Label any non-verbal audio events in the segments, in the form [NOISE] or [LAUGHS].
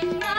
Ring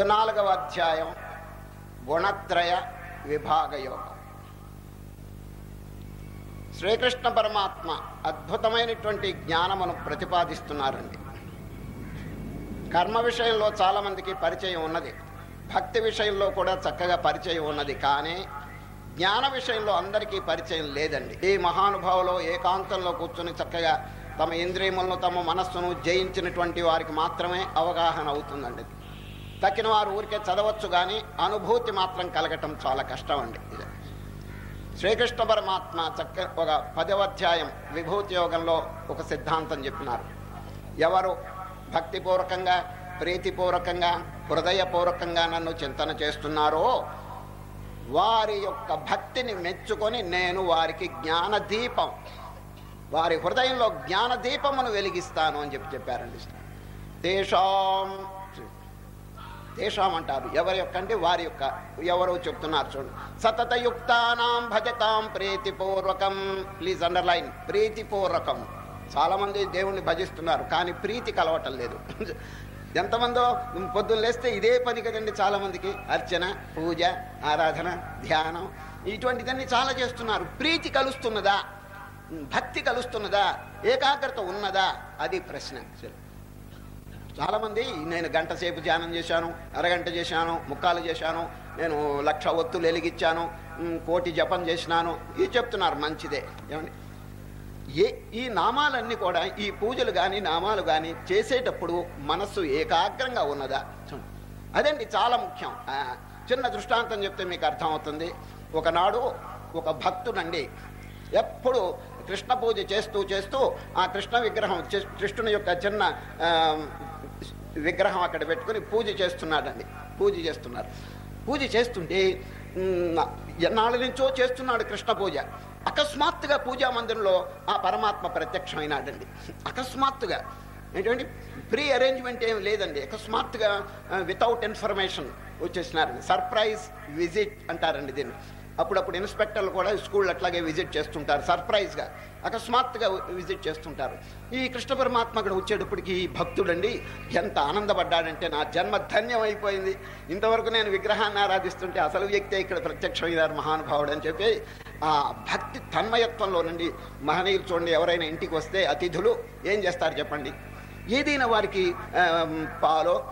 పద్నాలుగవ అధ్యాయం గుణత్రయ విభాగ యోగం శ్రీకృష్ణ పరమాత్మ అద్భుతమైనటువంటి జ్ఞానమును ప్రతిపాదిస్తున్నారండి. కర్మ విషయంలో చాలామందికి పరిచయం ఉన్నది. భక్తి విషయంలో కూడా చక్కగా పరిచయం ఉన్నది. కానీ జ్ఞాన విషయంలో అందరికీ పరిచయం లేదండి. ఈ మహానుభావులు ఏకాంతంలో కూర్చుని చక్కగా తమ ఇంద్రియములను తమ మనస్సును జయించినటువంటి వారికి మాత్రమే అవగాహన అవుతుందండి. తక్కిన వారు ఊరికే చదవచ్చు కానీ అనుభూతి మాత్రం కలగటం చాలా కష్టం అండి ఇది. శ్రీకృష్ణ పరమాత్మ చక్క ఒక పదవ అధ్యాయం విభూతి యోగంలో ఒక సిద్ధాంతం చెప్పినారు. ఎవరు భక్తిపూర్వకంగా ప్రీతిపూర్వకంగా హృదయపూర్వకంగా నన్ను చింతన చేస్తున్నారో వారి యొక్క భక్తిని మెచ్చుకొని నేను వారికి జ్ఞానదీపం వారి హృదయంలో జ్ఞానదీపమును వెలిగిస్తాను అని చెప్పి చెప్పారండి. తేషాం అంటారు ఎవరి యొక్క అంటే వారి యొక్క ఎవరో చెప్తున్నారు చూడండి సతతయుక్తానాం భజతాం ప్రీతిపూర్వకం. Please underline ప్రీతిపూర్వకం. చాలా మంది దేవుణ్ణి భజిస్తున్నారు కానీ ప్రీతి కలవటం లేదు. ఎంతమందో పొద్దున్న లేస్తే ఇదే పని కదండి చాలా మందికి అర్చన పూజ ఆరాధన ధ్యానం. ఇటువంటిదన్నీ చాలా చేస్తున్నారు. ప్రీతి కలుస్తున్నదా? భక్తి కలుస్తున్నదా? ఏకాగ్రత ఉన్నదా? అది ప్రశ్న. చాలామంది నేను గంట సేపు ధ్యానం చేశాను అరగంట చేశాను ముక్కాలు చేశాను నేను లక్ష ఒత్తులు వెలిగించాను కోటి జపం చేసినాను ఇది చెప్తున్నారు మంచిదే. ఏమండి? ఏ ఈ నామాలన్నీ కూడా ఈ పూజలు కానీ నామాలు కానీ చేసేటప్పుడు మనస్సు ఏకాగ్రంగా ఉన్నదా? అదండి చాలా ముఖ్యం. చిన్న దృష్టాంతం చెప్తే మీకు అర్థమవుతుంది. ఒకనాడు ఒక భక్తుడండి ఎప్పుడు కృష్ణ పూజ చేస్తూ చేస్తూ ఆ కృష్ణ విగ్రహం కృష్ణుని యొక్క చిన్న విగ్రహం అక్కడ పెట్టుకుని పూజ చేస్తున్నాడండి. పూజ చేస్తున్నారు. పూజ చేస్తుంటే ఎన్నాళ్ళ నుంచో చేస్తున్నాడు కృష్ణ పూజ. అకస్మాత్తుగా పూజా మందిరంలో ఆ పరమాత్మ ప్రత్యక్షమైనాడండి. అకస్మాత్తుగా. ఏంటంటే ప్రీ అరేంజ్మెంట్ ఏం లేదండి. అకస్మాత్తుగా వితౌట్ ఇన్ఫర్మేషన్ వచ్చేసినారండి. సర్ప్రైజ్ విజిట్ అంటారండి దీన్ని. అప్పుడప్పుడు ఇన్స్పెక్టర్లు కూడా స్కూల్ అట్లాగే విజిట్ చేస్తుంటారు. సర్ప్రైజ్గా అకస్మాత్తుగా విజిట్ చేస్తుంటారు. ఈ కృష్ణ పరమాత్మ అక్కడ వచ్చేటప్పటికి ఈ భక్తుడండి ఎంత ఆనందపడ్డాడంటే నా జన్మ ధన్యం అయిపోయింది ఇంతవరకు నేను విగ్రహాన్ని ఆరాధిస్తుంటే అసలు వ్యక్తి ఇక్కడ ప్రత్యక్షమయ్యారు మహానుభావుడు అని చెప్పి ఆ భక్తి తన్మయత్వంలో నుండి మహనీయులు చూడండి ఎవరైనా ఇంటికి వస్తే అతిథులు ఏం చేస్తారు చెప్పండి? ఏదైనా వారికి పాలో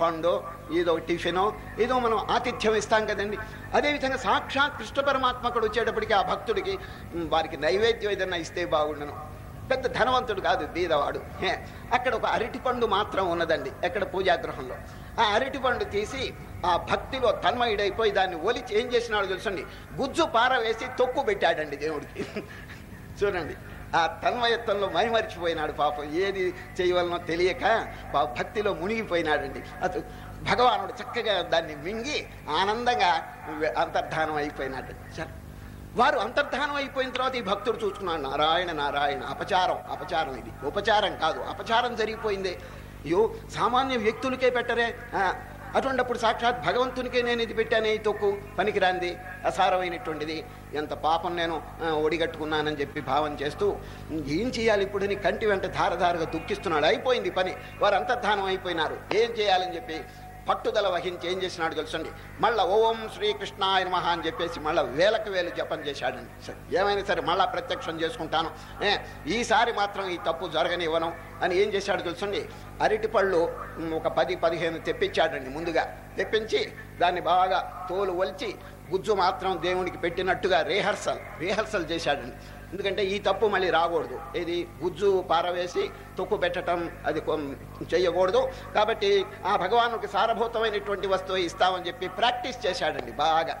పండో ఏదో టిఫినో ఏదో మనం ఆతిథ్యం ఇస్తాం కదండి. అదేవిధంగా సాక్షాత్ కృష్ణ పరమాత్మ అక్కడ వచ్చేటప్పటికి ఆ భక్తుడికి వారికి నైవేద్యం ఏదైనా ఇస్తే బాగుండను. పెద్ద ధనవంతుడు కాదు బీదవాడు. హే, అక్కడ ఒక అరటిపండు మాత్రం ఉన్నదండి ఎక్కడ పూజాగృహంలో. ఆ అరటిపండు తీసి ఆ భక్తిలో తన్మయుడైపోయి దాన్ని ఒలిచి ఏం చేసినాడో తెలుసండి? గుజ్జు పారవేసి తొక్కు పెట్టాడండి దేవుడికి. [LAUGHS] చూడండి. ఆ తన్మయత్వంలో మైమరిచిపోయినాడు పాపం. ఏది చేయవలనో తెలియక పాప భక్తిలో మునిగిపోయినాడండి. అతను భగవానుడు చక్కగా దాన్ని మింగి ఆనందంగా అంతర్ధానం అయిపోయినాడు. వారు అంతర్ధానం అయిపోయిన తర్వాత ఈ భక్తుడు చూసుకున్నాడు నారాయణ నారాయణ అపచారం అపచారం ఇది. ఉపచారం కాదు అపచారం జరిగిపోయింది. అయ్యో సామాన్య వ్యక్తులకే పెట్టరే. అటువంటిప్పుడు సాక్షాత్ భగవంతునికే నేను ఇది పెట్టానే ఈ తొక్కు పనికిరాంది అసారమైనటువంటిది. ఎంత పాపం నేను ఒడిగట్టుకున్నానని చెప్పి భావం చేస్తూ ఏం చేయాలి ఇప్పుడు? కంటి వెంట ధారధారగా దుఃఖిస్తున్నాడు. అయిపోయింది పని. వారు అంతర్ధానం అయిపోయినారు. ఏం చేయాలని చెప్పి పట్టుదల వహించి ఏం చేసినాడు తెలుసండి? మళ్ళా ఓం శ్రీకృష్ణాయ మహా అని చెప్పేసి మళ్ళా వేలకు వేలు జపం చేశాడండి. సరే ఏమైనా సరే మళ్ళా ప్రత్యక్షం చేసుకుంటాను. ఏ, ఈసారి మాత్రం ఈ తప్పు జరగనివ్వను అని ఏం చేశాడు తెలుసండి? అరటిపళ్ళు ఒక పది పదిహేను తెప్పించాడండి ముందుగా. తెప్పించి దాన్ని బాగా తోలు ఒలిచి గుజ్జు మాత్రం దేవునికి పెట్టినట్టుగా రిహర్సల్ రిహర్సల్ చేశాడండి. ఎందుకంటే ఈ తప్పు మళ్ళీ రాకూడదు. ఇది గుజ్జు పారవేసి తొక్కు పెట్టడం అది చేయకూడదు కాబట్టి ఆ భగవానుకి సారభూతమైనటువంటి వస్తువు ఇస్తామని చెప్పి ప్రాక్టీస్ చేశాడండి బాగా.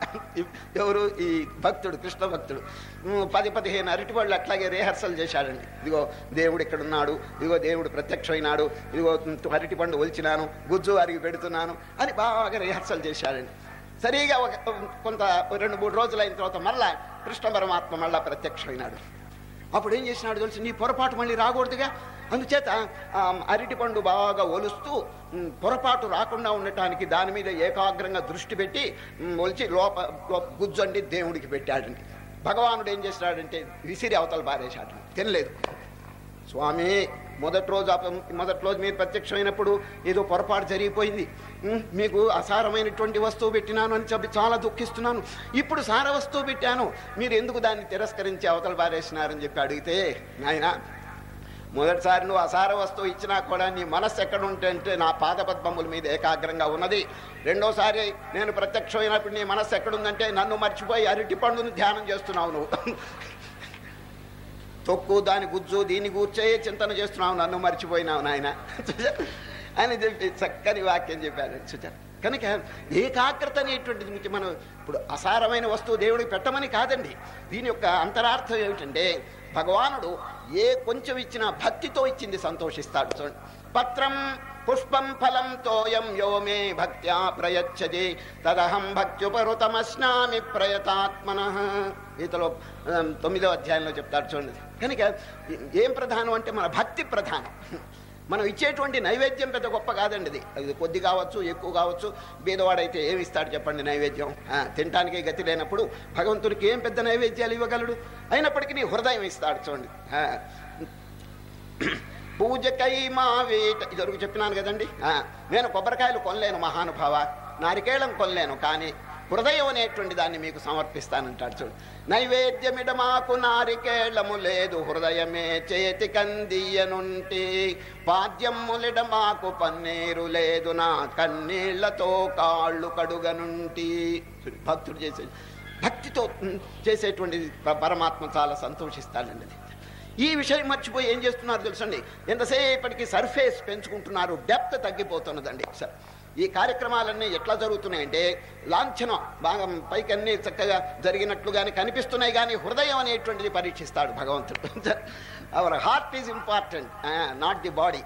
ఎవరు? ఈ భక్తుడు కృష్ణ భక్తుడు. పది పదిహేను అరటిపళ్ళు అట్లాగే రిహర్సల్ చేశాడండి. ఇదిగో దేవుడు ఇక్కడ ఉన్నాడు ఇదిగో దేవుడు ప్రత్యక్షమైనాడు. ఇదిగో అరటి పండు ఒలిచినాను. గుజ్జు అరిగి పెడుతున్నాను. అని బాగా రిహర్సల్ చేశాడండి. సరిగా ఒక కొంత రెండు మూడు రోజులు అయిన తర్వాత మళ్ళా కృష్ణ పరమాత్మ మళ్ళా ప్రత్యక్షమైనాడు అప్పుడు ఏం చేసినాడు తెలిసి? నీ పొరపాటు మళ్ళీ రాకూడదుగా? అందుచేత అరటి పండు బాగా ఒలుస్తూ పొరపాటు రాకుండా ఉండటానికి దాని మీద ఏకాగ్రంగా దృష్టి పెట్టి ఒలిచి లోప లోప గుజ్జండి దేవుడికి పెట్టాడండి. భగవానుడు ఏం చేసినాడంటే విసిరి అవతల పారేశాడు. తినలేదు. స్వామి మొదటి రోజు మొదటి రోజు మీరు ప్రత్యక్షమైనప్పుడు ఏదో పొరపాటు జరిగిపోయింది. మీకు అసారమైనటువంటి వస్తువు పెట్టినాను అని చెప్పి చాలా దుఃఖిస్తున్నాను. ఇప్పుడు సార వస్తువు పెట్టాను. మీరు ఎందుకు దాన్ని తిరస్కరించి అవతల పారేసినారని చెప్పి అడిగితే ఆయన మొదటిసారి నువ్వు అసార వస్తువు ఇచ్చినా కూడా నీ మనస్సు ఎక్కడ ఉంటే అంటే నా పాదపద్మముల మీద ఏకాగ్రంగా ఉన్నది. రెండోసారి నేను ప్రత్యక్షమైనప్పుడు నీ మనస్సు ఎక్కడుందంటే నన్ను మర్చిపోయి అరటి పండును ధ్యానం చేస్తున్నావు నువ్వు. తొక్కు దాని గుజ్జు దీన్ని కూర్చే చింతన చేస్తున్నావు నన్ను మర్చిపోయినావు నాయన. అని చెప్పి చక్కని వాక్యం చెప్పారు. చూచారు కనుక ఏకాగ్రత అనేటువంటిది మీకు మనం ఇప్పుడు అసారమైన వస్తువు దేవుడికి పెట్టమని కాదండి. దీని యొక్క అంతరార్థం ఏమిటంటే భగవానుడు ఏ కొంచెం ఇచ్చినా భక్తితో ఇచ్చింది సంతోషిస్తాడు. చూడండి. పత్రం పుష్పం ఫలం తోయం యో మే భక్త్యా ప్రయచ్చది తదహం భక్త్యుపరుతమస్నామి ప్రయతాత్మన. ఈతలో తొమ్మిదో అధ్యాయంలో చెప్తాడు చూడండి. కనుక ఏం ప్రధానం అంటే మన భక్తి ప్రధానం. మనం ఇచ్చేటువంటి నైవేద్యం పెద్ద గొప్ప కాదండి ఇది. అది కొద్ది కావచ్చు ఎక్కువ కావచ్చు. బీదవాడైతే ఏమి ఇస్తాడు చెప్పండి నైవేద్యం? తినటానికి గతి లేనప్పుడు భగవంతుడికి ఏం పెద్ద నైవేద్యాలు ఇవ్వగలడు? అయినప్పటికీ నీ హృదయం ఇస్తాడు చూడండి. పూజకై మా వేట. ఇదివరకు చెప్పినాను కదండి. నేను కొబ్బరికాయలు కొనలేను మహానుభావ. నారికేళం కొనలేను కానీ హృదయం అనేటువంటి దాన్ని మీకు సమర్పిస్తానంటాడు చూడు. నైవేద్యమిడ మాకు నారికేళము లేదు హృదయమే చేతి కందియనుంటి పాద్యములిడ మాకు పన్నీరు లేదు నా కన్నీళ్ళతో కాళ్ళు కడుగనుంటి. భక్తుడు చేసే భక్తితో చేసేటువంటి పరమాత్మ చాలా సంతోషిస్తాడండి ఈ విషయం మర్చిపోయి ఏం చేస్తున్నారు తెలుసండి? ఎంతసేపటికి సర్ఫేస్ పెంచుకుంటున్నారు డెప్త్ తగ్గిపోతున్నదండి. సార్ ఈ కార్యక్రమాలన్నీ ఎట్లా జరుగుతున్నాయంటే లాంఛనం బాగా పైకి అన్ని చక్కగా జరిగినట్లుగానే కనిపిస్తున్నాయి కానీ హృదయం అనేటువంటిది పరీక్షిస్తాడు భగవంతుడు. Our heart is important not the body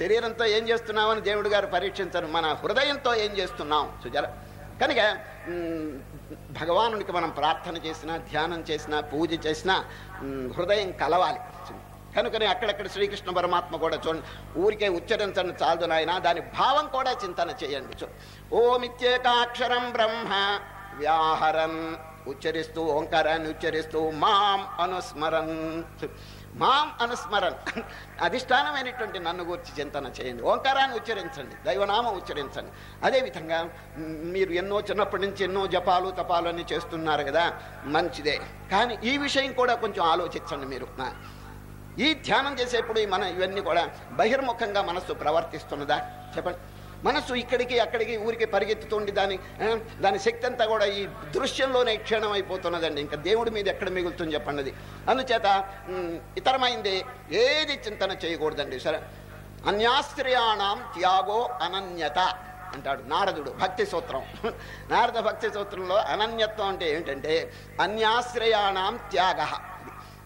శరీరంతో ఏం చేస్తున్నామని దేవుడు గారు పరీక్షించరు మన హృదయంతో ఏం చేస్తున్నాం? సుజర కనుక భగవానునికి మనం ప్రార్థన చేసినా ధ్యానం చేసినా పూజ చేసినా హృదయం కలవాలి. కనుకనే అక్కడక్కడ శ్రీకృష్ణ పరమాత్మ కూడా చూడండి. ఊరికే ఉచ్చరించండి చాలదు నాయన దాని భావం కూడా చింతన చేయండి. చూ. ఓమిత్యేకాక్షరం బ్రహ్మ వ్యాహరన్ ఉచ్చరిస్తూ ఓంకారాన్ని ఉచ్చరిస్తూ మాం అనుస్మరన్. మాం అనుస్మరన్. అధిష్టానమైనటువంటి నన్ను గురించి చింతన చేయండి. ఓంకారాన్ని ఉచ్చరించండి. దైవనామం ఉచ్చరించండి. అదేవిధంగా మీరు ఎన్నో చిన్నప్పటి నుంచి ఎన్నో జపాలు తపాలు అన్నీ చేస్తున్నారు కదా మంచిదే. కానీ ఈ విషయం కూడా కొంచెం ఆలోచించండి మీరు. ఈ ధ్యానం చేసేప్పుడు మన ఇవన్నీ కూడా బహిర్ముఖంగా మనస్సు ప్రవర్తిస్తున్నదా? చెప్పండి. మనస్సు ఇక్కడికి అక్కడికి ఊరికి పరిగెత్తుతుండి దాని దాని శక్తి అంతా కూడా ఈ దృశ్యంలోనే క్షీణం అయిపోతున్నదండి ఇంకా దేవుడి మీద ఎక్కడ మిగులుతుంది చెప్పండి. అందుచేత ఇతరమైంది ఏది చింతన చేయకూడదండి. సరే అన్యాశ్రయాణం త్యాగో అనన్యత అంటాడు నారదుడు భక్తి సూత్రం. నారద భక్తి సూత్రంలో అనన్యత్వం అంటే ఏమిటంటే అన్యాశ్రయాణం త్యాగ.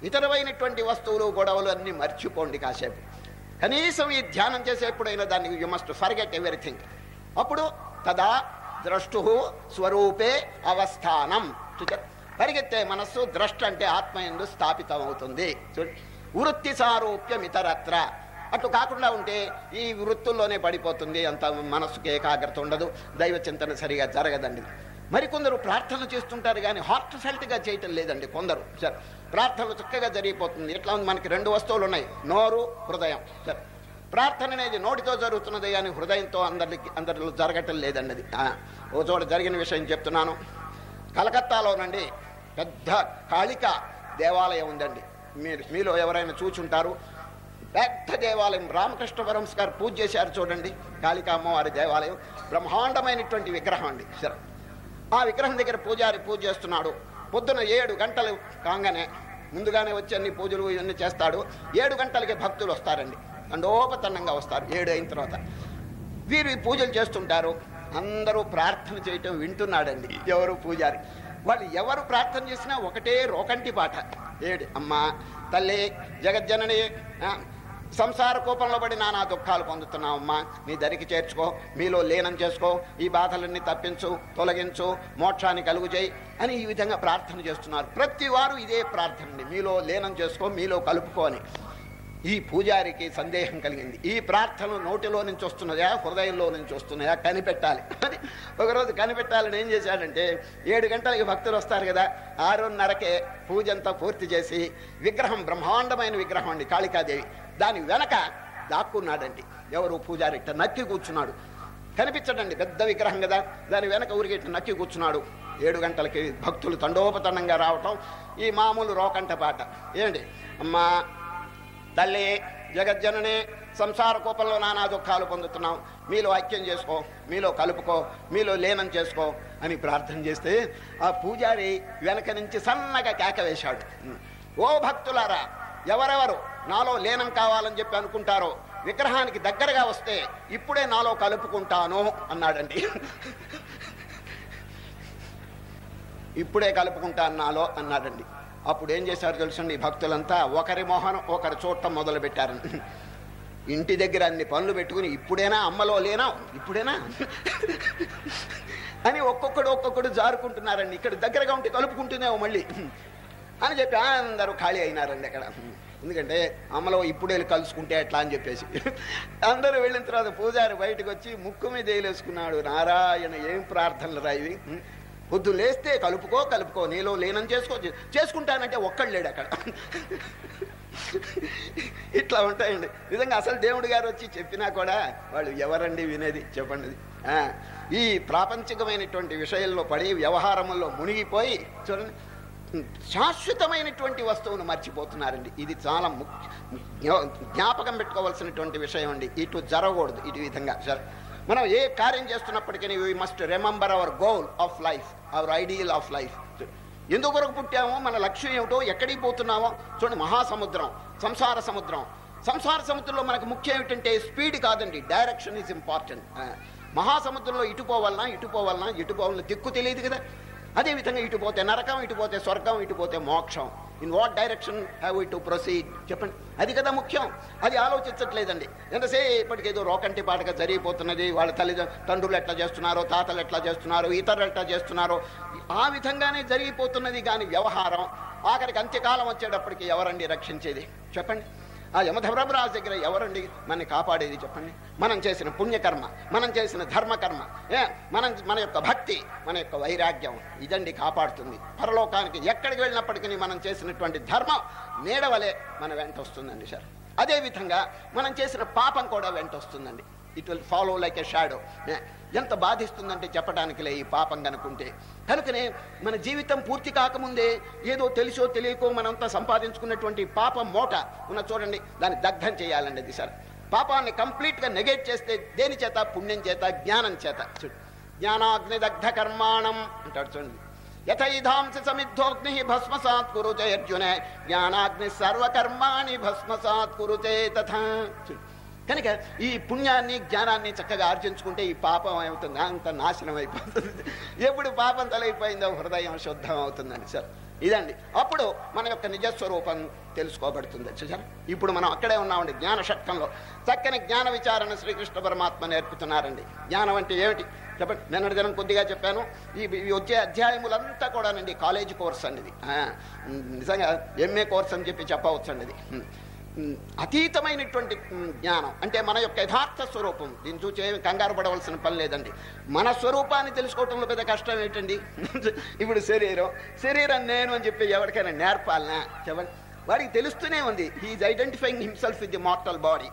ఇతరమైనటువంటి వస్తువులు గొడవలు అన్నీ మర్చిపోండి కాసేపు. కనీసం ఈ ధ్యానం చేసేప్పుడైనా దాన్ని యు మస్ట్ ఫర్గెట్ ఎవ్రీథింగ్ అప్పుడు తదా ద్రష్టు స్వరూపే అవస్థానం. పరిగెత్తే మనస్సు ద్రష్ట అంటే ఆత్మయందు ఎందు స్థాపితమవుతుంది. వృత్తి సారూప్యం ఇతరత్ర. అటు కాకుండా ఉంటే ఈ వృత్తుల్లోనే పడిపోతుంది. అంత మనస్సుకి ఏకాగ్రత ఉండదు. దైవ చింతన సరిగా జరగదండి. మరికొందరు ప్రార్థన చేస్తుంటారు కానీ హార్ట్ఫెల్ట్గా చేయటం లేదండి కొందరు. సరే ప్రార్థనలు చక్కగా జరిగిపోతుంది. ఎట్లా ఉంది? మనకి రెండు వస్తువులు ఉన్నాయి. నోరు హృదయం. సరే ప్రార్థన అనేది నోటితో జరుగుతున్నది కానీ హృదయంతో అందరికి అందరిలో జరగటం లేదండి అది. ఓ చోట జరిగిన విషయం చెప్తున్నాను. కలకత్తాలోనండి పెద్ద కాళిక దేవాలయం ఉందండి. మీరు మీలో ఎవరైనా చూచుంటారు. పెద్ద దేవాలయం. రామకృష్ణపరంస్ గారు పూజ చేశారు చూడండి. కాళికా అమ్మవారి దేవాలయం. బ్రహ్మాండమైనటువంటి విగ్రహం అండి. సరే ఆ విగ్రహం దగ్గర పూజారి పూజ చేస్తున్నాడు. పొద్దున ఏడు గంటలు కాగానే ముందుగానే వచ్చి అన్ని పూజలు ఇవన్నీ చేస్తాడు. ఏడు గంటలకి భక్తులు వస్తారండి. అండోపతన్నంగా వస్తారు. ఏడు అయిన తర్వాత వీరు పూజలు చేస్తుంటారు. అందరూ ప్రార్థన చేయటం వింటున్నాడండి ఎవరు పూజారి. వాళ్ళు ఎవరు ప్రార్థన చేసినా ఒకటే రోకంటి పాట. ఏడు అమ్మ తల్లి జగజ్జనని సంసార కోపంలో పడి నానా దుఃఖాలు పొందుతున్నావు అమ్మా నీ దరికి చేర్చుకో మీలో లీనం చేసుకో ఈ బాధలన్నీ తప్పించు తొలగించు మోక్షాన్ని కలుగు చేయి అని ఈ విధంగా ప్రార్థన చేస్తున్నారు. ప్రతి వారు ఇదే ప్రార్థన మీలో లీనం చేసుకో మీలో కలుపుకొని ఈ పూజారికి సందేహం కలిగింది. ఈ ప్రార్థన నోటిలో నుంచి వస్తున్నదా హృదయంలో నుంచి వస్తున్నదా కనిపెట్టాలి. అని ఒకరోజు కనిపెట్టాలని ఏం చేశాడంటే ఏడు గంటలకి భక్తులు వస్తారు కదా ఆరున్నరకే పూజంతా పూర్తి చేసి విగ్రహం బ్రహ్మాండమైన విగ్రహం అండి కాళికాదేవి. దాని వెనక దాక్కున్నాడండి. ఎవరు పూజారి ఇట్ట నక్కి కూర్చున్నాడు. కనిపించడండి పెద్ద విగ్రహం కదా దాని వెనక ఊరికి ఇట్ట నక్కి కూర్చున్నాడు. ఏడు గంటలకి భక్తులు తండోపతండంగా రావటం ఈ మామూలు రోకంట పాట. ఏంటి? అమ్మా తల్లి జగజ్జనని సంసార కోపంలో నానా దుఃఖాలు పొందుతున్నాం మీలో ఐక్యం చేసుకో మీలో కలుపుకో మీలో లీనం చేసుకో అని ప్రార్థన చేస్తే ఆ పూజారి వెనక నుంచి సన్నగా కేక వేశాడు. ఓ భక్తులారా ఎవరెవరు నాలో లేనం కావాలని చెప్పి అనుకుంటారో విగ్రహానికి దగ్గరగా వస్తే ఇప్పుడే నాలో కలుపుకుంటాను అన్నాడండి. [LAUGHS] ఇప్పుడే కలుపుకుంటాను నాలో అన్నాడండి. అప్పుడు ఏం చేశారు తెలుసండి భక్తులంతా? ఒకరి మోహనం ఒకరి చూడటం మొదలు పెట్టారండి ఇంటి దగ్గర అన్ని పనులు పెట్టుకుని ఇప్పుడేనా అమ్మలో లేనా? ఇప్పుడేనా? అని ఒక్కొక్కడు ఒక్కొక్కడు జారుకుంటున్నారండి. ఇక్కడ దగ్గరగా ఉంటే కలుపుకుంటున్నావు మళ్ళీ. అని చెప్పి అందరూ ఖాళీ అయినారండి అక్కడ. ఎందుకంటే అమ్మలో ఇప్పుడు వెళ్ళి కలుసుకుంటే ఎట్లా అని చెప్పేసి. అందరూ వెళ్ళిన తర్వాత పూజారి బయటకు వచ్చి ముక్కు మీద వేలేసుకున్నాడు. నారాయణ ఏం ప్రార్థనలు రాయి పొద్దు లేస్తే కలుపుకో కలుపుకో నీలో లేనని చేసుకో చేసుకుంటానంటే ఒక్కడు లేడు అక్కడ. ఇట్లా ఉంటాయండి. నిజంగా అసలు దేవుడు గారు వచ్చి చెప్పినా కూడా వాళ్ళు ఎవరండి వినేది చెప్పండి. ఈ ప్రాపంచికమైనటువంటి విషయంలో పడి వ్యవహారంలో మునిగిపోయి చూడండి శాశ్వతమైనటువంటి వస్తువును మర్చిపోతున్నారండి. ఇది చాలా ముఖ్య జ్ఞాపకం పెట్టుకోవాల్సినటువంటి విషయం అండి. ఇటు జరగకూడదు ఇటు విధంగా. మనం ఏ కార్యం చేస్తున్నప్పటికీ we must remember our goal of life our ideal of life ఎందుకొరకు పుట్టామో మన లక్ష్యం ఏమిటో ఎక్కడికి పోతున్నామో చూడండి మహాసముద్రం సంసార సముద్రం. సంసార సముద్రంలో మనకు ముఖ్యం ఏమిటంటే స్పీడ్ కాదండి డైరెక్షన్ ఈజ్ ఇంపార్టెంట్ మహాసముద్రంలో ఇటు పోవాలన్నా ఇటు పోవాలన్నా ఇటు పోవాలన్నా దిక్కు తెలియదు కదా. అదే విధంగా ఇటు పోతే నరకం ఇటు పోతే స్వర్గం ఇటు పోతే మోక్షం. In what direction have it to proceed చెప్పండి. అది కదా ముఖ్యం. అది ఆలోచించట్లేదండి. ఎంతసేపటికి ఏదో రోకంటి పాటగా జరిగిపోతున్నది. వాళ్ళ తల్లి తండ్రులు ఎట్లా చేస్తున్నారో తాతలు ఎట్లా చేస్తున్నారో ఇతరులు ఎట్లా చేస్తున్నారో. ఆ విధంగానే జరిగిపోతున్నది కానీ వ్యవహారం. ఆఖరికి అంత్యకాలం వచ్చేటప్పటికి ఎవరండి రక్షించేది? చెప్పండి. ఆ యమధర్మరాజు దగ్గర ఎవరండి? మనని కాపాడేది చెప్పండి. మనం చేసిన పుణ్యకర్మ మనం చేసిన ధర్మకర్మ ఏ? మనం మన యొక్క భక్తి మన యొక్క వైరాగ్యం ఇదండి కాపాడుతుంది. పరలోకానికి ఎక్కడికి వెళ్ళినప్పటికీ మనం చేసినటువంటి ధర్మం నీడవలే మన వెంట వస్తుందండి సార్. అదేవిధంగా మనం చేసిన పాపం కూడా వెంట వస్తుందండి. It will follow like a shadow ఎంత బాధిస్తుందంటే చెప్పడానికిలే ఈ పాపం కనుకుంటే. కనుకనే మన జీవితం పూర్తి కాకముందే ఏదో తెలిసో తెలియకో మనంతా సంపాదించుకున్నటువంటి పాపం మూట ఉన్న చూడండి దాన్ని దగ్ధం చేయాలండి అది సార్. పాపాన్ని కంప్లీట్గా నెగెట్ చేస్తే దేని చేత? పుణ్యం చేత జ్ఞానం చేత. చూడు. జ్ఞానాగ్ని దగ్ధ కర్మాణం అంటాడు చూడండి. యథైధాంసి సమిద్ధోగ్ని భస్మసాత్ కురుచే అర్జునే. జ్ఞానాగ్ని సర్వకర్మాణి భస్మసాత్ కురుచే తథా. చూడు. కనుక ఈ పుణ్యాన్ని జ్ఞానాన్ని చక్కగా ఆర్జించుకుంటే ఈ పాపం ఏమవుతుంది? అంత నాశనం అయిపోతుంది. ఎప్పుడు పాపం తలైపోయిందో హృదయం శుద్ధం అవుతుందండి సార్. ఇదండి. అప్పుడు మన యొక్క నిజస్వరూపం తెలుసుకోబడుతుంది చూసారా ఇప్పుడు మనం అక్కడే ఉన్నామండి జ్ఞాన శక్తంలో చక్కని జ్ఞాన విచారణ శ్రీకృష్ణ పరమాత్మ నేర్పుతున్నారండి. జ్ఞానం అంటే ఏమిటి? చెప్పండి. నిన్నటి దినం కొద్దిగా చెప్పాను. ఈ ఈ వచ్చే అధ్యాయములంతా కూడానండి కాలేజీ కోర్స్ అండి ఇది. నిజంగా ఎంఏ కోర్స్ అని చెప్పి చెప్పవచ్చు అండి ఇది అతీతమైనటువంటి జ్ఞానం. అంటే మన యొక్క యథార్థ స్వరూపం. దీన్ని చూసి ఏమి కంగారు పడవలసిన పని లేదండి. మన స్వరూపాన్ని తెలుసుకోవటంలో పెద్ద కష్టం ఏంటండి? [LAUGHS] ఇప్పుడు శరీరం. శరీరం నేను అని చెప్పి ఎవరికైనా నేర్పాలనా? చెప్పండి. వాడికి తెలుస్తూనే ఉంది. He is identifying himself with the mortal body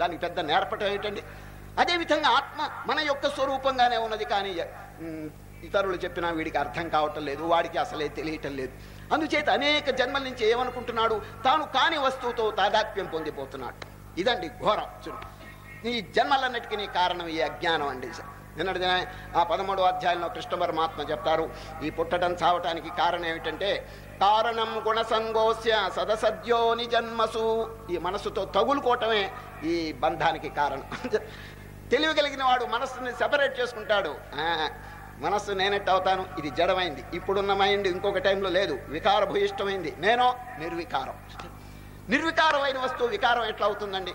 దానికి పెద్ద నేర్పటం ఏంటండి? అదేవిధంగా ఆత్మ మన యొక్క స్వరూపంగానే ఉన్నది కానీ ఇతరులు చెప్పినా వీడికి అర్థం కావటం లేదు. వాడికి అసలే తెలియటం లేదు. అందుచేత అనేక జన్మల నుంచి ఏమనుకుంటున్నాడు? తాను కాని వస్తువుతో తాదాత్మ్యం పొందిపోతున్నాడు. ఇదండి ఘోరం. చూడు ఈ జన్మలన్నిటికీ కారణం ఈ అజ్ఞానం అండి నిన్నటి దిన ఆ పదమూడో అధ్యాయంలో కృష్ణ పరమాత్మ చెప్తారు ఈ పుట్టడం చావటానికి కారణం ఏమిటంటే కారణం గుణసంగోస్య సదసద్యోని జన్మసు ఈ మనసుతో తగులుకోవటమే ఈ బంధానికి కారణం. [LAUGHS] తెలియగలిగిన వాడు మనస్సుని సెపరేట్ చేసుకుంటాడు. ఆ, మనస్సు నేనెట్ అవుతాను ఇది జడమైంది. ఇప్పుడున్న మైండ్ ఇంకొక టైంలో లేదు. వికార భూయిష్టమైంది. నేనో నిర్వికారం. నిర్వికారమైన వస్తువు వికారం ఎట్లా అవుతుందండి?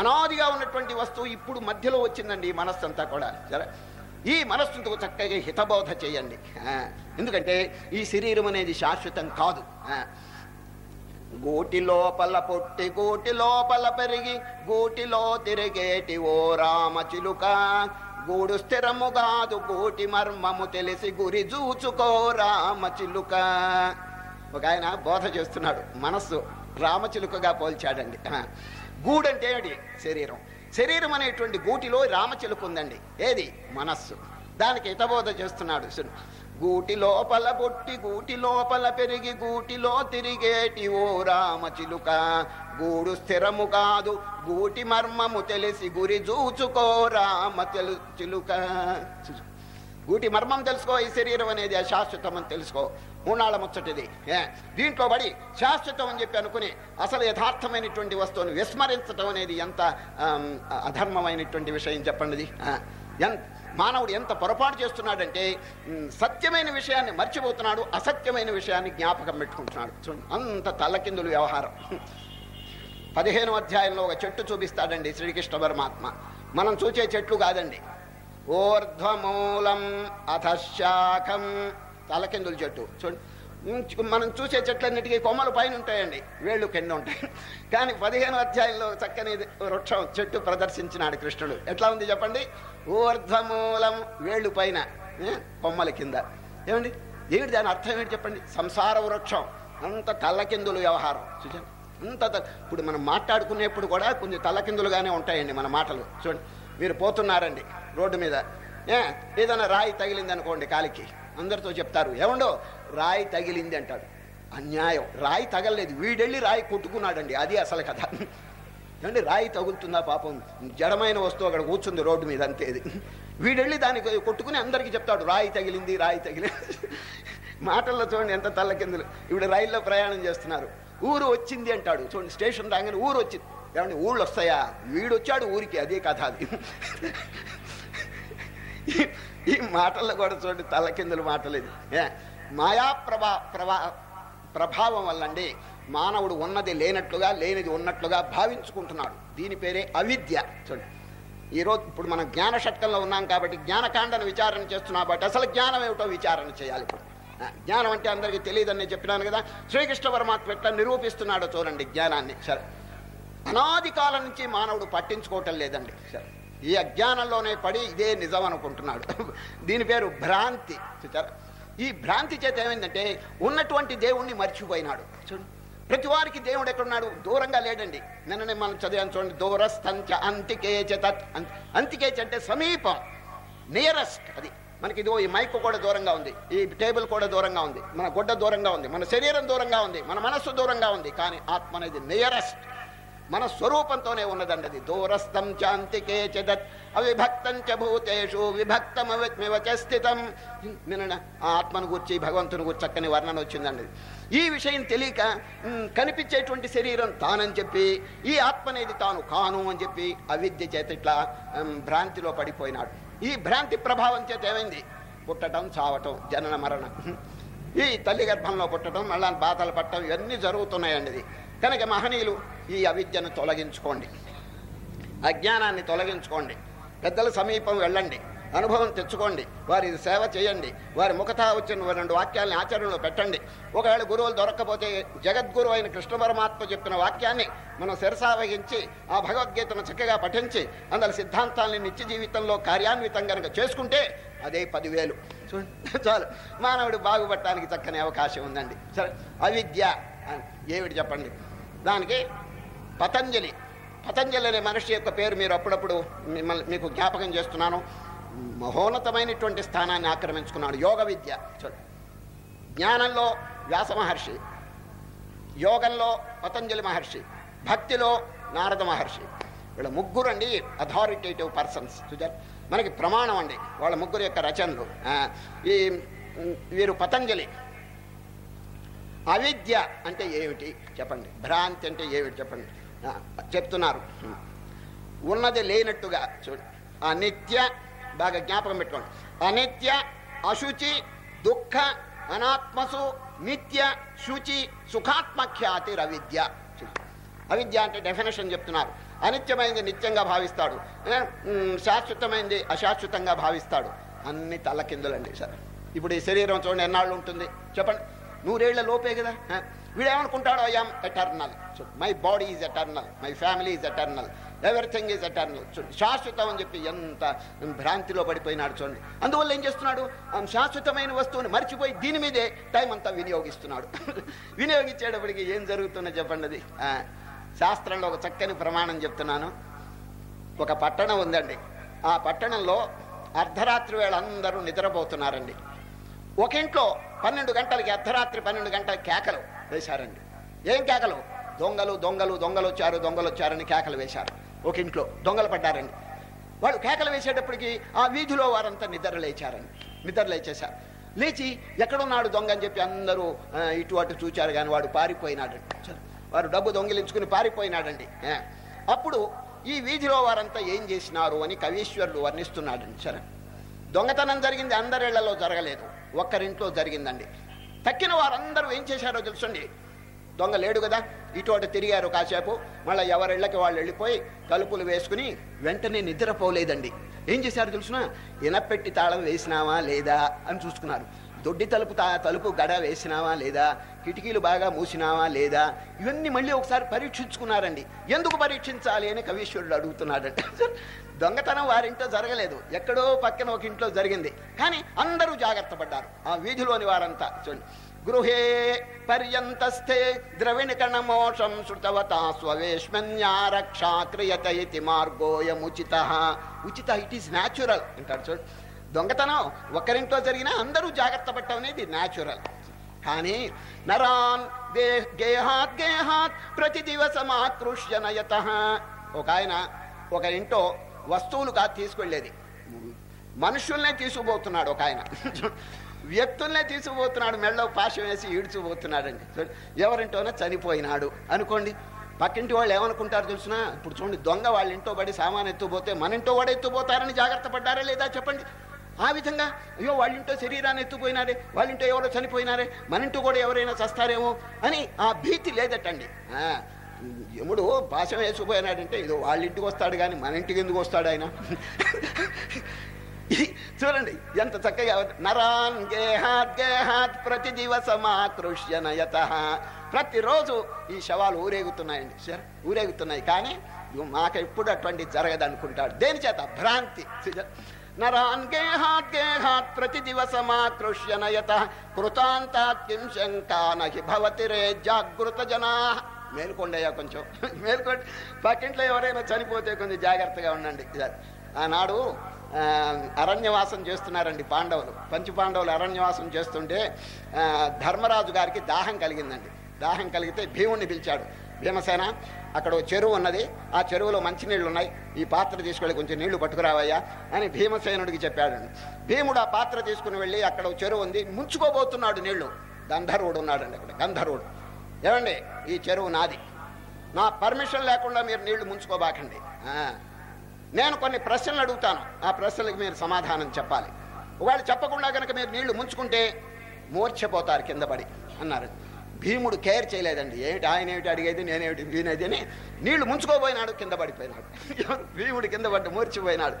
అనాదిగా ఉన్నటువంటి వస్తువు ఇప్పుడు మధ్యలో వచ్చిందండి ఈ మనస్సు అంతా కూడా. సరే? ఈ మనస్సుతో చక్కగా హితబోధ చేయండి. ఎందుకంటే ఈ శరీరం అనేది శాశ్వతం కాదు. గూటి లోపల పుట్టి గూటి లోపల పెరిగి గూటిలో తిరిగేటి ఓ రామ చిలుక. గూడు స్థిరము కాదు గూటి మర్మము తెలిసి గురి చూచుకో రామ చిలుక. ఒక ఆయన బోధ చేస్తున్నాడు. మనస్సు రామచిలుకగా పోల్చాడండి. గూడు గూడంటే ఏమిటి? శరీరం. శరీరం అనేటువంటి గూటిలో రామచిలుక ఉందండి. ఏది? మనస్సు. దానికి హితబోధ చేస్తున్నాడు గూటి లోపల పొట్టి గూటి లోపల పెరిగి గూటిలో తిరిగేటి ఓ రామచిలుక గూడు స్థిరము కాదు గూటి మర్మము తెలిసి గురి చూచుకో రామ తెలు చిలుక. గూటి మర్మం తెలుసుకో ఈ శరీరం అనేది అశాశ్వతం అని తెలుసుకో. మూనాళ్ళ ముచ్చటిది. ఏ, దీంట్లో పడి శాశ్వతం అని చెప్పి అనుకుని అసలు యథార్థమైనటువంటి వస్తువుని విస్మరించటం అనేది ఎంత అధర్మమైనటువంటి విషయం చెప్పండి. ఎంత మానవుడు ఎంత పొరపాటు చేస్తున్నాడంటే సత్యమైన విషయాన్ని మర్చిపోతున్నాడు అసత్యమైన విషయాన్ని జ్ఞాపకం పెట్టుకుంటున్నాడు. చూడండి అంత తల్లకిందులు వ్యవహారం. పదిహేను అధ్యాయంలో ఒక చెట్టు చూపిస్తాడండి శ్రీకృష్ణ పరమాత్మ. మనం చూచే చెట్లు కాదండి. ఊర్ధ్వమూలం అధశాఖం తలకిందుల చెట్టు. చూడండి మనం చూసే చెట్లన్నిటికీ కొమ్మలు పైన ఉంటాయండి వేళ్ళు కింద ఉంటాయి కానీ పదిహేను అధ్యాయంలో చక్కని వృక్షం చెట్టు ప్రదర్శించినాడు కృష్ణుడు. ఎట్లా ఉంది చెప్పండి? ఊర్ధ్వమూలం వేళ్ళు పైన కొమ్మల కింద. ఏమండి? ఏమిటి దాని అర్థం ఏంటి చెప్పండి? సంసార వృక్షం. అంత తల్లకిందులు వ్యవహారం. చూసాను అంత త- ఇప్పుడు మనం మాట్లాడుకునేప్పుడు కూడా కొంచెం తల్లకిందులుగానే ఉంటాయండి మన మాటలు. చూడండి. మీరు పోతున్నారండి రోడ్డు మీద. ఏదైనా రాయి తగిలింది అనుకోండి కాలికి. అందరితో చెప్తారు. ఏమండో? రాయి తగిలింది అంటాడు. అన్యాయం. రాయి తగలలేదు. వీడెళ్ళి రాయి కొట్టుకున్నాడండి. అది అసలు కథ. ఏమండి రాయి తగులుతుందా పాపం? జడమైన వస్తువు అక్కడ కూర్చుంది రోడ్డు మీద అంతే వీడెళ్ళి దానికి కొట్టుకుని అందరికీ చెప్తాడు. రాయి తగిలింది రాయి తగిలింది మాటల్లో చూడండి ఎంత తల్లకిందులు. ఇప్పుడు రైల్లో ప్రయాణం చేస్తున్నారు. ఊరు వచ్చింది అంటాడు. చూడండి స్టేషన్ రాగానే ఊరు వచ్చింది ఏమండి ఊళ్ళు వస్తాయా? వీడొచ్చాడు ఊరికి. అదే కథ అది. ఈ- మాటల్లో కూడా చూడండి తలకిందుల మాటలు ఇది. ఏ, మాయా ప్రభా ప్రభా ప్రభావం వల్లండి మానవుడు ఉన్నది లేనట్లుగా లేనిది ఉన్నట్లుగా భావించుకుంటున్నాడు. దీని పేరే అవిద్య. చూడండి. ఈరోజు ఇప్పుడు మనం జ్ఞాన షట్కంలో ఉన్నాం కాబట్టి జ్ఞానకాండను విచారణ చేస్తున్నాం కాబట్టి అసలు జ్ఞానం ఏమిటో విచారణ చేయాలి ఇప్పుడు. ఆ, జ్ఞానం అంటే అందరికీ తెలియదని నేను చెప్పినాను కదా. శ్రీకృష్ణ పరమాత్మ ఎట్లా నిరూపిస్తున్నాడో చూడండి జ్ఞానాన్ని. సరే. అనాది కాలం నుంచి మానవుడు పట్టించుకోవటం లేదండి. సరే. ఈ అజ్ఞానంలోనే పడి ఇదే నిజం అనుకుంటున్నాడు. [LAUGHS] దీని పేరు భ్రాంతి. చూచారా ఈ భ్రాంతి చేత ఏమైందంటే ఉన్నటువంటి దేవుణ్ణి మర్చిపోయినాడు. చూడండి ప్రతి వారికి దేవుడు ఎక్కడున్నాడు? దూరంగా లేడండి. నిన్ననే మనం చదివాను చూడండి. దూరస్థంచ అంతికేచ తత్ అంతికేచ అంటే సమీపం నియరెస్ట్ అది. మనకి ఇదిగో ఈ మైక్ కూడా దూరంగా ఉంది. ఈ టేబుల్ కూడా దూరంగా ఉంది. మన గుడ్డ దూరంగా ఉంది. మన శరీరం దూరంగా ఉంది. మన మనస్సు దూరంగా ఉంది. కానీ ఆత్మ అనేది నియరెస్ట్ మన స్వరూపంతోనే ఉన్నదండి అది దూరస్థం చాంతికే చెదత్ అవిభక్తం చ భూతేషు విభక్తమివ స్థితం. నిన్న ఆ ఆత్మను గుర్చి భగవంతుని గురించి చక్కని వర్ణన వచ్చిందండి ఈ విషయం తెలియక కనిపించేటువంటి శరీరం తానని చెప్పి ఈ ఆత్మ అనేది తాను కాను అని చెప్పి అవిద్య చేత ఇట్లా భ్రాంతిలో పడిపోయినాడు. ఈ భ్రాంతి ప్రభావం చేత ఏమైంది? పుట్టడం చావటం జనన మరణం. ఈ తల్లి గర్భంలో పుట్టడం మళ్ళా బాధలు పట్టడం ఇవన్నీ జరుగుతున్నాయండి ఇది కనుక మహనీయులు ఈ అవిద్యను తొలగించుకోండి. అజ్ఞానాన్ని తొలగించుకోండి. పెద్దల సమీపం వెళ్ళండి. అనుభవం తెచ్చుకోండి. వారి సేవ చేయండి. వారి ముఖతా వచ్చిన రెండు వాక్యాలని ఆచరణలో పెట్టండి. ఒకవేళ గురువులు దొరక్కపోతే జగద్గురు అయిన కృష్ణ పరమాత్మ చెప్పిన వాక్యాన్ని మనం శిరసావహించి ఆ భగవద్గీతను చక్కగా పఠించి అందరి సిద్ధాంతాలని నిత్య జీవితంలో కార్యాన్వితం కనుక చేసుకుంటే అదే పదివేలు. చూడండి చాలు. మానవుడు బాగుపడటానికి చక్కని అవకాశం ఉందండి. సరే అవిద్య ఏమిటి చెప్పండి? దానికి పతంజలి. పతంజలి అనే మనిషి యొక్క పేరు మీరు అప్పుడప్పుడు మిమ్మల్ని మీకు జ్ఞాపకం చేస్తున్నాను. మహోన్నతమైనటువంటి స్థానాన్ని ఆక్రమించుకున్నాడు. యోగ విద్య. చూడండి జ్ఞానంలో వ్యాస మహర్షి యోగంలో పతంజలి మహర్షి భక్తిలో నారద మహర్షి. వీళ్ళ ముగ్గురు అండి అథారిటేటివ్ పర్సన్స్ చూచారు మనకి ప్రమాణం అండి. వాళ్ళ ముగ్గురు యొక్క రచనలు. ఈ వీరు పతంజలి. అవిద్య అంటే ఏమిటి? చెప్పండి. భ్రాంతి అంటే ఏమిటి? చెప్పండి. చెప్తున్నారు. ఉన్నది లేనట్టుగా చూడండి అనిత్య బాగా జ్ఞాపకం పెట్టుకోండి. అనిత్య అశుచి దుఃఖ అనాత్మసు నిత్య శుచి సుఖాత్మఖ్యాతి అవిద్య అవిద్య అంటే డెఫినేషన్ చెప్తున్నారు. అనిత్యమైంది నిత్యంగా భావిస్తాడు. శాశ్వతమైంది అశాశ్వతంగా భావిస్తాడు. అన్ని తల్లకిందులండి సార్. ఇప్పుడు ఈ శరీరం చూడండి ఎన్నాళ్ళు ఉంటుంది? చెప్పండి. నూరేళ్ళ లోపే కదా? వీడేమనుకుంటాడు వీడేమనుకుంటాడో I am eternal my body is eternal my family is eternal everything is eternal శాశ్వతం అని చెప్పి ఎంత భ్రాంతిలో పడిపోయినాడు చూడండి. అందువల్ల ఏం చేస్తున్నాడు? శాశ్వతమైన వస్తువుని మర్చిపోయి దీని మీదే టైం అంతా వినియోగిస్తున్నాడు. [LAUGHS] వినియోగించేటప్పటికి ఏం జరుగుతుందో చెప్పండి అది. శాస్త్రంలో ఒక చక్కని ప్రమాణం చెప్తున్నాను. ఒక పట్టణం ఉందండి. ఆ పట్టణంలో అర్ధరాత్రి వేళ అందరూ నిద్రపోతున్నారండి. ఒక ఇంట్లో పన్నెండు గంటలకి అర్ధరాత్రి పన్నెండు గంటల కేకలు వేశారండి. ఏం కేకలు? దొంగలు దొంగలు దొంగలు వచ్చారు దొంగలు వచ్చారని కేకలు వేశారు. ఒక ఇంట్లో దొంగలు పడ్డారండి. వాళ్ళు కేకలు వేసేటప్పటికి ఆ వీధిలో వారంతా నిద్ర లేచారండి. నిద్ర లేచేశారు. లేచి ఎక్కడున్నాడు దొంగ అని చెప్పి అందరూ ఇటు అటు చూచారు కానీ వాడు పారిపోయినాడండి వారు డబ్బు దొంగిలించుకుని పారిపోయినాడండి. అప్పుడు ఈ వీధిలో వారంతా ఏం చేసినారు అని కవీశ్వరుడు వర్ణిస్తున్నాడండి. సరే. దొంగతనం జరిగింది అందరిళ్ళలో జరగలేదు. ఒక్కరింట్లో జరిగిందండి. తక్కిన వారందరూ ఏం చేశారో తెలుసండి? దొంగ లేడు కదా ఇటువంటి తిరిగారు కాసేపు. మళ్ళీ ఎవరిళ్ళకి వాళ్ళు వెళ్ళిపోయి తలుపులు వేసుకుని వెంటనే నిద్రపోలేదండి. ఏం చేశారు తెలుసునా? ఇనపెట్టి తాళం వేసినావా లేదా అని చూసుకున్నారు. దొడ్డి తలుపు తా తలుపు గడ వేసినావా లేదా? కిటికీలు బాగా మూసినావా లేదా? ఇవన్నీ మళ్ళీ ఒకసారి పరీక్షించుకున్నారండి. ఎందుకు పరీక్షించాలి అని కవీశ్వరుడు అడుగుతున్నాడంట. దొంగతనం వారింట్లో జరగలేదు. ఎక్కడో పక్కన ఒక ఇంట్లో జరిగింది. కానీ అందరూ జాగ్రత్త పడ్డారు. ఆ వీధిలోని వారంతా చూడండి. గృహే పర్యంతస్థే ద్రవిణకణమోషం శృతవతా స్వవేష్మన్యారక్షా క్రియత ఇది మార్గోయముచిత. ఉచిత ఇట్ ఈస్ న్యాచురల్ అంటాడు చూడు. దొంగతనం ఒకరింట్లో జరిగినా అందరూ జాగ్రత్త పట్టం అనేది న్యాచురల్ కానీ నరాన్ దే గేహాత్ గేహాత్ ప్రతి దివసమాకృష్య నయత ఒక ఆయన ఒక ఇంట్లో వస్తువులు కాదు తీసుకెళ్ళేది. మనుషుల్నే తీసుకుపోతున్నాడు ఒక ఆయన. వ్యక్తుల్నే తీసుకుపోతున్నాడు మెళ్ళో పాశం వేసి ఈడ్చుకుపోతున్నాడండి చూడు, ఎవరింటోనో చనిపోయినాడు. అనుకోండి పక్కింటి వాళ్ళు ఏమనుకుంటారు తెలిసిన? ఇప్పుడు చూడండి దొంగ వాళ్ళ ఇంట్లో పడి సామాన్ ఎత్తుపోతే మన ఇంట్లో వాడు ఎత్తుపోతారని జాగ్రత్త పడ్డారా లేదా చెప్పండి? ఆ విధంగా అయ్యో వాళ్ళింటో శరీరాన్ని ఎత్తుపోయినారే వాళ్ళింటో ఎవరో చనిపోయినారే మన ఇంటూ కూడా ఎవరైనా చస్తారేమో అని ఆ భీతి లేదటండి. యముడు పాశం వేసుకుపోయినాడంటే ఇదో వాళ్ళ ఇంటికి వస్తాడు కానీ మన ఇంటికి ఎందుకు వస్తాడు ఆయన? చూడండి ఎంత చక్కగా నరాన్ గేహాత్ గేహాత్ ప్రతి దివసమాకృష్య నయత. ప్రతిరోజు ఈ శవాలు ఊరేగుతున్నాయండి సార్ ఊరేగుతున్నాయి. కానీ మాకు ఎప్పుడు అటువంటి జరగదు అనుకుంటాడు దేని చేత? భ్రాంతి. నరాన్ గేహాత్ గేహాత్ ప్రతి దివసమాకృష్య నయత. కృతాంతాత్ కిం శంకా నహి భవతి రే జాగృత జనా. మేలుకొండయ్యా కొంచెం. మేలుకోండి పక్కింట్లో ఎవరైనా చనిపోతే కొంచెం జాగ్రత్తగా ఉండండి. ఆనాడు అరణ్యవాసం చేస్తున్నారండి పాండవులు. పంచు పాండవులు అరణ్యవాసం చేస్తుంటే ధర్మరాజు గారికి దాహం కలిగిందండి. దాహం కలిగితే భీముణ్ణి పిలిచాడు. భీమసేన అక్కడ చెరువు ఉన్నది. ఆ చెరువులో మంచినీళ్ళు ఉన్నాయి ఈ పాత్ర తీసుకెళ్ళి కొంచెం నీళ్ళు పట్టుకురావయ్యా అని భీమసేనుడికి చెప్పాడండి భీముడు ఆ పాత్ర తీసుకుని వెళ్ళి అక్కడ చెరువు ఉంది. ముంచుకోబోతున్నాడు నీళ్ళు. గంధర్వుడు ఉన్నాడండి అక్కడ. గంధర్వుడు. ఏమండి? ఈ చెరువు నాది. నా పర్మిషన్ లేకుండా మీరు నీళ్ళు ముంచుకోబాకండి. ఆ. నేను కొన్ని ప్రశ్నలు అడుగుతాను. ఆ ప్రశ్నలకు మీరు సమాధానం చెప్పాలి. ఒకవేళ చెప్పకుండా కనుక మీరు నీళ్ళు ముంచుకుంటే మూర్ఛపోతారు కింద పడి అన్నారు. భీముడు కేర్ చేయలేదండి. ఏమిటి ఆయన ఏమిటి అడిగేది నేనేమిటి వీనేది అని నీళ్ళు ముంచుకోపోయినాడు కింద పడిపోయినాడు. భీముడు కింద పడి మూర్చిపోయినాడు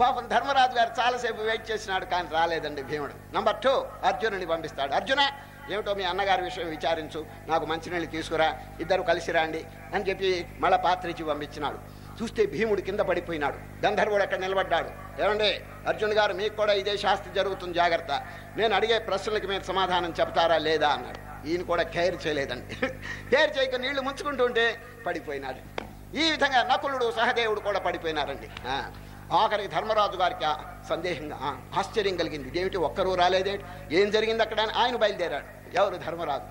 పాపం ధర్మరాజు గారు చాలాసేపు వెయిట్ చేసినాడు కానీ రాలేదండి భీముడు. నంబర్ టూ అర్జునుడిని పంపిస్తాడు. అర్జున ఏమిటో మీ అన్నగారి విషయం విచారించు. నాకు మంచినీళ్ళు తీసుకురా ఇద్దరు కలిసి రండి అని చెప్పి మళ్ళా పాత్ర ఇచ్చి పంపించినాడు. చూస్తే భీముడు కింద పడిపోయినాడు. గంధర్వుడు అక్కడ నిలబడ్డాడు. ఏమండి అర్జున్ గారు మీకు కూడా ఇదే శాస్త్రి జరుగుతుంది జాగ్రత్త. నేను అడిగే ప్రశ్నలకు మీరు సమాధానం చెప్తారా లేదా అన్నాడు. ఈయన కూడా కేర్ చేయలేదండి. [LAUGHS] కేర్ చేయక నీళ్ళు ముంచుకుంటుంటే పడిపోయినాడు. ఈ విధంగా నకులుడు సహదేవుడు కూడా పడిపోయినారండి. ఆ, ఆఖరికి ధర్మరాజు గారికి సందేహంగా ఆశ్చర్యం కలిగింది. ఇదేమిటి? ఒక్కరూ రాలేదేమిటి ఏం జరిగింది అక్కడ అని ఆయన బయలుదేరాడు. ఎవరు? ధర్మరాజు.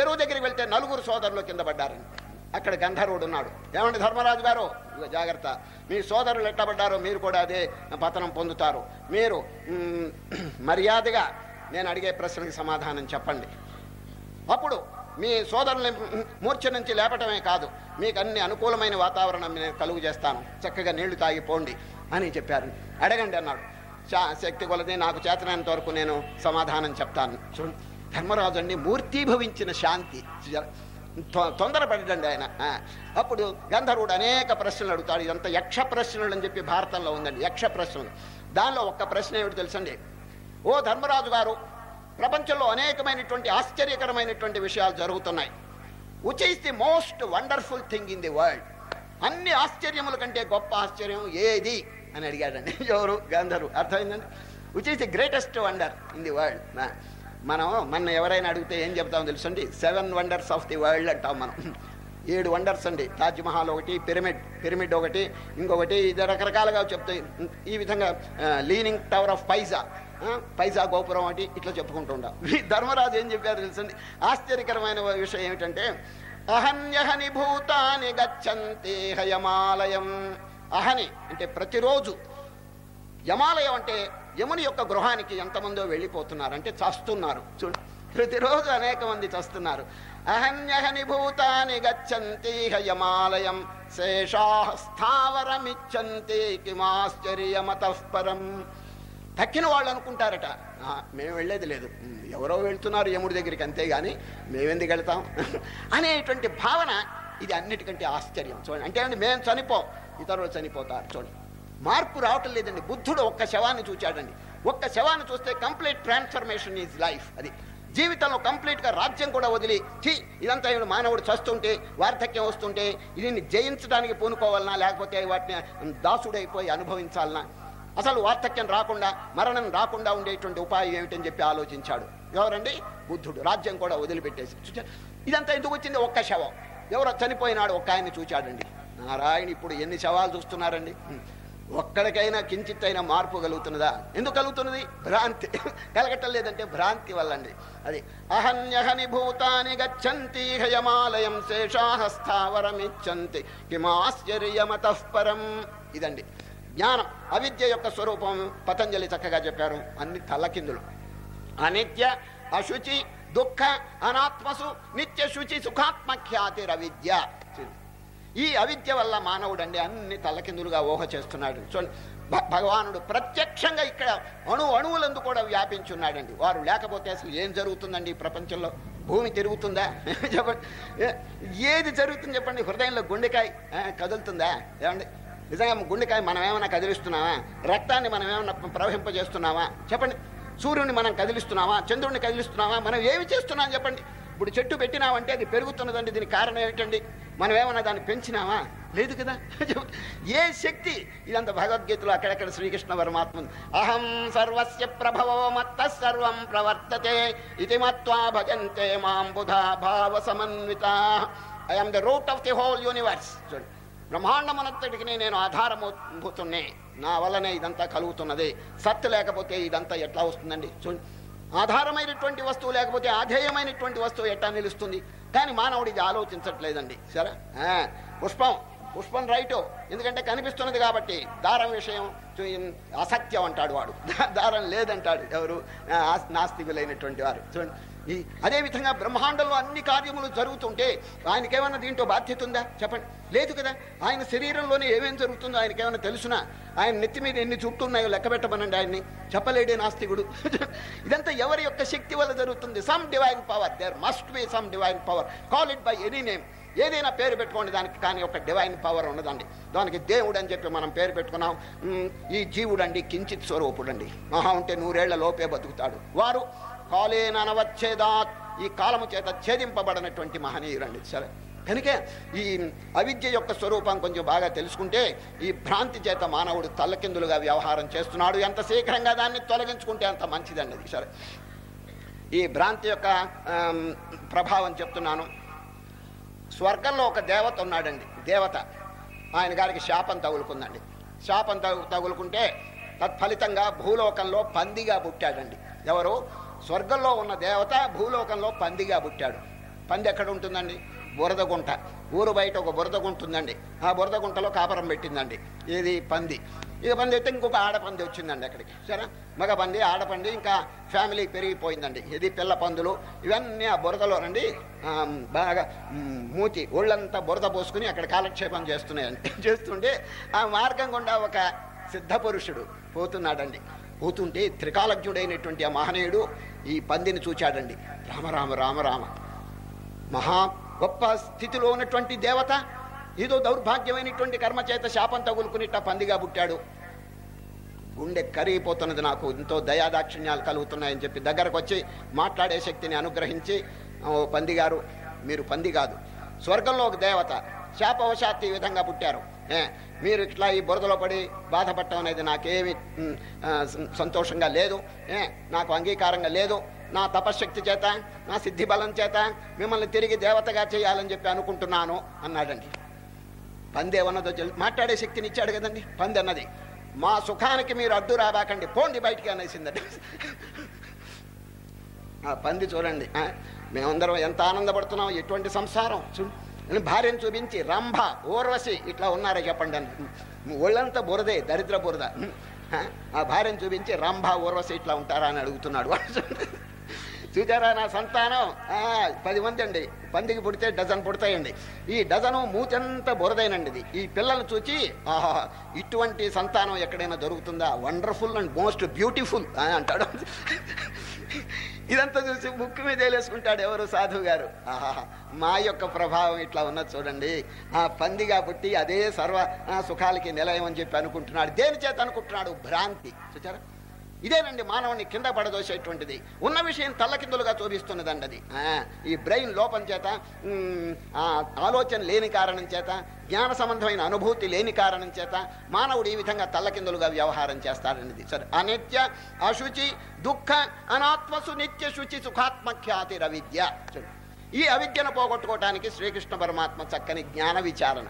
చెరువు దగ్గరికి వెళ్తే నలుగురు సోదరులు కింద పడ్డారని అక్కడ గంధర్వుడు ఉన్నాడు. ఏమండి ధర్మరాజు గారు? జాగ్రత్త. మీ సోదరులు ఎట్టబడ్డారో మీరు కూడా అదే పతనం పొందుతారు. మీరు [CLEARS THROAT] మర్యాదగా నేను అడిగే ప్రశ్నకి సమాధానం చెప్పండి. అప్పుడు మీ సోదరుని మూర్ఛ నుంచి లేపటమే కాదు మీకు అన్ని అనుకూలమైన వాతావరణం నేను కలుగు చేస్తాను. చక్కగా నీళ్ళు తాగిపోండి అని చెప్పారు అడగండి అన్నాడు. శక్తి కొలది నాకు చేతనంత వరకు నేను సమాధానం చెప్తాను. చూడండి ధర్మరాజు అండి మూర్తీభవించిన శాంతి. తొందరపడండి ఆయన. ఆ, అప్పుడు గంధర్వుడు అనేక ప్రశ్నలు అడుగుతాడు. ఇదంతా యక్ష ప్రశ్నలు అని చెప్పి భారతంలో ఉందండి. యక్ష ప్రశ్నలు. దానిలో ఒక్క ప్రశ్న ఏమిటి తెలుసండి? ఓ ధర్మరాజు గారు ప్రపంచంలో అనేకమైనటువంటి ఆశ్చర్యకరమైనటువంటి విషయాలు జరుగుతున్నాయి. Which is the most wonderful thing in the world అన్ని ఆశ్చర్యముల కంటే గొప్ప ఆశ్చర్యం ఏది? అని అడిగాడండి. [LAUGHS] ఎవరు? గంధర్వు అర్థమైందండి? Which is the greatest wonder in the world మనం మన ఎవరైనా అడిగితే ఏం చెప్తామో తెలుసండి? Seven wonders of the world అంటాం మనం. [LAUGHS] ఏడు వండర్స్ అండి. తాజ్మహల్ ఒకటి పిరమిడ్ పిరమిడ్ ఒకటి ఇంకొకటి ఇది రకరకాలుగా చెప్తాయి. ఈ విధంగా leaning tower of Pisa Pisa Pisa గోపురం ఒకటి ఇట్లా చెప్పుకుంటూ ఉంటాం. [LAUGHS] ధర్మరాజు ఏం చెప్పారు తెలుసండి? ఆశ్చర్యకరమైన విషయం ఏమిటంటే అహన్యహని భూతాని గచ్చంతే హయమాలయం. అహని అంటే ప్రతిరోజు యమాలయం అంటే యముని యొక్క గృహానికి ఎంతమందో వెళ్ళిపోతున్నారు అంటే చస్తున్నారు. చూడు ప్రతిరోజు అనేక మంది చస్తున్నారు. అహన్యహని భూతాని గచ్చంతి యమాలయం శేషా స్థావరమిచ్చంతి కిమాశ్చర్యమతఃపరం తక్కిన వాళ్ళు అనుకుంటారట. మేము వెళ్ళేది లేదు. ఎవరో వెళ్తున్నారు యముడి దగ్గరికి అంతేగాని మేమెందుకు వెళ్తాం? [LAUGHS] అనేటువంటి భావన ఇది అన్నిటికంటే ఆశ్చర్యం. చూడండి అంటే అండి మేము చనిపోం ఇతరులు చనిపోతారు. చూడండి మార్పు రావటం లేదండి. బుద్ధుడు ఒక్క శవాన్ని చూచాడండి. ఒక్క శవాన్ని చూస్తే కంప్లీట్ ట్రాన్స్ఫర్మేషన్ ఈజ్ లైఫ్. అది జీవితంలో కంప్లీట్గా రాజ్యం కూడా వదిలి ఛీ ఇదంతా ఏమిటి మానవుడు చస్తుంటే వార్ధక్యం వస్తుంటే దీన్ని జయించడానికి పూనుకోవాలనా లేకపోతే వాటిని దాసుడైపోయి అనుభవించాలనా? అసలు వార్ధక్యం రాకుండా మరణం రాకుండా ఉండేటువంటి ఉపాయం ఏమిటని చెప్పి ఆలోచించాడు. ఎవరండి? బుద్ధుడు. రాజ్యం కూడా వదిలిపెట్టేసి. ఇదంతా ఎందుకు వచ్చింది? ఒక్క శవం. ఎవరో చనిపోయినాడు ఒక్క ఆయన చూచాడండి. నారాయణ ఇప్పుడు ఎన్ని శవాలు చూస్తున్నారండి? ఒక్కడికైనా కించిత్తైనా మార్పు కలుగుతున్నదా? ఎందుకు కలుగుతున్నది? భ్రాంతి. కలగటం లేదంటే భ్రాంతి వల్లండి. అది అహన్యహని భూతాని గచ్చంతి హయమాలయం శేషాహస్థావరమిచ్చంతి. కిమాశ్చర్యమతఃపరం ఇదండి. జ్ఞానం అవిద్య యొక్క స్వరూపం పతంజలి చక్కగా చెప్పారు అన్ని తల్లకిందులు అనిత్య అశుచి దుఃఖ అనాత్మసు నిత్య శుచి సుఖాత్మఖ్యాతి అవిద్య ఈ అవిద్య వల్ల మానవుడండి అన్ని తల్లకిందులుగా ఊహ చేస్తున్నాడు. చూడండి భగవానుడు ప్రత్యక్షంగా ఇక్కడ అణు అణువులందు కూడా వ్యాపించున్నాడండి. వారు లేకపోతే అసలు ఏం జరుగుతుందండి ఈ ప్రపంచంలో? భూమి తిరుగుతుందా? [LAUGHS] చెప్పండి. ఏది జరుగుతుంది చెప్పండి? హృదయంలో గుండెకాయ కదులుతుందా? ఏమండి? నిజంగా గుండెకాయ మనం ఏమైనా కదిలిస్తున్నావా? రక్తాన్ని మనం ఏమైనా ప్రవహింపజేస్తున్నావా? చెప్పండి. సూర్యుడిని మనం కదిలిస్తున్నావా? చంద్రుడిని కదిలిస్తున్నావా? మనం ఏమి చేస్తున్నాం చెప్పండి. ఇప్పుడు చెట్టు పెట్టినామంటే అది పెరుగుతున్నదండి. దీనికి కారణం ఏమిటండి? మనం ఏమైనా దాన్ని పెంచినామా లేదు కదా. ఏ శక్తి? ఇదంతా భగవద్గీతలో అక్కడక్కడ శ్రీకృష్ణ పరమాత్మ అహం సర్వస్య ప్రభవో మత్త సర్వం ప్రవర్తతే ఇది మత్వా భజంతే మాంబుధా భావ సమన్విత. I am the root of the whole universe చూడండి. బ్రహ్మాండమనంతటికి నేను ఆధారమవుతున్నే నా వల్లనే ఇదంతా కలుగుతున్నది. సత్తు లేకపోతే ఇదంతా ఎట్లా వస్తుందండి? చూడండి ఆధారమైనటువంటి వస్తువు లేకపోతే ఆధేయమైనటువంటి వస్తువు ఎట్లా నిలుస్తుంది? కానీ మానవుడు ఇది ఆలోచించట్లేదండి. సరే? పుష్పం. పుష్పం రైటు. ఎందుకంటే కనిపిస్తున్నది కాబట్టి దారం విషయం అసత్యం అంటాడు వాడు. దారం లేదంటాడు ఎవరు? నాస్తికులైనటువంటి వారు. చూడండి ఈ అదేవిధంగా బ్రహ్మాండంలో అన్ని కార్యములు జరుగుతుంటే ఆయనకేమైనా దీంట్లో బాధ్యత ఉందా? చెప్పండి. లేదు కదా. ఆయన శరీరంలోనే ఏమేం జరుగుతుందో ఆయనకేమైనా తెలుసునా? ఆయన నెత్తి మీద ఎన్ని చుట్టూ ఉన్నాయో లెక్క పెట్టమనండి ఆయన్ని. చెప్పలేడే నాస్తికుడు. [LAUGHS] ఇదంతా ఎవరి యొక్క శక్తి వల్ల జరుగుతుంది? Some divine power there must be some divine power call it by any name ఏదైనా పేరు పెట్టుకోండి. దానికి కానీ ఒక డివైన్ పవర్ ఉన్నదండి. దానికి దేవుడు అని చెప్పి మనం పేరు పెట్టుకున్నాం. ఈ జీవుడండి కించిత్ స్వరూపుడండి. మహా ఉంటే నూరేళ్ళ లోపే బతుకుతాడు. వారు కాలేన అనవచ్ఛేదాత్ ఈ కాలము చేత ఛేదింపబడినటువంటి మహనీయురండి సరే కనుక ఈ అవిద్య యొక్క స్వరూపం కొంచెం బాగా తెలుసుకుంటే ఈ భ్రాంతి చేత మానవుడు తల్లకిందులుగా వ్యవహారం చేస్తున్నాడు. ఎంత శీఘ్రంగా దాన్ని తొలగించుకుంటే అంత మంచిదండి అది. సరే ఈ భ్రాంతి యొక్క ప్రభావం చెప్తున్నాను. స్వర్గంలో ఒక దేవత ఉన్నాడండి. దేవత. ఆయన గారికి శాపం తగులుకుందండి. శాపం తగు తగులుకుంటే తత్ఫలితంగా భూలోకంలో పందిగా పుట్టాడండి. ఎవరు? స్వర్గంలో ఉన్న దేవత భూలోకంలో పందిగా పుట్టాడు. పంది ఎక్కడ ఉంటుందండి? బురదగుంట ఊరు బయట ఒక బురద ఉందండి. ఆ బురదగుంటలో కాపరం పెట్టిందండి. ఇది పంది. ఇక పంది అయితే ఇంకొక ఆడపంది వచ్చిందండి అక్కడికి. సరే మగ పంది ఆడపంది ఇంకా ఫ్యామిలీ పెరిగిపోయిందండి. ఇది పిల్ల పందులు. ఇవన్నీ ఆ బురదలోనండి రండి. బాగా మూతి ఒళ్ళంతా బురద పోసుకుని అక్కడ కాలక్షేపం చేస్తున్నాయండి. చేస్తుంటే ఆ మార్గం గుండా ఒక సిద్ధ పురుషుడు పోతున్నాడండి. పోతుంటే త్రికాలజ్ఞుడైనటువంటి ఆ మహనీయుడు ఈ పందిని చూచాడండి. రామ రామ రామ రామ. మహా గొప్ప స్థితిలో ఉన్నటువంటి దేవత ఏదో దౌర్భాగ్యమైనటువంటి కర్మచేత శాపం తగులుకునిట్ట పందిగా పుట్టాడు. గుండె కరిగిపోతున్నది నాకు ఎంతో దయాదాక్షిణ్యాలు కలుగుతున్నాయని చెప్పి దగ్గరకు వచ్చి మాట్లాడే శక్తిని అనుగ్రహించి ఓ పంది గారు మీరు పంది కాదు స్వర్గంలో ఒక దేవత శాపవశాత్తు ఈ విధంగా పుట్టారు. మీరు ఇట్లా ఈ బురదలో పడి బాధపడటం అనేది నాకేమి సంతోషంగా లేదు. నాకు అంగీకారంగా లేదు. నా తపశ్శక్తి చేత నా సిద్ధి బలం చేత మిమ్మల్ని తిరిగి దేవతగా చేయాలని చెప్పి అనుకుంటున్నాను అన్నాడండి. పంది ఏమన్నదో మాట్లాడే శక్తిని ఇచ్చాడు కదండి పంది అన్నది. మా సుఖానికి మీరు అడ్డు రాబాకండి పోండి బయటికి అనేసిందండి. ఆ పంది చూడండి మేమందరం ఎంత ఆనందపడుతున్నాం ఎటువంటి సంసారం చూ అని భార్యను చూపించి రంభ ఊర్వశి ఇట్లా ఉన్నారా చెప్పండి అని. ఒళ్ళంతా బురదే దరిద్ర బురద. ఆ, భార్యను చూపించి రంభ ఊర్వశి ఇట్లా ఉంటారా అని అడుగుతున్నాడు చూచారా నా సంతానం? ఆ, పది మంది అండి. పందికి పుడితే డజన్ పుడతాయండి. ఈ డజను మూతంతా బురదైనండి ఇది ఈ పిల్లల్ని చూచి ఆహా ఇటువంటి సంతానం ఎక్కడైనా దొరుకుతుందా? వండర్ఫుల్ అండ్ మోస్ట్ బ్యూటిఫుల్ అంటాడు. ఇదంతా చూసి ముక్కు మీద వేలేసుకుంటాడు ఎవరు సాధువు గారు? మా యొక్క ప్రభావం ఇట్లా ఉన్నది చూడండి. ఆ పందిగా పుట్టి అదే సర్వ సుఖాలకి నిలయం అని చెప్పి అనుకుంటున్నాడు. దేని చేత అనుకుంటున్నాడు? భ్రాంతి. చూచారా? ఇదేనండి మానవుని కింద పడదోసేటువంటిది. ఉన్న విషయం తల్లకిందులుగా చూపిస్తున్నదండి అది ఈ బ్రెయిన్ లోపం చేత ఆలోచన లేని కారణం చేత జ్ఞాన సంబంధమైన అనుభూతి లేని కారణం చేత మానవుడు ఈ విధంగా తల్లకిందులుగా వ్యవహారం చేస్తాడన్నది సరే అనిత్య అశుచి దుఃఖ అనాత్మసు నిత్య శుచి సుఖాత్మఖ్యాతి రవిద్య. ఈ అవిద్యను పోగొట్టుకోవటానికి శ్రీకృష్ణ పరమాత్మ చక్కని జ్ఞాన విచారణ.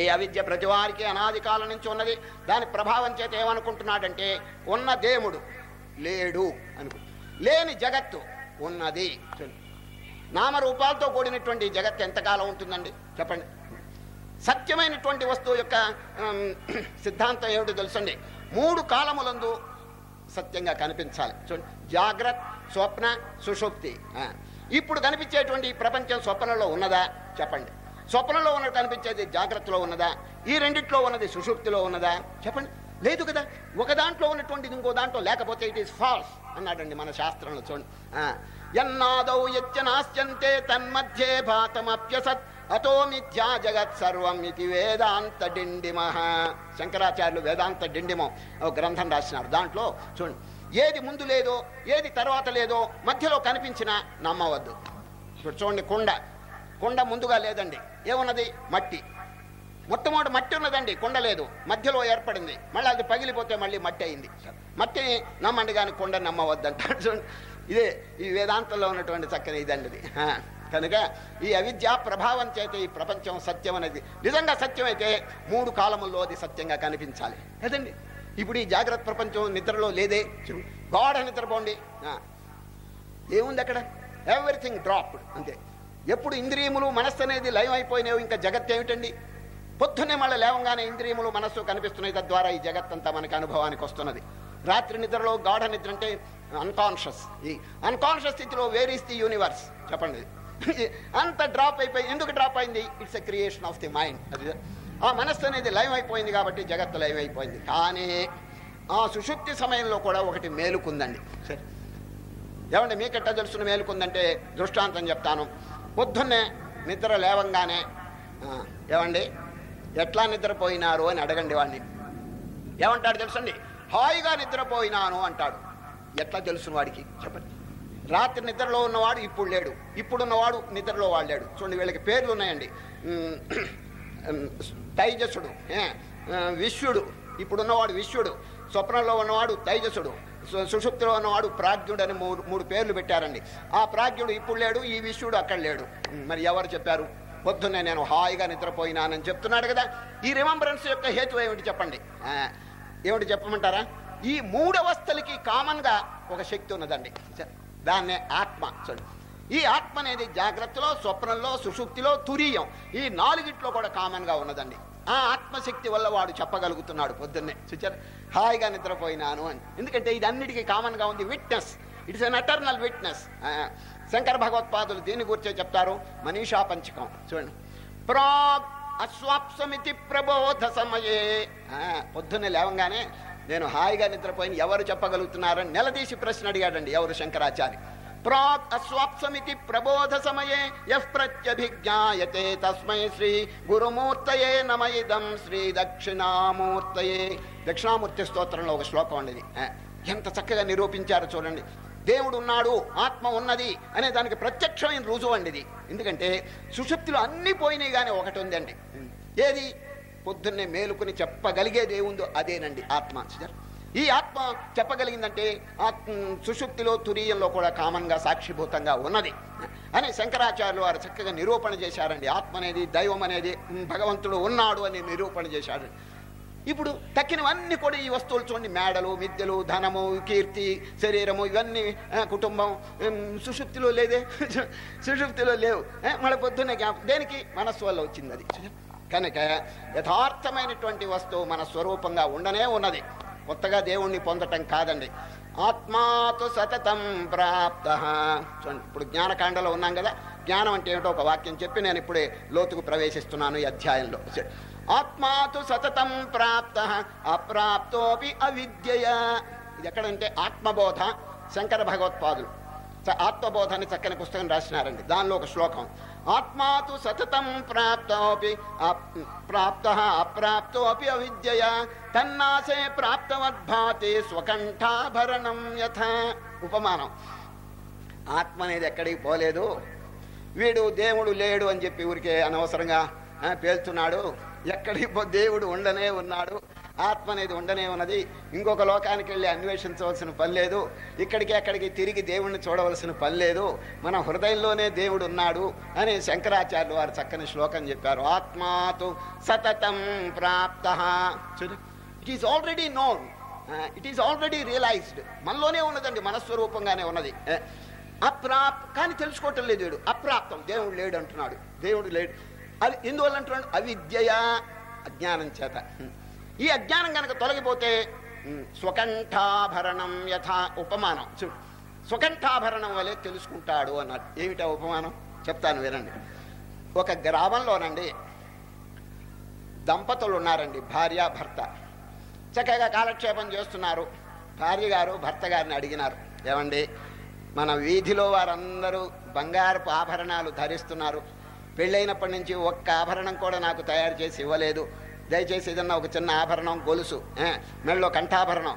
ఏ అవిద్య ప్రతివారికి అనాది కాలం నుంచి ఉన్నది. దాని ప్రభావం చేత ఏమనుకుంటున్నాడంటే ఉన్న దేవుడు లేడు అనుకు లేని జగత్తు ఉన్నది. నామరూపాలతో కూడినటువంటి జగత్ జగత్తు ఎంతకాలం ఉంటుందండి? చెప్పండి. సత్యమైనటువంటి వస్తువు యొక్క సిద్ధాంతం ఏమిటో తెలుసండి? మూడు కాలములందు సత్యంగా కనిపించాలి. చూడండి జాగ్రత్త స్వప్న సుషుప్తి. ఇప్పుడు కనిపించేటువంటి ఈ ప్రపంచం స్వప్నంలో ఉన్నదా? చెప్పండి. స్వప్నంలో ఉన్నది కనిపించేది జాగ్రత్తలో ఉన్నదా? ఈ రెండిట్లో ఉన్నది సుషుప్తిలో ఉన్నదా? చెప్పండి. లేదు కదా? ఒక దాంట్లో ఉన్నటువంటిది ఇంకో దాంట్లో లేకపోతే ఇట్ ఈస్ ఫాల్స్ అన్నాడండి మన శాస్త్రంలో. చూడండి. ఆ. యన్నాదౌ తన్మధ్యే భాతమప్యసత్ అతో మిథ్యా జగత్ సర్వం ఇది వేదాంత డిండిమహ శంకరాచార్యులు వేదాంత డిండిమో ఓ గ్రంథం రాసినారు. దాంట్లో చూడండి. ఏది ముందు లేదో ఏది తర్వాత లేదో మధ్యలో కనిపించినా నమ్మవద్దు. ఇప్పుడు చూడండి కుండ. కుండ ముందుగా లేదండి. ఏమున్నది? మట్టి. మొట్టమొదటి మట్టి ఉన్నదండి కొండ లేదు. మధ్యలో ఏర్పడింది. మళ్ళీ అది పగిలిపోతే మళ్ళీ మట్టి అయింది. మట్టిని నమ్మండి కానీ కొండ నమ్మవద్దంటాడు ఇదే ఈ వేదాంతంలో ఉన్నటువంటి చక్కని ఇదండి ఇది. కనుక ఈ అవిద్య ప్రభావం చేత ఈ ప్రపంచం సత్యం అనేది నిజంగా సత్యం అయితే మూడు కాలముల్లో అది సత్యంగా కనిపించాలి. కదండి? ఇప్పుడు ఈ జాగ్రత్త ప్రపంచం నిద్రలో లేదే? గాఢ నిద్రపోండి. ఏముంది అక్కడ? ఎవ్రీథింగ్ డ్రాప్డ్ అంతే. ఎప్పుడు ఇంద్రియములు మనస్సు అనేది లయం ఇంకా జగత్ ఏమిటండి? పొద్దున్నే మళ్ళీ లేవంగానే ఇంద్రియములు మనస్సు కనిపిస్తున్నాయి తద్వారా ఈ జగత్తంతా మనకి అనుభవానికి వస్తున్నది. రాత్రి నిద్రలో గాఢ నిద్ర అంటే అన్కాన్షియస్ ఈ అన్కాన్షియస్ స్థితిలో వేర్ ఈస్ ది యూనివర్స్ చెప్పండి. [LAUGHS] అంత డ్రాప్ అయిపోయి ఎందుకు డ్రాప్ అయింది? It's a creation of the mind అది ఆ మనస్సు అనేది లయం అయిపోయింది కాబట్టి జగత్తు లయం అయిపోయింది కానీ ఆ సుషుప్తి సమయంలో కూడా ఒకటి మేలుకుందండి. సరే. ఏమంటే మీకెట్టా తెలుసున్న మేలుకుందంటే దృష్టాంతం చెప్తాను. పొద్దున్నే నిద్ర లేవంగానే ఏమండి? ఎట్లా నిద్రపోయినారు అని అడగండి వాడిని ఏమంటాడు తెలుసండి? హాయిగా నిద్రపోయినాను అంటాడు. ఎట్లా తెలుసు వాడికి? చెప్పండి. రాత్రి నిద్రలో ఉన్నవాడు ఇప్పుడు లేడు. ఇప్పుడున్నవాడు నిద్రలో వాడు లేడు చూడండి వీళ్ళకి పేర్లు ఉన్నాయండి. తైజసుడు విశ్వడు ఇప్పుడున్నవాడు విశ్వడు స్వప్నంలో ఉన్నవాడు తైజసుడు. సుషుప్తిలో ఉన్నవాడు ప్రాజ్ఞుడు అని మూడు మూడు పేర్లు పెట్టారండి. ఆ ప్రాజ్ఞుడు ఇప్పుడు లేడు ఈ విష్ణుడు అక్కడ లేడు. మరి ఎవరు చెప్పారు? పొద్దున్నే నేను హాయిగా నిద్రపోయినానని చెప్తున్నాడు కదా. ఈ రిమంబరెన్స్ యొక్క హేతు ఏమిటి చెప్పండి? ఏమిటి చెప్పమంటారా? ఈ మూడవస్థలకి కామన్గా ఒక శక్తి ఉన్నదండి. దాన్నే ఆత్మ చూడండి ఈ ఆత్మ అనేది జాగ్రత్తలో స్వప్నంలో సుషుప్తిలో తురీయం. ఈ నాలుగిట్లో కూడా కామన్గా ఉన్నదండి. ఆ ఆత్మశక్తి వల్ల వాడు చెప్పగలుగుతున్నాడు పొద్దున్నే. చూచారు హాయిగా నిద్రపోయినాను అని. ఎందుకంటే ఇది అన్నిటికీ కామన్గా ఉంది witness. It's an eternal witness. Shankara భగవత్పాదులు దీని గురించే చెప్తారు. మనీషా పంచకం. చూడండి. ప్రాగ్ అస్వాప్సమితి ప్రబోధ సమయే. ఆ, పొద్దున్నే లేవంగానే నేను హాయిగా నిద్రపోయిన ఎవరు చెప్పగలుగుతున్నారని నిలదీసి ప్రశ్న అడిగాడండి ఎవరు శంకరాచార్య. ప్రాక్ అస్వాప్సమితి ప్రబోధ సమయే యః ప్రత్యభిజ్ఞాయతే తస్మై శ్రీ గురుమూర్తయే నమ ఇదం శ్రీ దక్షిణామూర్తయే. దక్షిణామూర్తి స్తోత్రంలో ఒక శ్లోకం అండి ఎంత చక్కగా నిరూపించారో చూడండి. దేవుడు ఉన్నాడు ఆత్మ ఉన్నది అనే దానికి ప్రత్యక్షమైన రుజువు అండి ఇది ఎందుకంటే సుషుప్తిలో అన్ని పోయినాయి కానీ ఒకటి ఉందండి. ఏది? పొద్దున్నే మేలుకుని చెప్పగలిగేది ఏముందో అదేనండి ఆత్మ. ఈ ఆత్మ చెప్పగలిగిందంటే ఆత్మ సుషుప్తిలో తురీయంలో కూడా కామన్గా సాక్షిభూతంగా ఉన్నది. అని శంకరాచార్యులు వారు చక్కగా నిరూపణ చేశారండి. ఆత్మ అనేది దైవం అనేది భగవంతుడు ఉన్నాడు అని నిరూపణ చేశాడు ఇప్పుడు తక్కినవన్నీ కూడా ఈ వస్తువులు చూడండి. మేడలు మిద్దెలు ధనము కీర్తి శరీరము ఇవన్నీ కుటుంబం ఉమ్, సుషుప్తిలో లేదే? సుషుప్తిలో లేవు. మళ్ళీ పొద్దున్నే దేనికి? మనస్సు వల్ల వచ్చింది అది. కనుక యథార్థమైనటువంటి వస్తువు మన స్వరూపంగా ఉండనే ఉన్నది. కొత్తగా దేవుణ్ణి పొందటం కాదండి. ఆత్మాతు సతతం ప్రాప్త. చూడండి ఇప్పుడు జ్ఞానకాండలో ఉన్నాం కదా జ్ఞానం అంటే ఏమిటో ఒక వాక్యం చెప్పి నేను ఇప్పుడే లోతుకు ప్రవేశిస్తున్నాను ఈ అధ్యాయంలో. ఆత్మాతు సతతం ప్రాప్త అప్రాప్తోపి అవిద్యయ. ఇది ఎక్కడంటే ఆత్మబోధ శంకర భగవత్పాదులు. ఆత్మబోధాన్ని చక్కని పుస్తకం రాసినారండి. దానిలో ఒక శ్లోకం. ఆత్మా సతతం ప్రాప్తోపి ప్రాప్త అప్రాప్తోపి అవిద్యయ. తన్నాసే ప్రాప్తవద్భాతి స్వకంఠాభరణం యథ. ఉపమానం. ఆత్మ అనేది ఎక్కడికి పోలేదు. వీడు దేవుడు లేడు అని చెప్పి ఊరికే అనవసరంగా పేల్చున్నాడు. ఎక్కడికి పో దేవుడు ఉండనే ఉన్నాడు. ఆత్మ అనేది ఉండనే ఉన్నది. ఇంకొక లోకానికి వెళ్ళి అన్వేషించవలసిన పని లేదు. ఇక్కడికి అక్కడికి తిరిగి దేవుణ్ణి చూడవలసిన పని లేదు. మన హృదయంలోనే దేవుడు ఉన్నాడు అని శంకరాచార్యులు వారు చక్కని శ్లోకం చెప్పారు. ఆత్మాతు సతతం ప్రాప్త. It is already known it is already realised మనలోనే ఉన్నదండి మనస్వరూపంగానే ఉన్నది. అప్రాప్ కానీ తెలుసుకోవటం లేదు వీడు. అప్రాప్తం. దేవుడు లేడు అంటున్నాడు. దేవుడు లేడు. అది ఎందువల్ల అంటున్నాడు? అవిద్యయ అజ్ఞానం చేత. ఈ అజ్ఞానం కనుక తొలగిపోతే స్వకంఠాభరణం యథా ఉపమానం. చూడు స్వకంఠాభరణం వలె తెలుసుకుంటాడు అన్నాడు. ఏమిటా ఉపమానం? చెప్తాను వినండి. ఒక గ్రామంలోనండి దంపతులు ఉన్నారండి భార్య భర్త. చక్కగా కాలక్షేపం చేస్తున్నారు. భార్య గారు భర్త గారిని అడిగినారు. ఏమండి మన వీధిలో వారందరూ బంగారపు ఆభరణాలు ధరిస్తున్నారు. పెళ్ళైనప్పటి నుంచి ఒక్క ఆభరణం కూడా నాకు తయారు చేసి ఇవ్వలేదు. దయచేసి ఏదన్నా ఒక చిన్న ఆభరణం గొలుసు ఆ, మెళ్ళో కంఠాభరణం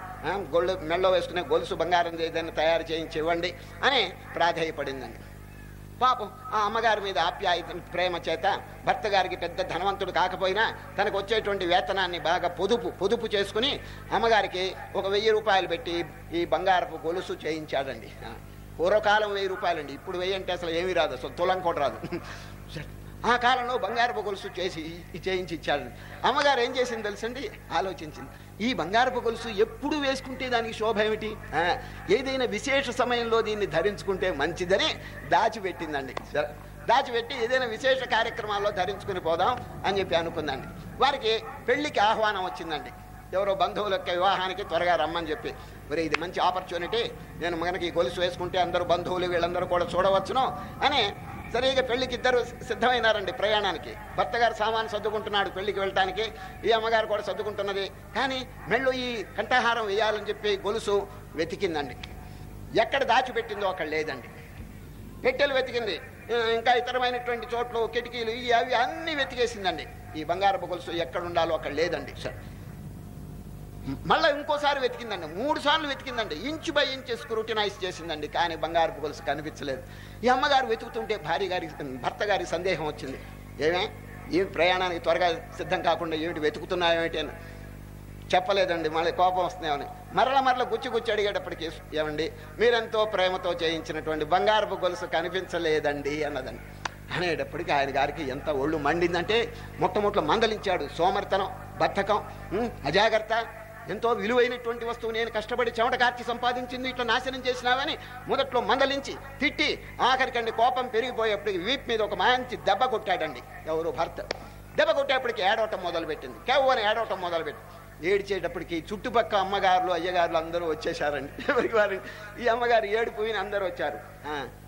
గొళ్ళు మెళ్ళో వేసుకునే గొలుసు బంగారం ఏదైనా తయారు చేయించి ఇవ్వండి అని ప్రాధేయపడిందండి. పాపం ఆ అమ్మగారి మీద ఆప్యాయత ప్రేమ చేత భర్త గారికి పెద్ద ధనవంతుడు కాకపోయినా తనకు వచ్చేటువంటి వేతనాన్ని బాగా పొదుపు పొదుపు చేసుకుని అమ్మగారికి ఒక వెయ్యి రూపాయలు పెట్టి ఈ బంగారపు గొలుసు చేయించాడండి. పూర్వకాలం వెయ్యి రూపాయలండి. ఇప్పుడు వెయ్యి అంటే అసలు ఏమీ రాదు అసలు తులం కూడా రాదు. ఆ కాలంలో బంగారపు గొలుసు చేసి చేయించి ఇచ్చాడు అమ్మగారు ఏం చేసింది తెలుసండి? ఆలోచించింది. ఈ బంగారపు గొలుసు ఎప్పుడు వేసుకుంటే దానికి శోభ ఏమిటి? ఏదైనా విశేష సమయంలో దీన్ని ధరించుకుంటే మంచిదని దాచిపెట్టిందండి. దాచిపెట్టి ఏదైనా విశేష కార్యక్రమాల్లో ధరించుకుని పోదాం అని చెప్పి అనుకుందండి. వారికి పెళ్ళికి ఆహ్వానం వచ్చిందండి. ఎవరో బంధువుల యొక్క వివాహానికి త్వరగా రమ్మని చెప్పి. మరి ఇది మంచి ఆపర్చునిటీ. నేను మనకి గొలుసు వేసుకుంటే అందరూ బంధువులు వీళ్ళందరూ కూడా చూడవచ్చును అని సరిగా పెళ్ళికి ఇద్దరు సిద్ధమైనారండి ప్రయాణానికి. భర్త గారు సామాను సర్దుకుంటున్నాడు పెళ్ళికి వెళ్ళటానికి ఈ అమ్మగారు కూడా సర్దుకుంటున్నది. కానీ మెళ్ళు ఈ కంఠహారం వేయాలని చెప్పి గొలుసు వెతికిందండి. ఎక్కడ దాచిపెట్టిందో అక్కడ లేదండి. పెట్టెలు వెతికింది. ఇంకా ఇతరమైనటువంటి చోట్లు కిటికీలు ఇవి అవి అన్నీ వెతికేసిందండి. ఈ బంగారపు గొలుసు ఎక్కడ ఉండాలో అక్కడ లేదండి. సరే మళ్ళీ ఇంకోసారి వెతికిందండి. మూడు సార్లు వెతికిందండి. ఇంచు బై ఇంచు స్క్రూటినైజ్ చేసిందండి. కానీ బంగారపు గొలుసు కనిపించలేదు. ఈ అమ్మగారు వెతుకుతుంటే భార్య గారి భర్త గారికి సందేహం వచ్చింది. ఏమే? ఈ ప్రయాణానికి త్వరగా సిద్ధం కాకుండా ఏమిటి వెతుకుతున్నాయేమిటి అని చెప్పలేదండి. మళ్ళీ కోపం వస్తున్నాయని మరల మరల గుచ్చి గుచ్చి అడిగేటప్పటికి ఏమండి? మీరెంతో ప్రేమతో చేయించినటువంటి బంగారపు గొలుసు కనిపించలేదండి అన్నదండి. అనేటప్పటికి ఆయన గారికి ఎంత ఒళ్ళు మండిందంటే మొట్టమొట్టలో మందలించాడు. సోమర్తనం బద్ధకం అజాగ్రత్త ఎంతో విలువైనటువంటి వస్తువు నేను కష్టపడి చెమట కార్చి సంపాదించింది ఇట్లా నాశనం చేసినావని మొదట్లో మందలించి తిట్టి ఆఖరికండి కోపం పెరిగిపోయేప్పటికి వీప్ మీద ఒక మంచి దెబ్బ కొట్టాడండి ఎవరు భర్త. దెబ్బ కొట్టేప్పటికి ఏడవటం మొదలుపెట్టింది. కేవ్ అని ఏడవటం మొదలుపెట్టి ఏడ్చేటప్పటికి చుట్టుపక్క అమ్మగారులు అయ్యగారులు అందరూ వచ్చేసారండి [LAUGHS] ఎవరికి వారు ఈ అమ్మగారు ఏడిపోయిన అందరూ వచ్చారు.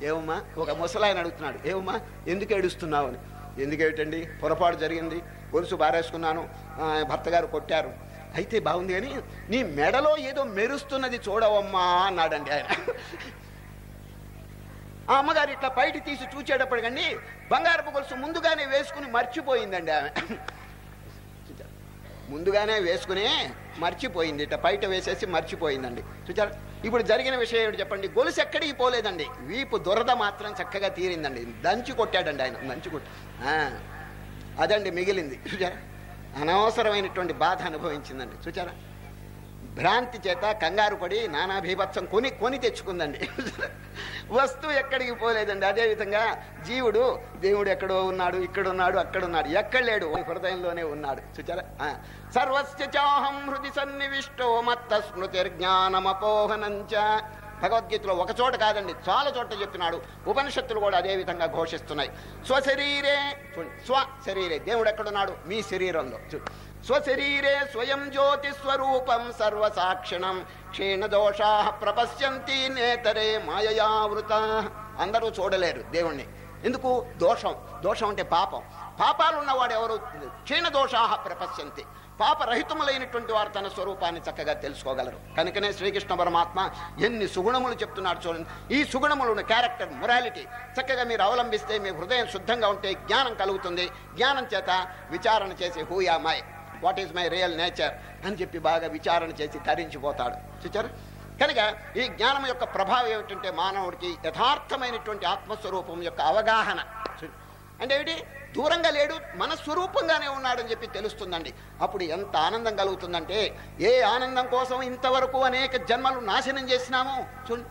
ఏమమ్మా ఒక ముసలాయన అడుగుతున్నాడు. ఏమమ్మా ఎందుకు ఏడుస్తున్నావు అని. ఎందుకేమిటండి? పొరపాటు జరిగింది. గొలుసు బారేసుకున్నాను భర్తగారు భర్త గారు కొట్టారు. అయితే బాగుంది కానీ నీ మెడలో ఏదో మెరుస్తున్నది చూడవమ్మా అన్నాడండి ఆయన. ఆ అమ్మగారు ఇట్లా బయట తీసి చూచేటప్పటికండి బంగారపు గొలుసు ముందుగానే వేసుకుని మర్చిపోయిందండి ఆమె. ముందుగానే వేసుకుని మర్చిపోయింది ఇట్లా బయట వేసేసి మర్చిపోయిందండి. చూచారు? ఇప్పుడు జరిగిన విషయం ఏమిటి చెప్పండి? గొలుసు ఎక్కడికి పోలేదండి. వీపు దురద మాత్రం చక్కగా తీరిందండి. దంచి కొట్టాడండి ఆయన దంచి కొట్టి. ఆ, అదండి మిగిలింది. చూచారా? అనవసరమైనటువంటి బాధ అనుభవించిందండి. చూచారా? భ్రాంతి చేత కంగారు పడి నానాభీభత్సం కొని కొని తెచ్చుకుందండి. వస్తువు ఎక్కడికి పోలేదండి. అదేవిధంగా జీవుడు దేవుడు ఎక్కడో ఉన్నాడు ఇక్కడ ఉన్నాడు ఎక్కడ లేడు హృదయంలోనే ఉన్నాడు. చూచారా? సర్వస్య చాహం హృది సన్నివిష్టో మత్త స్మృతిర్జ్ఞానమపోహనంచ. భగవద్గీతలో ఒక చోట కాదండి చాలా చోట్ల చెప్తున్నాడు. ఉపనిషత్తులు కూడా అదే విధంగా ఘోషిస్తున్నాయి. స్వశరీరే స్వ శరీరే దేవుడు ఎక్కడున్నాడు? మీ శరీరంలో. స్వశరీరే స్వయం జ్యోతి స్వరూపం సర్వసాక్షిణం. క్షీణదోషా ప్రపశ్యంతి నేతరే మాయయావృత. అందరూ చూడలేరు దేవుణ్ణి. ఎందుకు? దోషం. దోషం అంటే పాపం. పాపాలు ఉన్నవాడు ఎవరు క్షీణదోషా ప్రపశ్యంతి. పాపరహితములైనటువంటి వారు తన స్వరూపాన్ని చక్కగా తెలుసుకోగలరు. కనుకనే శ్రీకృష్ణ పరమాత్మ ఎన్ని సుగుణములు చెప్తున్నాడు చూడండి. ఈ సుగుణములను క్యారెక్టర్ మొరాలిటీ చక్కగా మీరు అవలంబిస్తే మీ హృదయం శుద్ధంగా ఉంటే జ్ఞానం కలుగుతుంది. జ్ఞానం చేత విచారణ చేసి who am I what is my real nature అని చెప్పి బాగా విచారణ చేసి తరించిపోతాడు. చూచారు? కనుక ఈ జ్ఞానం యొక్క ప్రభావం ఏమిటంటే మానవుడికి యథార్థమైనటువంటి ఆత్మస్వరూపం యొక్క అవగాహన. అంటే ఏమిటి? దూరంగా లేడు మన స్వరూపంగానే ఉన్నాడని చెప్పి తెలుస్తుందండి. అప్పుడు ఎంత ఆనందం కలుగుతుందంటే ఏ ఆనందం కోసం ఇంతవరకు అనేక జన్మలు నాశనం చేసినామో చూడండి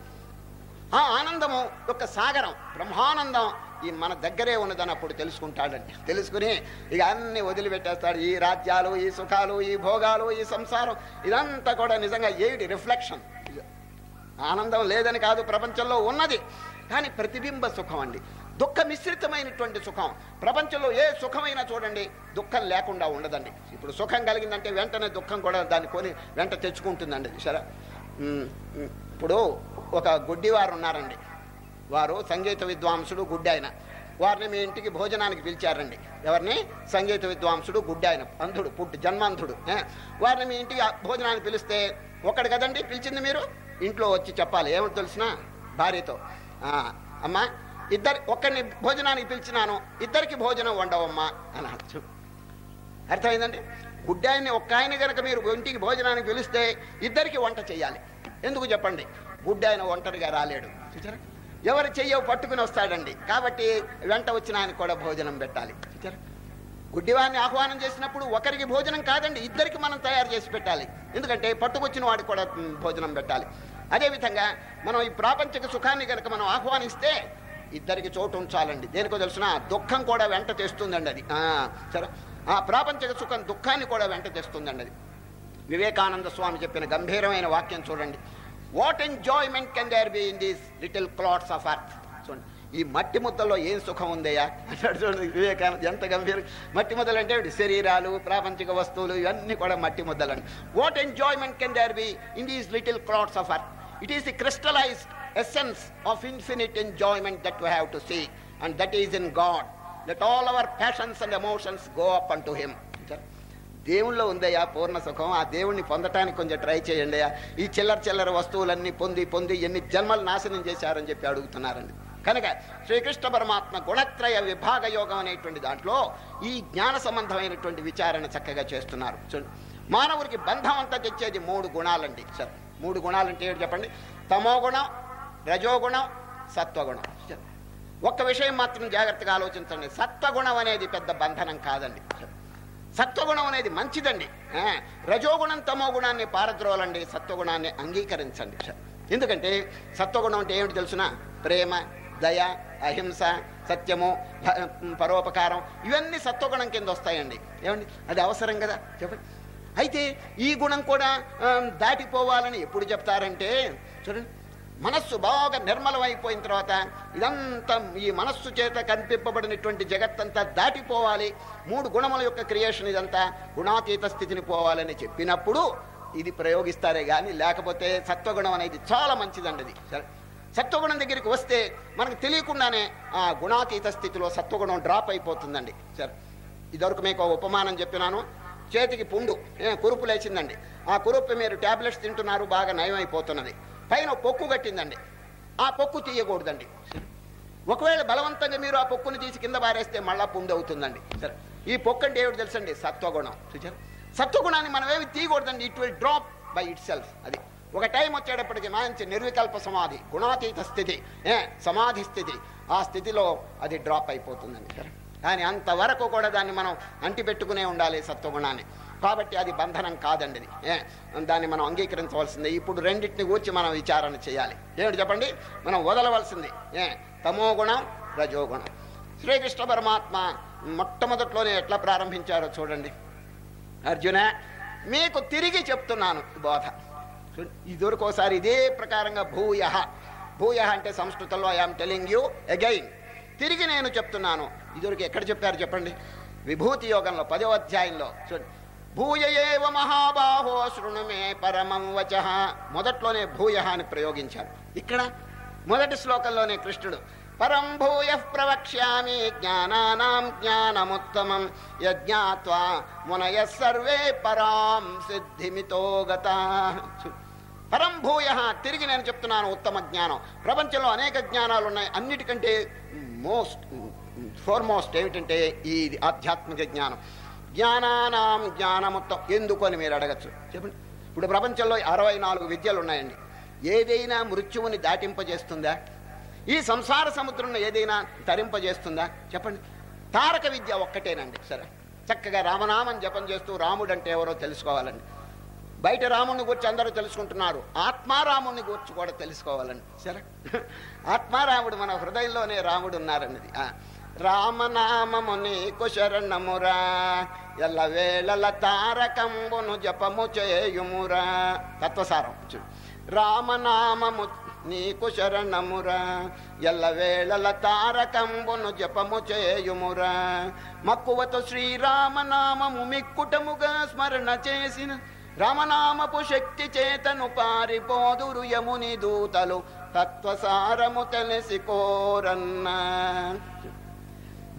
ఆ ఆనందము యొక్క సాగరం బ్రహ్మానందం ఈ మన దగ్గరే ఉన్నదని అప్పుడు తెలుసుకుంటాడండి. తెలుసుకుని ఇక అన్ని వదిలిపెట్టేస్తాడు. ఈ రాజ్యాలు ఈ సుఖాలు ఈ భోగాలు ఈ సంసారం ఇదంతా కూడా నిజంగా ఏమిటి? రిఫ్లెక్షన్. ఆనందం లేదని కాదు ప్రపంచంలో ఉన్నది. కానీ ప్రతిబింబ సుఖం అండి. దుఃఖ మిశ్రితమైనటువంటి సుఖం. ప్రపంచంలో ఏ సుఖమైనా చూడండి దుఃఖం లేకుండా ఉండదండి. ఇప్పుడు సుఖం కలిగిందంటే వెంటనే దుఃఖం కూడా దాన్ని కొని వెంట తెచ్చుకుంటుందండి సరే ఇప్పుడు ఒక గుడ్డివారు ఉన్నారండి. వారు సంగీత విద్వాంసుడు గుడ్డి ఆయన. వారిని మీ ఇంటికి భోజనానికి పిలిచారండి. ఎవరిని? సంగీత విద్వాంసుడు గుడ్డి ఆయన. అంధుడు పుట్టి జన్మాంధుడు. వారిని మీ ఇంటికి భోజనానికి పిలిస్తే ఒకడు కదండి పిలిచింది మీరు? ఇంట్లో వచ్చి చెప్పాలి. ఏమిటి తెలిసిన? భార్యతో. అమ్మా ఇద్దరు ఒక్కడిని భోజనానికి పిలిచినాను ఇద్దరికి భోజనం వండవమ్మా అని అర్థం అర్థమైందండి? గుడ్డాయిని ఒక్క ఆయన కనుక మీరు ఇంటికి భోజనానికి పిలిస్తే ఇద్దరికి వంట చేయాలి ఎందుకు చెప్పండి? గుడ్డాయన ఒంటరిగా రాలేడు. చూచారా ఎవరు చెయ్యవు పట్టుకుని వస్తాడండి. కాబట్టి వెంట వచ్చిన ఆయన కూడా భోజనం పెట్టాలి. చూచారా గుడ్డివాడిని ఆహ్వానం చేసినప్పుడు ఒకరికి భోజనం కాదండి ఇద్దరికి మనం తయారు చేసి పెట్టాలి. ఎందుకంటే పట్టుకొచ్చిన వాడికి కూడా భోజనం పెట్టాలి. అదేవిధంగా మనం ఈ ప్రాపంచిక సుఖాన్ని కనుక మనం ఆహ్వానిస్తే ఇద్దరికి చోటు ఉంచాలండి. దేనికో తెలిసిన? దుఃఖం కూడా వెంట తెస్తుందండి అది. సరే. ఆ ప్రాపంచిక సుఖం దుఃఖాన్ని కూడా వెంట తెస్తుందండి అది. వివేకానంద స్వామి చెప్పిన గంభీరమైన వాక్యం చూడండి. What enjoyment can there be in these little clots of earth చూడండి. ఈ మట్టి ముద్దలో ఏం సుఖం ఉందయ్యా? అంటాడు చూడండి వివేకానంద ఎంత గంభీరం. మట్టి ముద్దలు అంటే శరీరాలు ప్రాపంచిక వస్తువులు ఇవన్నీ కూడా మట్టి ముద్దలండి. What enjoyment can there be in these little clots of earth it is the crystallised essence of infinite enjoyment that we have to see and that is in God Let all our passions and emotions go up and to దేవుళ్ళో ఉందయ్యా పూర్ణ సుఖం. ఆ దేవుణ్ణి పొందటానికి కొంచెం try చేయండి అయ్యా. ఈ చిల్లర చిల్లర వస్తువులన్నీ పొంది పొంది ఎన్ని జన్మలు నాశనం చేశారని చెప్పి అడుగుతున్నారండి. కనుక శ్రీకృష్ణ పరమాత్మ గుణత్రయ విభాగ యోగం అనేటువంటి దాంట్లో ఈ జ్ఞాన సంబంధమైనటువంటి విచారణ చక్కగా చేస్తున్నారు. చూడండి. మానవుడికి బంధం అంతా తెచ్చేది మూడు గుణాలండి సార్. మూడు గుణాలంటే ఏంటి చెప్పండి? తమో గుణం రజోగుణం సత్వగుణం. ఒక్క విషయం మాత్రం జాగ్రత్తగా ఆలోచించండి. సత్వగుణం అనేది పెద్ద బంధనం కాదండి. సత్వగుణం అనేది మంచిదండి. రజోగుణం తమో గుణాన్ని పారద్రోలండి సత్వగుణాన్ని అంగీకరించండి. ఎందుకంటే సత్వగుణం అంటే ఏమిటి తెలుసునా? ప్రేమ దయ అహింస సత్యము పరోపకారం. ఇవన్నీ సత్వగుణం కింద వస్తాయండి. ఏమండి? అది అవసరం కదా? చెప్పండి. అయితే ఈ గుణం కూడా దాటిపోవాలని ఎప్పుడు చెప్తారంటే చూడండి. మనస్సు బాగా నిర్మలమైపోయిన తర్వాత ఇదంతా ఈ మనస్సు చేత కనిపింపబడినటువంటి జగత్తంతా దాటిపోవాలి. మూడు గుణముల యొక్క క్రియేషన్ ఇదంతా గుణాతీత స్థితిని పోవాలని చెప్పినప్పుడు ఇది ప్రయోగిస్తారే కానీ లేకపోతే సత్వగుణం అనేది చాలా మంచిదండి అది. సత్వగుణం దగ్గరికి వస్తే మనకు తెలియకుండానే ఆ గుణాతీత స్థితిలో సత్వగుణం డ్రాప్ అయిపోతుందండి. సరే ఇదివరకు మీకు ఒక ఉపమానం చెప్పినాను. చేతికి పుండు కురుపు లేచిందండి. ఆ కురుపు మీరు టాబ్లెట్స్ తింటున్నారు బాగా నయం అయిపోతున్నది పైన పొక్కు కట్టిందండి. ఆ పొక్కు తీయకూడదండి. ఒకవేళ బలవంతంగా మీరు ఆ పొక్కుని తీసి కింద పారేస్తే మళ్ళా పుండు అవుతుందండి. సరే ఈ పొక్కు అంటే ఏమిటి తెలుసండి? సత్వగుణం. చూచారు సత్వగుణాన్ని మనం ఏమి తీయకూడదండి. It will drop by itself అది ఒక టైం వచ్చేటప్పటికి మంచి నిర్వికల్ప సమాధి గుణాతీత స్థితి ఏ సమాధి స్థితి. ఆ స్థితిలో అది డ్రాప్ అయిపోతుందండి. సరే కానీ అంతవరకు కూడా దాన్ని మనం అంటిపెట్టుకునే ఉండాలి సత్వగుణాన్ని. కాబట్టి అది బంధనం కాదండి ఏ దాన్ని మనం అంగీకరించవలసిందే. ఇప్పుడు రెండింటిని గూర్చి మనం విచారణ చేయాలి. ఏమిటి చెప్పండి? మనం వదలవలసింది. ఏ తమో గుణం రజోగుణం శ్రీకృష్ణ పరమాత్మ మొట్టమొదట్లోనే ఎట్లా ప్రారంభించారో చూడండి. అర్జున మీకు తిరిగి చెప్తున్నాను బోధ. ఇదివరకోసారి ఇదే ప్రకారంగా భూయ భూయ అంటే సంస్కృతంలో ఐఆమ్ టెలింగ్ యూ అగైన్ తిరిగి నేను చెప్తున్నాను. ఇదివరకు ఎక్కడ చెప్పారు చెప్పండి? విభూతి యోగంలో పదో అధ్యాయంలో. చూడండి భూయయేవ మహాబాహో శృణుమే పరమం వచ. మొదట్లోనే భూయ అని ప్రయోగించారు. ఇక్కడ మొదటి శ్లోకంలోనే కృష్ణుడు పరం భూయ ప్రవక్ష్యామి జ్ఞానానాం జ్ఞానముత్తమం యజ్ఞాత్వా మునయ సర్వే పరాం సిద్ధిమితో గత. పరం భూయ తిరిగి నేను చెప్తున్నాను ఉత్తమ జ్ఞానం. ప్రపంచంలో అనేక జ్ఞానాలు ఉన్నాయి అన్నిటికంటే మోస్ట్ ఫోర్మోస్ట్ ఏమిటంటే ఈ ఆధ్యాత్మిక జ్ఞానం. జ్ఞానానాం జ్ఞానముత్తం ఎందుకు అని మీరు అడగచ్చు? చెప్పండి. ఇప్పుడు ప్రపంచంలో అరవై నాలుగు విద్యలు ఉన్నాయండి. ఏదైనా మృత్యువుని దాటింపజేస్తుందా? ఈ సంసార సముద్రంలో ఏదైనా తరింపజేస్తుందా? చెప్పండి. తారక విద్య ఒక్కటేనండి. సరే. చక్కగా రామనామం జపం చేస్తూ రాముడు అంటే ఎవరో తెలుసుకోవాలండి. బయట రాముడిని గురించి అందరూ తెలుసుకుంటున్నారు. ఆత్మారాముడిని గురించి కూడా తెలుసుకోవాలండి. సరే. ఆత్మారాముడు మన హృదయంలోనే రాముడు ఉన్నారన్నది. ఆ. రామనామము నీకు శరణమురా. ఎల్ల వేళల తారకంబును జపము చేయుమురా. తత్వసారం రామనామము నీకు శరణమురా. ఎల్ల వేళల తారకంబును జపము చేయుమురా. మక్కువతో శ్రీరామనామము మిక్కుటముగా స్మరణ చేసిన రామనామపు శక్తి చేతను పారిపోదురు యముని దూతలు. తత్వసారము తెలిసి కోరన్నా.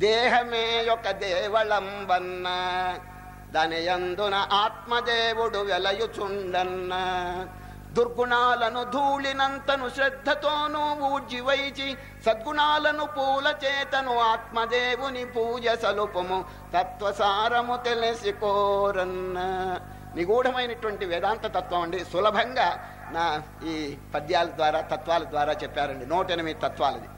దేహమే ఒక దేవళంబన్న దాని అందున ఆత్మదేవుడు వెలయుచుండన్న. దుర్గుణాలను ధూళినంతను శ్రద్ధతోనూ ఊర్జివైచి సద్గుణాలను పూల చేతను ఆత్మదేవుని పూజ సలుపము తత్వసారము తెలిసి కోరన్న నిగూఢమైనటువంటి వేదాంత తత్వం అండి. సులభంగా నా ఈ పద్యాల ద్వారా తత్వాల ద్వారా చెప్పారండి. నూట ఎనిమిది తత్వాలది.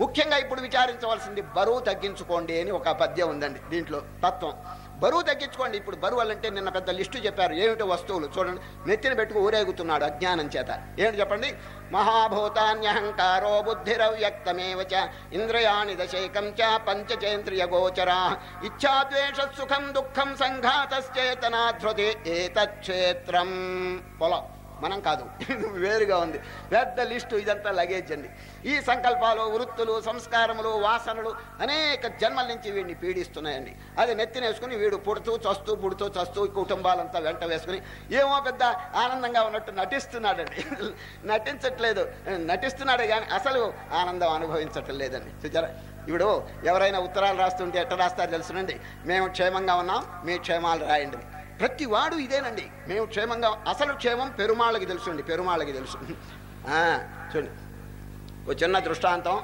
ముఖ్యంగా ఇప్పుడు విచారించవలసింది బరువు తగ్గించుకోండి అని ఒక పద్యం ఉందండి దీంట్లో తత్వం. బరువు తగ్గించుకోండి ఇప్పుడు బరువు అంటే నిన్న పెద్ద లిస్టు చెప్పారు. ఏమిటో వస్తువులు? చూడండి నెత్తిన పెట్టుకు ఊరేగుతున్నాడు అజ్ఞానం చేత. ఏమిటి చెప్పండి? మహాభూతాన్యహంకారో బుద్ధిరవ్యక్తమేవ చ ఇంద్రియాణి దశైకం చ పంచచేంద్రియ గోచరా ఇచ్ఛాద్వేష సుఖం దుఃఖం సంఘాతశ్చేతనా ధృతి ఏతక్షేత్రం పొలం. మనం కాదు [LAUGHS] వేరుగా ఉంది. పెద్ద లిస్టు ఇదంతా లగేజ్ అండి. ఈ సంకల్పాలు వృత్తులు సంస్కారములు వాసనలు అనేక జన్మల నుంచి వీడిని పీడిస్తున్నాయండి. అది నెత్తినేసుకుని వీడు పుడుతూ చస్తూ పుడుతూ చస్తూ కుటుంబాలంతా వెంట వేసుకుని ఏమో పెద్ద ఆనందంగా ఉన్నట్టు నటిస్తున్నాడండి. [LAUGHS] నటించట్లేదు. నటిస్తున్నాడే కానీ అసలు ఆనందం అనుభవించటం లేదండి చూచారా ఇప్పుడు ఎవరైనా ఉత్తరాలు రాస్తుంటే ఎట్ట రాస్తారో తెలుసునండి? మేము క్షేమంగా ఉన్నాం మీ క్షేమాలు రాయండి. ప్రతి వాడు ఇదేనండి. మేము క్షేమంగా అసలు క్షేమం పెరుమాళ్ళకి తెలుసుండి పెరుమాళ్ళకి తెలుసు. చూడండి. ఒక చిన్న దృష్టాంతం.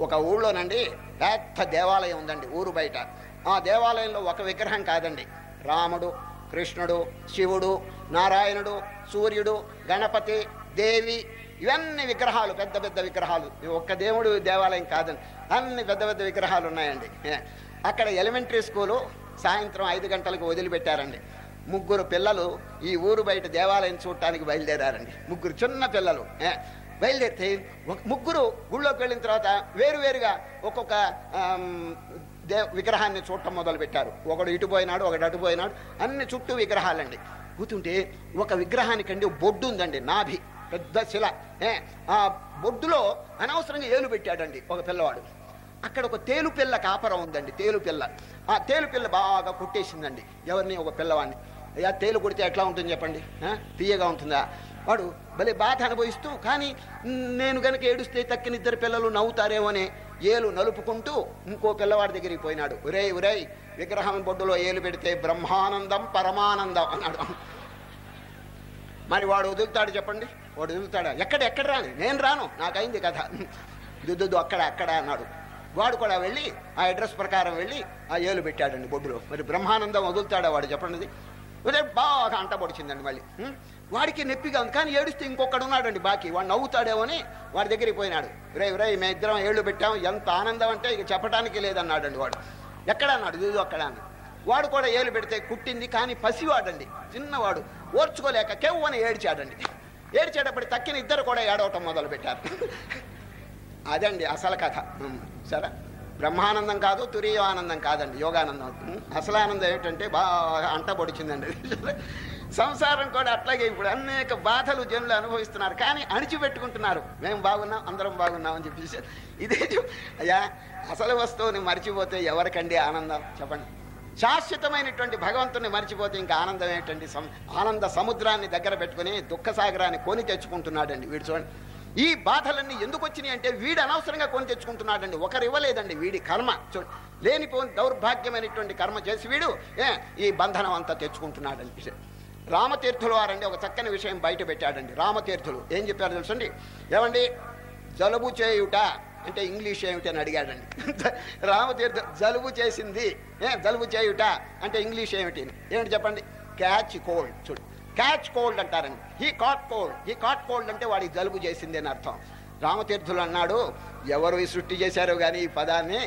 ఒక ఊళ్ళోనండి పెద్ద దేవాలయం ఉందండి ఊరు బయట. ఆ దేవాలయంలో ఒక విగ్రహం కాదండి. రాముడు కృష్ణుడు శివుడు నారాయణుడు సూర్యుడు గణపతి దేవి ఇవన్నీ విగ్రహాలు పెద్ద పెద్ద విగ్రహాలు. ఒక్క దేవుడు దేవాలయం కాదండి. అన్ని పెద్ద పెద్ద విగ్రహాలు ఉన్నాయండి. అక్కడ ఎలిమెంటరీ స్కూలు సాయంత్రం ఐదు గంటలకు వదిలిపెట్టారండి. ముగ్గురు పిల్లలు ఈ ఊరు బయట దేవాలయం చూడటానికి బయలుదేరారండి. ముగ్గురు చిన్న పిల్లలు బయలుదేరితే ఒక ముగ్గురు గుళ్ళోకి వెళ్ళిన తర్వాత వేరువేరుగా ఒక్కొక్క దే విగ్రహాన్ని చూడటం మొదలు పెట్టారు ఒకడు ఇటు పోయినాడు ఒకడు అటుపోయినాడు అన్ని చుట్టూ విగ్రహాలండి. కూతుంటే ఒక విగ్రహానికండి బొడ్డు ఉందండి నాభి పెద్ద శిల ఏ, ఆ బొడ్డులో అనవసరంగా ఏలు పెట్టాడండి ఒక పిల్లవాడు. అక్కడ ఒక తేలు పిల్ల కాపరం ఉందండి తేలు పిల్ల. ఆ తేలు పిల్ల బాగా కొట్టేసిందండి. ఎవరిని? ఒక పిల్లవాడిని. అయ్యా తేలు కొడితే ఎట్లా ఉంటుంది చెప్పండి? తీయగా ఉంటుందా? వాడు భలే బాధ అనుభవిస్తూ కానీ నేను కనుక ఏడుస్తే తక్కిన ఇద్దరు పిల్లలు నవ్వుతారేమో అని ఏలు నలుపుకుంటూ ఇంకో పిల్లవాడి దగ్గరికి పోయినాడు. ఉరేయ్ ఉరేయ్ విగ్రహం బొడ్డులో ఏలు పెడితే బ్రహ్మానందం పరమానందం అన్నాడు. మరి వాడు వదులుతాడు చెప్పండి? వాడు వదులుతాడా? ఎక్కడ ఎక్కడ రాని? నేను రాను. నాకైంది కథ. దుద్దు అక్కడ అక్కడ అన్నాడు. వాడు కూడా వెళ్ళి ఆ అడ్రస్ ప్రకారం వెళ్ళి ఆ ఏలు పెట్టాడండి బొడ్డులో. మరి బ్రహ్మానందం వదులుతాడా వాడు చెప్పండి. బాగా అంట పొడిచిందండి మళ్ళీ. వాడికి నొప్పిగా ఉంది కానీ ఏడుస్తే ఇంకొకడు ఉన్నాడండి బాకీ. వాడు నవ్వుతాడేమో అని వాడి దగ్గరికి పోయినాడు. రే రే మేము ఇద్దరం ఏళ్ళు పెట్టాం ఎంత ఆనందం అంటే ఇక చెప్పడానికి లేదన్నాడండి వాడు. ఎక్కడ అన్నాడు? ఇదో అక్కడ అన్నాడు. వాడు కూడా ఏలు పెడితే కుట్టింది కానీ పసివాడండి. చిన్నవాడు. ఓర్చుకోలేక కెవ్వని ఏడ్చాడండి. ఏడ్చేటప్పుడు తక్కిన ఇద్దరు కూడా ఏడవటం మొదలు పెట్టారు [LAUGHS] అదండి అసలు కథ. సరే. బ్రహ్మానందం కాదు తురీయ ఆనందం కాదండి యోగానందం. అసలు ఆనందం ఏమిటంటే బాగా అంట పొడిచిందండి. [LAUGHS] సంసారం కూడా అట్లాగే ఇప్పుడు అనేక బాధలు జనులు అనుభవిస్తున్నారు కానీ అణిచిపెట్టుకుంటున్నారు. మేము బాగున్నాం అందరం బాగున్నాం అని చెప్పేసి. ఇదే అయ్యా అసలు వస్తువుని మర్చిపోతే ఎవరికండి ఆనందం? చెప్పండి. శాశ్వతమైనటువంటి భగవంతుని మర్చిపోతే ఇంకా ఆనందం ఏంటండి ఆనంద సముద్రాన్ని దగ్గర పెట్టుకుని దుఃఖ సాగరాన్ని కొని తెచ్చుకుంటున్నాడండి వీడు చూడండి. ఈ బాధలన్నీ ఎందుకు వచ్చినాయి అంటే వీడు అనవసరంగా కొని తెచ్చుకుంటున్నాడండి. ఒకరు ఇవ్వలేదండి వీడి కర్మ. చూడు లేనిపోని దౌర్భాగ్యమైనటువంటి కర్మ చేసి వీడు ఏ ఈ బంధనం అంతా తెచ్చుకుంటున్నాడండి. రామతీర్థులు వారండి ఒక చక్కని విషయం బయట పెట్టాడండి. రామతీర్థులు ఏం చెప్పారు తెలుసండి? ఏమండి? జలుబు చేయుట అంటే ఇంగ్లీష్ ఏమిటి అని అడిగాడండి. [LAUGHS] రామతీర్థ జలుబు చేసింది ఏ జలుబు చేయుట అంటే ఇంగ్లీష్ ఏమిటి ఏమిటి చెప్పండి? Catch cold. చూడు. క్యాచ్ కోల్డ్ అంటారండి he caught cold he caught cold అంటే వాడికి జలుబు చేసింది అని అర్థం. రామతీర్థులు అన్నాడు ఎవరు ఈ సృష్టి చేశారో కానీ ఈ పదాన్ని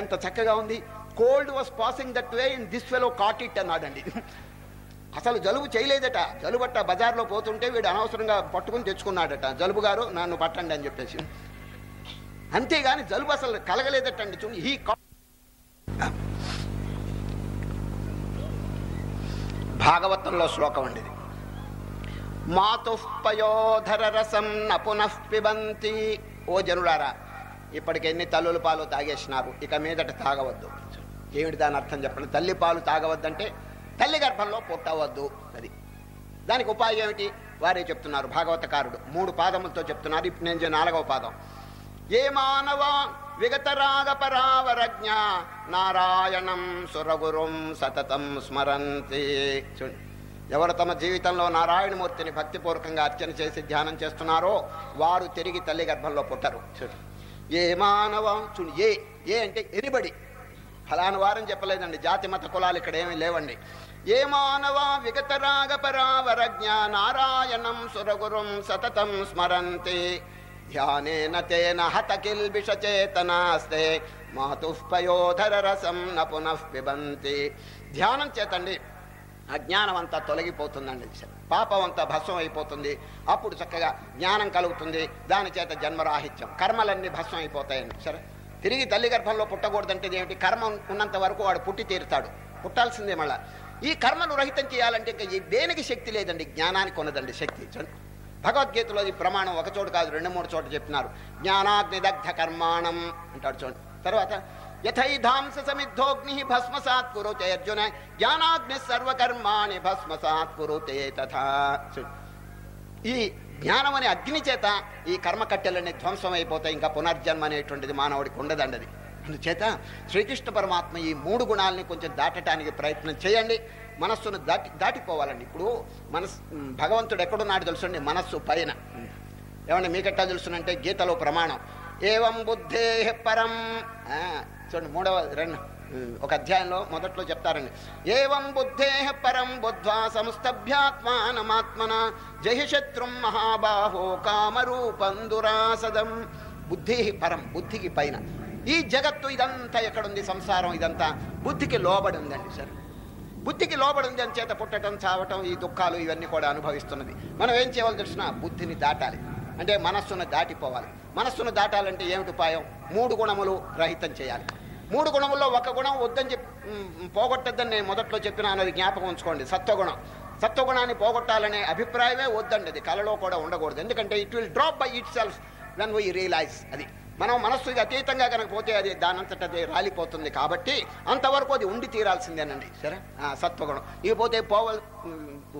ఎంత చక్కగా ఉంది. Cold was passing that way in this fellow caught it అన్నాడండి. అసలు జలుబు చేయలేదట. జలుబట్ట బజార్లో పోతుంటే వీడు అనవసరంగా పట్టుకుని తెచ్చుకున్నాడట. జలుబు గారు నన్ను పట్టండి అని చెప్పేసి. అంతేగాని జలుబు అసలు కలగలేదటండి. చూడండి హీ భాగవతంలో శ్లోకం అండి ఇది మాతుఃపయోధర రసం నపునః పిబంతి. ఓ జనులారా ఇప్పటికి ఎన్ని తల్లుల పాలు తాగేసినారు? ఇక మీదట తాగవద్దు. ఏమిటి దాని అర్థం చెప్పండి? తల్లి పాలు తాగవద్దంటే తల్లి గర్భంలో పుట్టవద్దు అది. దానికి ఉపాయం ఏమిటి? వారే చెప్తున్నారు భాగవతకారుడు. మూడు పాదములతో చెప్తున్నారు. ఇప్పుడు నేను నాలుగవ పాదం. ఏ మానవ విగతరాగ పరావరజ్ఞ నారాయణం సురగురుం సతతం స్మరంతి. చూడండి. ఎవరు తమ జీవితంలో నారాయణమూర్తిని భక్తిపూర్వకంగా అర్చన చేసి ధ్యానం చేస్తున్నారో వారు తిరిగి తల్లి గర్భంలో పుట్టరు. చూడు ఏ మానవ చూడు ఏ ఏ అంటే ఎనిబడి ఫలాని వారని చెప్పలేదండి జాతి మత కులాలు ఇక్కడ ఏమీ లేవండి. ఏ మానవ విగతరాగ పరావరజ్ఞ నారాయణం సురగురుం సతతం స్మరంతి. ధ్యానేన తేన హత కిల్బిషచేతనాస్తే మాతుఃపయోధర రసం న పునః పిబంతి. ధ్యానం చేతండి. అజ్ఞానం అంతా తొలగిపోతుందండి. పాపం అంతా భస్వం అయిపోతుంది అప్పుడు చక్కగా జ్ఞానం కలుగుతుంది. దాని చేత జన్మరాహిత్యం. కర్మలన్నీ భస్వం అయిపోతాయండి సరే? తిరిగి తల్లి గర్భంలో పుట్టకూడదంటే ఏమిటి? కర్మ ఉన్నంత వరకు వాడు పుట్టి తీరుతాడు. పుట్టాల్సిందే మళ్ళా. ఈ కర్మను రహితం చేయాలంటే ఇంకా దేనికి శక్తి లేదండి? జ్ఞానానికి ఉన్నదండి శక్తి. భగవద్గీతలో ఈ ప్రమాణం ఒక చోటు కాదు రెండు మూడు చోట్ల చెప్తున్నారు జ్ఞానాగ్నిదగ్ధ కర్మాణం అంటాడు చూడండి. తర్వాత యథైధాంస సమిద్ధోగ్ని భస్మసాత్ కురుతే అర్జున జ్ఞానాగ్ని సర్వకర్మాణి భస్మసాత్ కురుతే తథా ఈ జ్ఞానం అనే అగ్ని చేత ఈ కర్మ కట్టెలన్నీ ధ్వంసం అయిపోతాయి ఇంకా పునర్జన్మ అనేటువంటిది మానవుడికి ఉండదండది అందుచేత శ్రీకృష్ణ పరమాత్మ ఈ మూడు గుణాలని కొంచెం దాటడానికి ప్రయత్నం చేయండి. మనస్సును దాటి దాటిపోవాలండి. ఇప్పుడు మనస్ భగవంతుడు ఎక్కడున్నాడు తెలుసండి? మనస్సు పైన. ఏమంటే మీకెట్టా తెలుసునంటే గీతలో ప్రమాణం. ఏవం బుద్ధే పరం. చూడండి మూడవ రెండు ఒక అధ్యాయంలో మొదట్లో చెప్తారండి. ఏవం బుద్ధే పరం బుద్ధ్వా సంస్థభ్యాత్మానమాత్మన జహి శత్రుం మహాబాహో కామరూపం దురాసదం. బుద్ధి పరం బుద్ధికి పైన. ఈ జగత్తు ఇదంతా ఎక్కడుంది? సంసారం ఇదంతా. బుద్ధికి లోబడి ఉందండి సరే. బుద్ధికి లోబడి ఉంది అని చేత పుట్టడం చావటం ఈ దుఃఖాలు ఇవన్నీ కూడా అనుభవిస్తున్నది. మనం ఏం చేయాలి తెలిసిన బుద్ధిని దాటాలి. అంటే మనస్సును దాటిపోవాలి. మనస్సును దాటాలంటే ఏమిటి ఉపాయం? మూడు గుణములు రహితం చేయాలి. మూడు గుణముల్లో ఒక గుణం వద్దని చెప్పి పోగొట్టద్దని నేను మొదట్లో చెప్పినాను అది జ్ఞాపకం ఉంచుకోండి. సత్వగుణం. సత్వగుణాన్ని పోగొట్టాలనే అభిప్రాయమే వద్దండి. అది కళలో కూడా ఉండకూడదు. ఎందుకంటే it will drop by itself when we realise అది. మనం మనస్సుకి అతీతంగా కనుక పోతే అది దానంతట అది రాలిపోతుంది కాబట్టి అంతవరకు అది ఉండి తీరాల్సిందేనండి. సరే? సత్వగుణం. ఇక పోతే పోవల్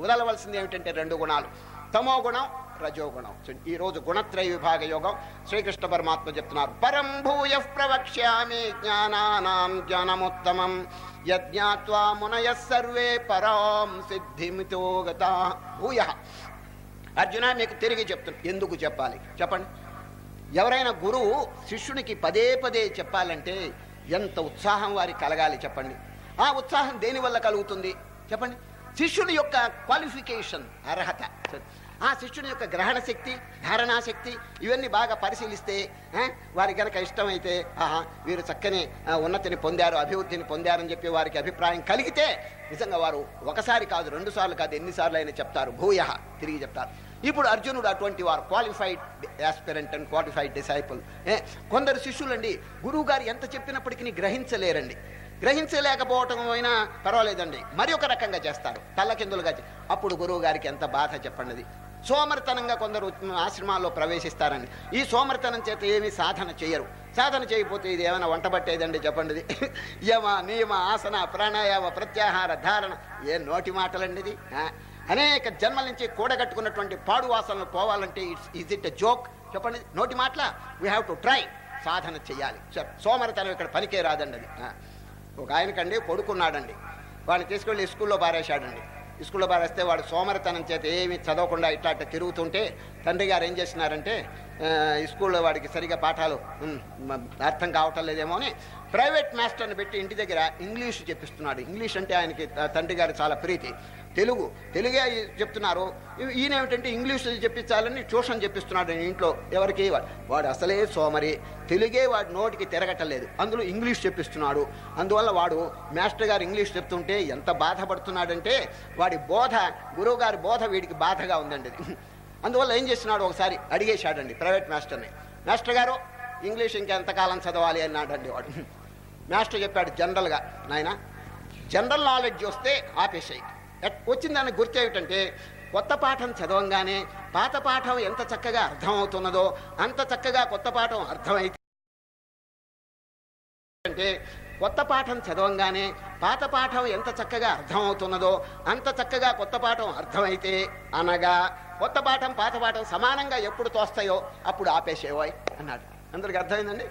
వదలవలసింది ఏమిటంటే రెండు గుణాలు. తమో గుణం రజోగుణం ఈ రోజు గుణత్రయ విభాగ యోగం శ్రీకృష్ణ పరమాత్మ చెప్తున్నారు. పరం భూయ ప్రవక్ష్యామి జ్ఞానానాం జ్ఞానముత్తమం. యజ్ఞాత్వా మునయ సర్వే పరాం సిద్ధిమితో గత. భూయ. అర్జున మీకు తిరిగి చెప్తున్నా ఎందుకు చెప్పాలి? చెప్పండి. ఎవరైనా గురువు శిష్యునికి పదే పదే చెప్పాలంటే ఎంత ఉత్సాహం వారికి కలగాలి చెప్పండి. ఆ ఉత్సాహం దేనివల్ల కలుగుతుంది? చెప్పండి. శిష్యుని యొక్క క్వాలిఫికేషన్ అర్హత. ఆ శిష్యుని యొక్క గ్రహణ శక్తి ధారణా శక్తి ఇవన్నీ బాగా పరిశీలిస్తే వారికి కనుక ఇష్టమైతే ఆహా వీరు చక్కని ఉన్నతిని పొందారు అభివృద్ధిని పొందారని చెప్పి వారికి అభిప్రాయం కలిగితే నిజంగా వారు ఒకసారి కాదు రెండు సార్లు కాదు ఎన్నిసార్లు అయినా చెప్తారు భూయ తిరిగి చెప్తారు. ఇప్పుడు అర్జునుడు అటువంటి వారు qualified aspirant and qualified disciple కొందరు శిష్యులండి గురువు గారు ఎంత చెప్పినప్పటికీ గ్రహించలేరండి. గ్రహించలేకపోవటం అయినా పర్వాలేదండి మరి ఒక రకంగా చేస్తారు తల్లకిందులుగా అప్పుడు గురువు గారికి ఎంత బాధ చెప్పండి సోమరితనంగా కొందరు ఆశ్రమాల్లో ప్రవేశిస్తారండి ఈ సోమరితనం చేత ఏమీ సాధన చేయరు. సాధన చేయకపోతే ఇది ఏమైనా వంట పట్టేదండి చెప్పండి. ఇది [LAUGHS] యమ నియమ ఆసన ప్రాణాయామ ప్రత్యాహార ధారణ ఏ నోటి మాటలండి ఇది? అనేక జన్మల నుంచి కూడగట్టుకున్నటువంటి పాడు వాసనలు పోవాలంటే it's is it a joke? చెప్పండి నోటి మాటల? వీ హ్యావ్ టు ట్రై సాధన చేయాలి. సోమరితనం ఇక్కడ పనికే రాదండి అది. ఒక ఆయనకండి కొడుకున్నాడండి. వాడిని తీసుకెళ్ళి స్కూల్లో పారేశాడండి. స్కూల్లో పారేస్తే వాడు సోమరితనం చేత ఏమి చదవకుండా ఇట్లా అట్లా తిరుగుతుంటే తండ్రి గారు ఏం చేసినారంటే స్కూల్లో వాడికి సరిగా పాఠాలు అర్థం కావటం లేదేమో అని ప్రైవేట్ మాస్టర్ని పెట్టి ఇంటి దగ్గర ఇంగ్లీష్ చెప్పిస్తున్నాడు. ఇంగ్లీష్ అంటే ఆయనకి తండ్రి గారు చాలా ప్రీతి. తెలుగు తెలుగే చెప్తున్నారు. ఈ- ఈయన ఏమిటంటే ఇంగ్లీష్ చెప్పించాలని ట్యూషన్ చెప్పిస్తున్నాడు ఇంట్లో ఎవరికి వాడు. అసలే సోమరి. తెలుగే వాడు నోటికి తిరగటలేదు అందులో ఇంగ్లీష్ చెప్పిస్తున్నాడు. అందువల్ల వాడు మాస్టర్ గారు ఇంగ్లీష్ చెప్తుంటే ఎంత బాధపడుతున్నాడంటే వాడి బోధ గురువు గారి బోధ వీడికి బాధగా ఉందండి అందువల్ల ఏం చేస్తున్నాడు ఒకసారి అడిగేశాడండి ప్రైవేట్ మాస్టర్ని. మాస్టర్ గారు ఇంగ్లీష్ ఇంకెంతకాలం చదవాలి అన్నాడండి వాడు. మాస్టర్ చెప్పాడు జనరల్గా నాయన జనరల్ నాలెడ్జ్ వస్తే ఆపేసేయి. వచ్చిన దానికి గుర్తు ఏమిటంటే కొత్త పాఠం చదవంగానే పాత పాఠం ఎంత చక్కగా అర్థమవుతున్నదో అంత చక్కగా కొత్త పాఠం అర్థమైతే అంటే కొత్త పాఠం చదవంగానే పాత పాఠం ఎంత చక్కగా అర్థమవుతున్నదో అంత చక్కగా కొత్త పాఠం అర్థమైతే అనగా కొత్త పాఠం పాత పాఠం సమానంగా ఎప్పుడు తోస్తాయో అప్పుడు ఆపేసేవాయ్ అన్నాడు. అందరికి అర్థమైందండి?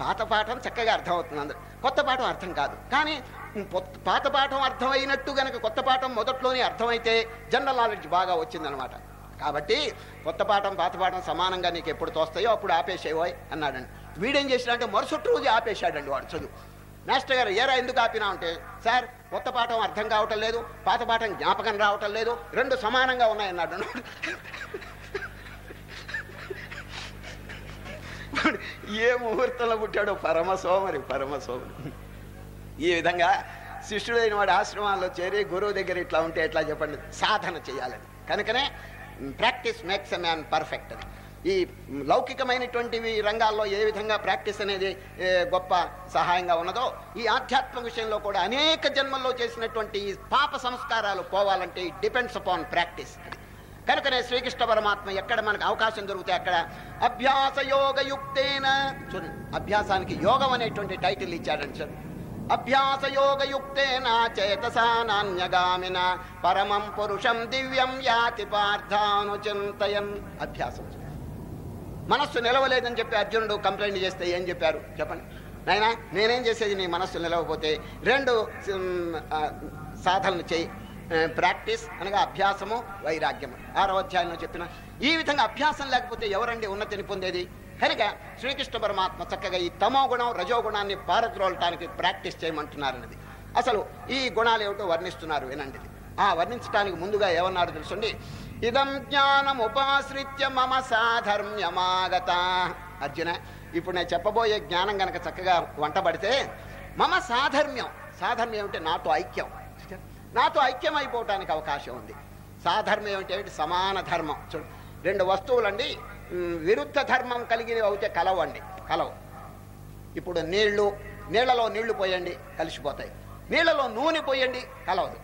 పాత పాఠం చక్కగా అర్థమవుతుంది. అందరు కొత్త పాఠం అర్థం కాదు. కానీ పాత పాఠం అర్థమైనట్టు గనక కొత్త పాఠం మొదట్లోనే అర్థమైతే జనరల్ నాలెడ్జ్ బాగా వచ్చిందనమాట. కాబట్టి కొత్త పాఠం పాత పాఠం సమానంగా నీకు ఎప్పుడు తోస్తాయో అప్పుడు ఆపేసేవాయ్ అన్నాడండి. వీడేం చేసినాడంటే మరుసటి రోజు ఆపేశాడండి వాడు చదువు. మాస్టర్ గారు ఏరా ఎందుకు ఆపినా అంటే సార్ కొత్త పాఠం అర్థం కావటం లేదు పాత పాఠం జ్ఞాపకం రావటం లేదు రెండు సమానంగా ఉన్నాయన్నాడు ఏ ముహూర్తంలో పుట్టాడో పరమ సోమరి పరమ సోమరి ఈ విధంగా శిష్యుడైన వాడు ఆశ్రమాల్లో చేరి గురువు దగ్గర ఇట్లా ఉంటే ఎట్లా చెప్పండి? సాధన చేయాలని. కనుకనే practice makes a man perfect అని ఈ లౌకికమైనటువంటివి రంగాల్లో ఏ విధంగా ప్రాక్టీస్ అనేది గొప్ప సహాయంగా ఉన్నదో ఈ ఆధ్యాత్మిక విషయంలో కూడా అనేక జన్మల్లో చేసినటువంటి ఈ పాప సంస్కారాలు పోవాలంటే ఇట్ డిపెండ్స్ అపాన్ ప్రాక్టీస్ కనుకనే శ్రీకృష్ణ పరమాత్మ ఎక్కడ మనకు అవకాశం దొరికితే అక్కడ అభ్యాస యోగ యుక్తేన చూడండి అభ్యాసానికి యోగం అనేటువంటి టైటిల్ ఇచ్చాడని చూడండి అభ్యాస చేతసా పరమం పురుషం దివ్యం యాతి పార్థానుచింతయన్. అభ్యాసం. మనస్సు నిలవలేదని చెప్పి అర్జునుడు కంప్లైంట్ చేస్తే ఏం చెప్పారు? చెప్పండి. నాయనా నేనేం చేసేది? నీ మనస్సు నిలవకపోతే రెండు సాధనలు చేయి. ప్రాక్టీస్ అనగా అభ్యాసము వైరాగ్యము. ఆరో అధ్యాయంలో చెప్పిన ఈ విధంగా అభ్యాసం లేకపోతే ఎవరండి ఉన్నతిని పొందేది? కనుక శ్రీకృష్ణ పరమాత్మ చక్కగా ఈ తమో గుణం రజో గుణాన్ని పారద్రోలటానికి ప్రాక్టీస్ చేయమంటున్నారన్నది. అసలు ఈ గుణాలు ఏమిటో వర్ణిస్తున్నారు వినండి. ఆ వర్ణించడానికి ముందుగా ఏమన్నారు తెలుసండి? ఇదం జ్ఞానం ఉపాశ్రిత్య మమ సాధర్మ్యమాగత. అర్జున ఇప్పుడు నేను చెప్పబోయే జ్ఞానం గనక చక్కగా వంటబడితే మమ సాధర్మ్యం. సాధర్మ్యం ఏమిటి? నాతో ఐక్యం. నాతో ఐక్యం అయిపోవటానికి అవకాశం ఉంది. సాధర్మ్యం ఏమిటి? సమాన ధర్మం. చూడు రెండు వస్తువులండి. విరుద్ధ ధర్మం కలిగినవి అయితే కలవండి. కలవు. ఇప్పుడు నీళ్ళు నీళ్ళలో నీళ్ళు పోయండి కలిసిపోతాయి. నీళ్ళలో నూనె పోయండి కలవదు.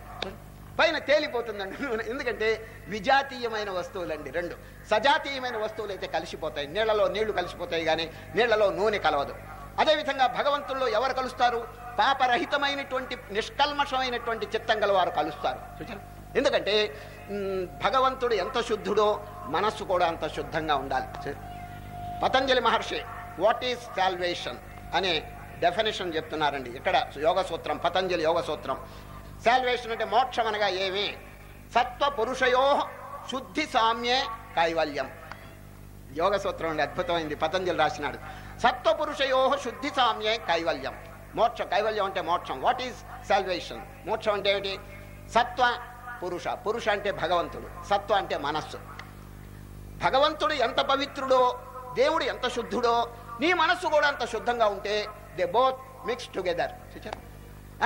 పైన తేలిపోతుందండి నూనె. ఎందుకంటే విజాతీయమైన వస్తువులండి రెండు. సజాతీయమైన వస్తువులు అయితే కలిసిపోతాయి. నీళ్ళలో నీళ్ళు కలిసిపోతాయి కానీ నీళ్ళలో నూనె కలవదు. అదేవిధంగా భగవంతుల్లో ఎవరు కలుస్తారు? పాపరహితమైనటువంటి నిష్కల్మషమైనటువంటి చిత్తం వారు కలుస్తారు. ఎందుకంటే భగవంతుడు ఎంత శుద్ధుడో మనస్సు కూడా అంత శుద్ధంగా ఉండాలి. Patanjali Maharshi what is salvation అనే డెఫినేషన్ చెప్తున్నారండి. ఇక్కడ యోగ సూత్రం పతంజలి యోగ సూత్రం. సాల్వేషన్ అంటే మోక్షం అనగా ఏమి? సత్వ పురుషయో శుద్ధి సామ్యే కైవల్యం. యోగ సూత్రం అండి అద్భుతమైంది. పతంజలి రాసినాడు. సత్వపురుషయో శుద్ధి సామ్యే కైవల్యం. మోక్షం కైవల్యం అంటే మోక్షం. వాట్ ఈజ్ సాల్వేషన్ మోక్షం అంటే ఏమిటి? సత్వ పురుష. పురుష అంటే భగవంతుడు. సత్వ అంటే మనస్సు. భగవంతుడు ఎంత పవిత్రుడో దేవుడు ఎంత శుద్ధుడో నీ మనస్సు కూడా అంత శుద్ధంగా ఉంటే దే బోత్ మిక్స్ టుగెదర్ చూచారు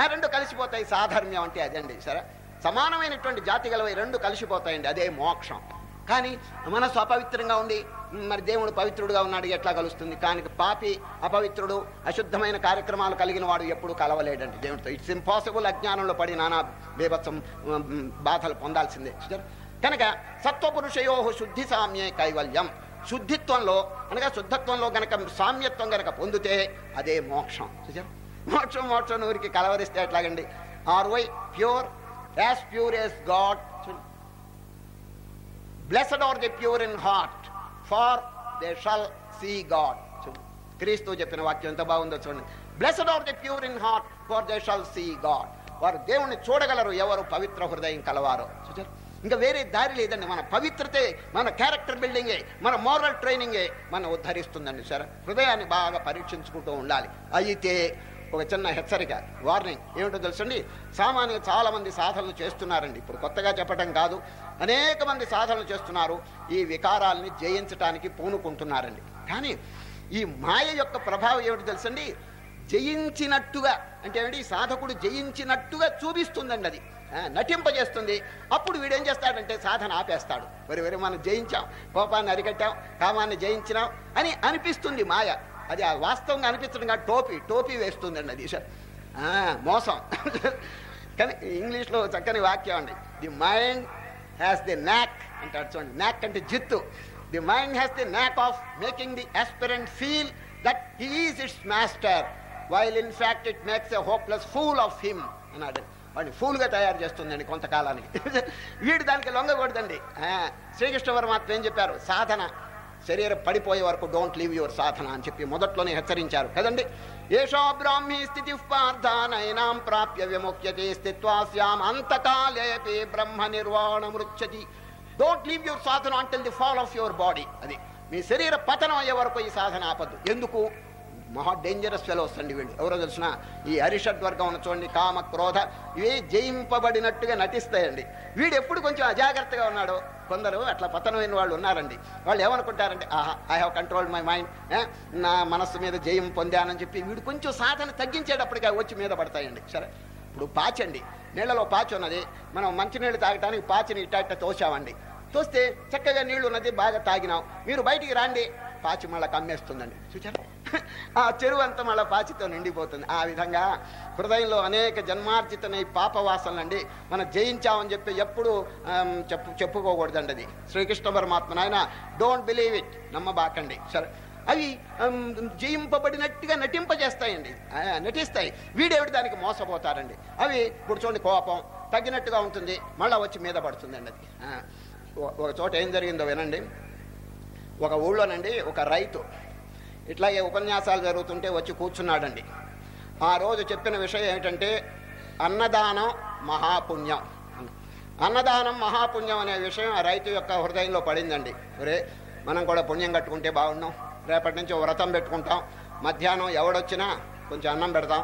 ఆ రెండు కలిసిపోతాయి. సాధర్మ్యం అంటే అదండి సరే? సమానమైనటువంటి జాతి గలవై రెండు కలిసిపోతాయండి. అదే మోక్షం. కానీ మనస్సు అపవిత్రంగా ఉండి మరి దేవుడు పవిత్రుడుగా ఉన్నాడు. ఎట్లా కలుస్తుంది? కానీ పాపి అపవిత్రుడు అశుద్ధమైన కార్యక్రమాలు కలిగిన వాడు ఎప్పుడు కలవలేడండి. దేవుడితో. ఇట్స్ ఇంపాసిబుల్ అజ్ఞానంలో పడి నానా బీభత్సం బాధలు పొందాల్సిందే. చూసారు కనుక సత్వపురుషయో శుద్ధి సామ్యే కైవల్యం. శుద్ధిత్వంలో అనగా శుద్ధత్వంలో గనక సామ్యత్వం గనక పొందితే అదే మోక్షం. చూసారు మోక్షం మోక్షం ఊరికి కలవరిస్తే ఎట్లాగండి? Are we pure as pure as God. Blessed are the pure in heart for they shall see God. క్రీస్తు చెప్పిన వాక్యం ఎంత బాగుందో చూడండి. Blessed are the pure in heart for they shall see God. వారు దేవుణ్ణి చూడగలరు ఎవరు పవిత్ర హృదయం కలవారో. చూచారు ఇంకా వేరే దారి లేదండి. మన పవిత్రతే మన క్యారెక్టర్ బిల్డింగే మన మోరల్ ట్రైనింగే మన ఉద్ధరిస్తుందండి సరే. హృదయాన్ని బాగా పరీక్షించుకుంటూ ఉండాలి. అయితే ఒక చిన్న హెచ్చరిక వార్నింగ్ ఏమిటో తెలుసండి? సామాన్యంగా చాలామంది సాధనలు చేస్తున్నారండి. ఇప్పుడు కొత్తగా చెప్పడం కాదు. అనేక మంది సాధనలు చేస్తున్నారు. ఈ వికారాలని జయించడానికి పూనుకుంటున్నారండి. కానీ ఈ మాయ యొక్క ప్రభావం ఏమిటి తెలుసండి? జయించినట్టుగా అంటే ఏమిటి? సాధకుడు జయించినట్టుగా చూపిస్తుందండి అది. నటింపజేస్తుంది. అప్పుడు వీడేం చేస్తాడంటే సాధన ఆపేస్తాడు. వరి వరి మనం జయించాం. కోపాన్ని అరికట్టాం కామాన్ని జయించినాం అని అనిపిస్తుంది మాయ. అది ఆ వాస్తవంగా అనిపించడం కాదు టోపీ టోపీ వేస్తుందండి అది. మోసం. కానీ ఇంగ్లీష్లో చక్కని వాక్యం అండి. ది మైండ్ హ్యాస్ ది నాక్ అంటాడు చూడండి. నాక్ అంటే జిత్తు. The mind has the knack of making the aspirant feel that he is its master while in fact it makes a hopeless fool of him అన్నాడు. వాడిని ఫూల్గా తయారు చేస్తుందండి కొంతకాలానికి. వీడు దానికి లొంగకూడదండి. శ్రీకృష్ణ పరమాత్మ ఏం చెప్పారు? సాధన. శరీరం పడిపోయే వరకు డోంట్ లీవ్ యువర్ సాధన అని చెప్పి మొదట్లోనే హెచ్చరించారు. కదండి? ఏషో బ్రాహ్మీ స్థితి పార్థానైనాం ప్రాప్య విముఖ్యతే స్థిత్వాస్యాం అంతకాలేపి బ్రహ్మ నిర్వాణ మృచ్చతి don't leave your sadhana until the fall of your body అది. మీ శరీర పతనం అయ్యే వరకు ఈ సాధన ఆపద్దు. ఎందుకు? మహా డేంజరస్ ఫెలోస్ అండి వీళ్ళు ఎవరో తెలిసిన? ఈ అరిషడ్ వర్గం ఉన్న చూడండి కామ క్రోధ ఇవి జయింపబడినట్టుగా నటిస్తాయండి. వీడు ఎప్పుడు కొంచెం అజాగ్రత్తగా ఉన్నాడో కొందరు అట్లా పతనమైన వాళ్ళు ఉన్నారండి. వాళ్ళు ఏమనుకుంటారంటే ఆహా I have control my mind నా మనస్సు మీద జయం పొందానని చెప్పి వీడు కొంచెం సాధన తగ్గించేటప్పటికి అవి వచ్చి మీద పడతాయండి. సరే ఇప్పుడు పాచండి నీళ్ళలో పాచి ఉన్నది. మనం మంచినీళ్ళు తాగటానికి పాచిని ఇట్ట ఇట్ట తోసామండి. తోస్తే చక్కగా నీళ్ళు ఉన్నది బాగా తాగినాం. మీరు బయటికి రాండి. పాచి మళ్ళా కమ్మేస్తుందండి. చూచారా ఆ చెరువు అంతా మళ్ళా పాచితో నిండిపోతుంది. ఆ విధంగా హృదయంలో అనేక జన్మార్జితమైన పాపవాసనలండి. మనం జయించామని చెప్పి ఎప్పుడు చెప్పు చెప్పుకోకూడదండి అది. శ్రీకృష్ణ పరమాత్మ నాయన డోంట్ బిలీవ్ ఇట్ నమ్మబాకండి. సరే. అవి జయింపబడినట్టుగా నటింపజేస్తాయండి. నటిస్తాయి. వీడేవిడి దానికి మోసపోతారండి. అవి ఇప్పుడు చూడండి కోపం తగ్గినట్టుగా ఉంటుంది. మళ్ళా వచ్చి మీద పడుతుందండి అది. ఒక చోట ఏం జరిగిందో వినండి. ఒక ఊళ్ళోనండి ఒక రైతు. ఇట్లాగే ఉపన్యాసాలు జరుగుతుంటే వచ్చి కూర్చున్నాడండి. ఆ రోజు చెప్పిన విషయం ఏమిటంటే అన్నదానం మహాపుణ్యం. అన్నదానం మహాపుణ్యం అనే విషయం ఆ రైతు యొక్క హృదయంలో పడిందండి. ఒరే మనం కూడా పుణ్యం కట్టుకుంటే బాగున్నాం. రేపటి నుంచి ఓ వ్రతం పెట్టుకుంటాం. మధ్యాహ్నం ఎవడొచ్చినా కొంచెం అన్నం పెడతాం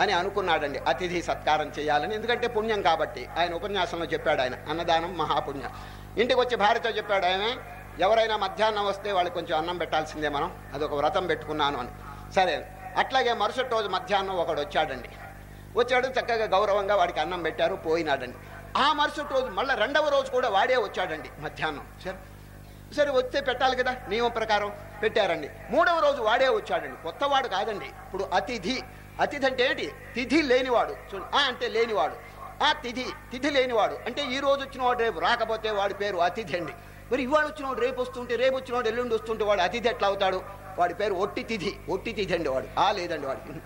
అని అనుకున్నాడండి. అతిథి సత్కారం చేయాలని. ఎందుకంటే పుణ్యం కాబట్టి ఆయన ఉపన్యాసంలో చెప్పాడు ఆయన అన్నదానం మహాపుణ్యం. ఇంటికి వచ్చి భార్యతో చెప్పాడు ఆయన ఎవరైనా మధ్యాహ్నం వస్తే వాళ్ళకి కొంచెం అన్నం పెట్టాల్సిందే మనం. అదొక వ్రతం పెట్టుకున్నాను అని. సరే అట్లాగే మరుసటి రోజు మధ్యాహ్నం ఒకడు వచ్చాడండి. వచ్చాడు చక్కగా గౌరవంగా వాడికి అన్నం పెట్టారు పోయినాడండి. ఆ మరుసటి రోజు మళ్ళీ రెండవ రోజు కూడా వాడే వచ్చాడండి మధ్యాహ్నం. సరే. సరే వస్తే పెట్టాలి కదా నియమం ప్రకారం పెట్టారండి. మూడవ రోజు వాడే వచ్చాడండి. కొత్తవాడు కాదండి ఇప్పుడు అతిథి. అతిథి అంటే ఏంటి? తిథి లేనివాడు. చూడండి ఆ అంటే లేనివాడు. ఆ తిథి తిథి లేనివాడు. అంటే ఈ రోజు వచ్చినవాడు రేపు రాకపోతే వాడి పేరు అతిథి అండి. మరి ఇవాళ వచ్చినవాడు రేపు వస్తుంటే రేపు వచ్చినవాడు ఎల్లుండి వస్తుంటే వాడు అతిథి ఎట్లా అవుతాడు? వాడి పేరు ఒట్టి తిథి ఒట్టి తిథి అండి వాడు. ఆ లేదండి వాడికి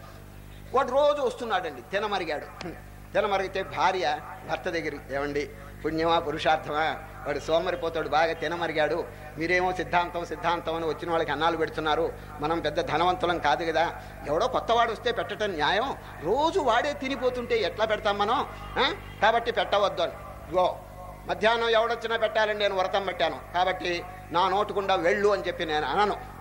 వాడు రోజు వస్తున్నాడండి తినమరిగాడు. తినమరిగితే భార్య భర్త దగ్గరికి ఏమండి పుణ్యమా పురుషార్థమా? వాడు సోమరిపోతాడు బాగా తినమరిగాడు. మీరేమో సిద్ధాంతం సిద్ధాంతం అని వచ్చిన వాళ్ళకి అన్నాలు పెడుతున్నారు. మనం పెద్ద ధనవంతులం కాదు కదా. ఎవడో కొత్తవాడు వస్తే పెట్టడం న్యాయం. రోజు వాడే తినిపోతుంటే ఎట్లా పెడతాం మనం? ఆ? కాబట్టి పెట్టవద్దు అని. గో మధ్యాహ్నం ఎవడొచ్చినా పెట్టాలని నేను వ్రతం పెట్టాను. కాబట్టి నా నోటుకుండా వెళ్ళు అని చెప్పి నేను అనను.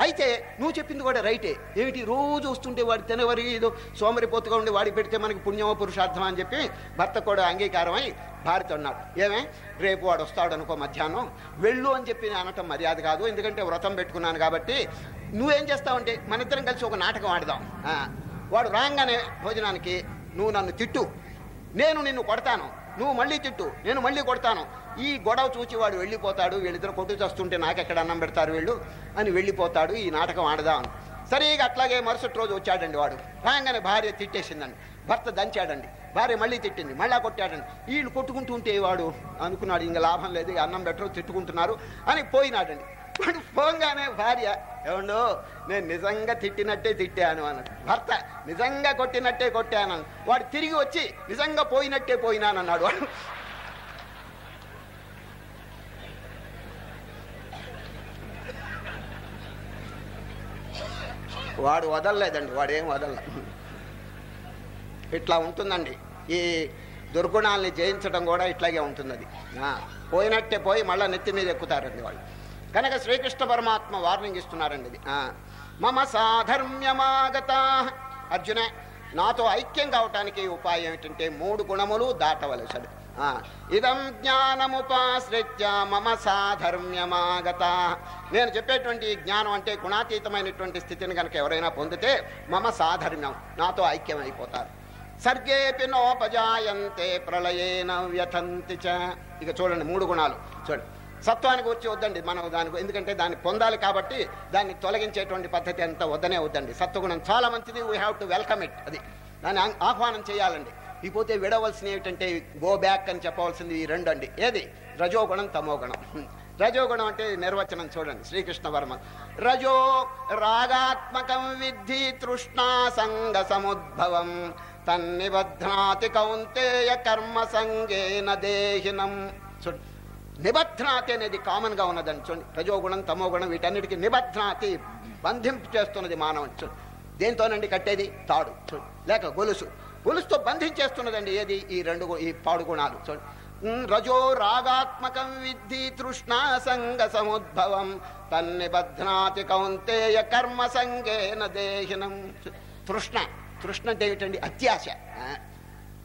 అయితే నువ్వు చెప్పింది కూడా రైటే. ఏమిటి? రోజు వస్తుంటే వాడు తినవరి ఏదో సోమరిపోతుగా ఉండి వాడికి పెడితే మనకి పుణ్యమో పురుషార్థం అని చెప్పి భర్త కూడా అంగీకారమై భార్యతో అన్నాడు. ఏమే? రేపు వాడు వస్తాడు అనుకో మధ్యాహ్నం. వెళ్ళు అని చెప్పి అనటం మర్యాద కాదు. ఎందుకంటే వ్రతం పెట్టుకున్నాను కాబట్టి నువ్వేం చేస్తావంటే మన ఇద్దరం కలిసి ఒక నాటకం ఆడదాం. ఆ, వాడు రాగానే భోజనానికి నువ్వు నన్ను తిట్టు. నేను నిన్ను కొడతాను. నువ్వు మళ్ళీ తిట్టు నేను మళ్ళీ కొడతాను. ఈ గొడవ చూచి వాడు వెళ్ళిపోతాడు వీళ్ళిద్దరు కొట్టు చేస్తుంటే నాకెక్కడ అన్నం పెడతారు వీళ్ళు? అని వెళ్ళిపోతాడు ఈ నాటకం ఆడదాం సరిగా అట్లాగే మరుసటి రోజు వచ్చాడండి వాడు. రాగానే భార్య తిట్టేసిందండి. భర్త దంచాడండి. భార్య మళ్ళీ తిట్టింది మళ్ళా కొట్టాడండి. వీళ్ళు కొట్టుకుంటూ ఉంటే వాడు అనుకున్నాడు ఇంకా లాభం లేదు అన్నం పెట్టరు తిట్టుకుంటున్నారు అని పోయినాడండి. పోగానే భార్య. ఏమండు నేను నిజంగా తిట్టినట్టే తిట్టాను అన్నాడు భర్త నిజంగా కొట్టినట్టే కొట్టాను వాడు తిరిగి వచ్చి నిజంగా పోయినట్టే పోయినానన్నాడు వాడు వాడు వదలలేదండి వాడు ఏం వదల ఇట్లా ఉంటుందండి. ఈ దుర్గుణాల్ని జయించడం కూడా ఇట్లాగే ఉంటుంది అది ఆ, పోయినట్టే పోయి మళ్ళీ నెత్తి మీద ఎక్కుతారండి వాళ్ళు. కనుక శ్రీకృష్ణ పరమాత్మ వార్నింగ్ ఇస్తున్నారండి ఇది. మమ సాధర్మ్యమాగత. అర్జున నాతో ఐక్యం కావటానికి ఉపాయం ఏమిటంటే మూడు గుణములు దాటవలసడు. ఇదం జ్ఞానముపాశ్రిత్య మమ సాధర్మ్యమాగత. నేను చెప్పేటువంటి జ్ఞానం అంటే గుణాతీతమైనటువంటి స్థితిని కనుక ఎవరైనా పొందితే మమ సాధర్మ్యం నాతో ఐక్యం అయిపోతారు. సర్గేపి నోపజాయంతే ప్రళయేన వ్యథంతి చ. ఇక చూడండి మూడు గుణాలు. చూడండి. సత్వానికి వచ్చి వద్దండి. మనం దానికి ఎందుకంటే దాన్ని పొందాలి కాబట్టి దాన్ని తొలగించేటువంటి పద్ధతి అంతా వద్దనే వద్దండి. సత్వగుణం చాలా మంచిది. We have to welcome it అది. దాన్ని ఆహ్వానం చేయాలండి. ఇకపోతే విడవలసిన ఏమిటంటే గో బ్యాక్ అని చెప్పవలసింది ఈ రెండు అండి. ఏది? రజోగుణం తమోగుణం. రజోగుణం అంటే నిర్వచనం చూడండి. శ్రీకృష్ణ వర్మ. రజో రాగాత్మకం విద్ధి తృష్ణా సంగ సముద్భవం. తన్నిబధ్నాతి కౌంతేయ కర్మ సంగేన దేహినం. నిబధ్నాతి అనేది కామన్గా ఉన్నదండి చూడండి. రజోగుణం తమోగుణం వీటన్నిటికీ నిబధ్నాతి బంధింపు చేస్తున్నది మానవుని చూడండి దేంతోనండి కట్టేది? తాడు. చూడండి లేక గొలుసు. గొలుసుతో బంధించేస్తున్నదండి ఏది? ఈ రెండు ఈ పాడు గుణాలు. చూడండి రజో రాగాత్మకం విద్ధి తృష్ణా సంగ సముద్భవం తన్నిబధ్నాతి కౌంతేయ కర్మ సంగేన దేహినం. తృష్ణ. తృష్ణ అంటే ఏమిటండి? అత్యాశ.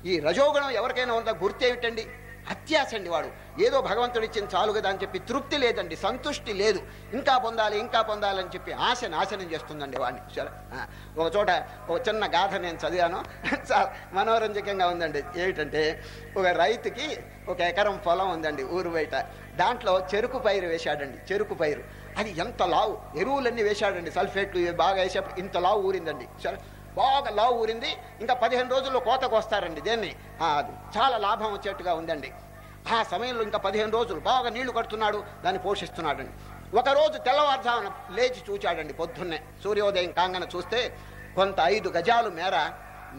ఈ రజోగుణం ఎవరికైనా ఉందా? గుర్తు ఏమిటండి అత్యాసండి వాడు. ఏదో భగవంతుడు ఇచ్చిన చాలు కదా అని చెప్పి తృప్తి లేదండి సంతుష్టి లేదు. ఇంకా పొందాలి ఇంకా పొందాలని చెప్పి ఆశ నాశనం చేస్తుందండి వాడిని. ఒక చోట ఒక చిన్న గాథ నేను చదివాను. చాలా మనోరంజకంగా ఉందండి. ఏమిటంటే ఒక రైతుకి ఒక ఎకరం పొలం ఉందండి ఊరు బయట. దాంట్లో చెరుకు పైరు వేశాడండి చెరుకు పైరు. అది ఎంత లావు. ఎరువులన్నీ వేశాడండి సల్ఫేట్లు బాగా వేసేప్పుడు ఇంత లావు ఊరిందండి. సరే బాగా లావు ఊరింది. ఇంకా పదిహేను రోజుల్లో కోతకు వస్తారండి దేన్ని? చాలా లాభం వచ్చేట్టుగా ఉందండి. ఆ సమయంలో ఇంకా పదిహేను రోజులు బాగా నీళ్ళు కడుతున్నాడు దాన్ని పోషిస్తున్నాడండి. ఒకరోజు తెల్లవారుజామున లేచి చూచాడండి పొద్దున్నే. సూర్యోదయం కాంగన చూస్తే కొంత ఐదు గజాలు మేర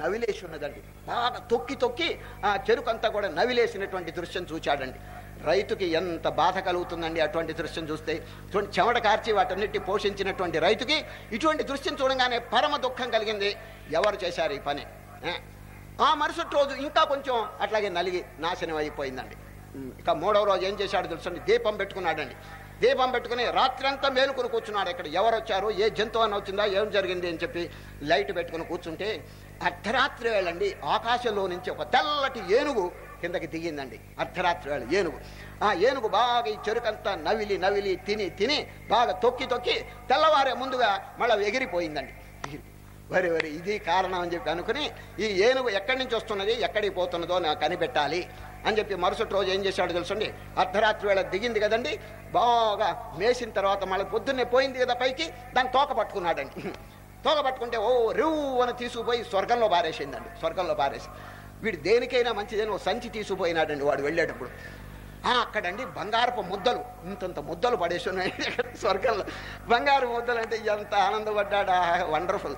నవిలేసి ఉన్నదండి. బాగా తొక్కి తొక్కి ఆ చెరుకంతా కూడా నవిలేసినటువంటి దృశ్యం చూచాడండి. రైతుకి ఎంత బాధ కలుగుతుందండి అటువంటి దృశ్యం చూస్తే. చూడండి చెమట కార్చి వాటన్నిటి పోషించినటువంటి రైతుకి ఇటువంటి దృశ్యం చూడగానే పరమ దుఃఖం కలిగింది. ఎవరు చేశారు ఈ పని? ఆ? మరుసటి రోజు ఇంకా కొంచెం అట్లాగే నలిగి నాశనం అయిపోయిందండి. ఇక మూడవ రోజు ఏం చేశాడు తెలుసండి? దీపం పెట్టుకున్నాడండి. దీపం పెట్టుకుని రాత్రంతా మేలుకొని కూర్చున్నాడు ఇక్కడ. ఎవరు వచ్చారు? ఏ జంతువు అని వచ్చిందా? ఏం జరిగింది అని చెప్పి లైట్ పెట్టుకుని కూర్చుంటే అర్ధరాత్రి వేళండి ఆకాశంలో నుంచి ఒక తెల్లటి ఏనుగు కిందకి దిగిందండి. అర్ధరాత్రి వేళ ఏనుగు. ఆ ఏనుగు బాగా ఈ చెరుకంతా నవిలి నవిలి తిని తిని బాగా తొక్కి తొక్కి తెల్లవారే ముందుగా మళ్ళీ ఎగిరిపోయిందండి. వరి వరి ఇది కారణం అని చెప్పి అనుకుని ఈ ఏనుగు ఎక్కడి నుంచి వస్తున్నది ఎక్కడికి పోతున్నదో నాకు కనిపెట్టాలి అని చెప్పి మరుసటి రోజు ఏం చేశాడు తెలుసండి? అర్ధరాత్రి వేళ దిగింది కదండి బాగా మేసిన తర్వాత మళ్ళీ పొద్దున్నే పోయింది కదా పైకి దాన్ని తోక పట్టుకున్నాడండి. తోక పట్టుకుంటే ఓ రివ్వు అని తీసుకుపోయి స్వర్గంలో పారేసిందండి స్వర్గంలో పారేసి వీడు దేనికైనా మంచిదని ఓ సంచి తీసుకుపోయినాడండి వాడు వెళ్ళేటప్పుడు. ఆ, అక్కడండి బంగారపు ముద్దలు. ఇంతంత ముద్దలు పడేసి ఉన్నాయి స్వర్గంలో. బంగారు ముద్దలు అంటే ఎంత ఆనందపడ్డాడా? వండర్ఫుల్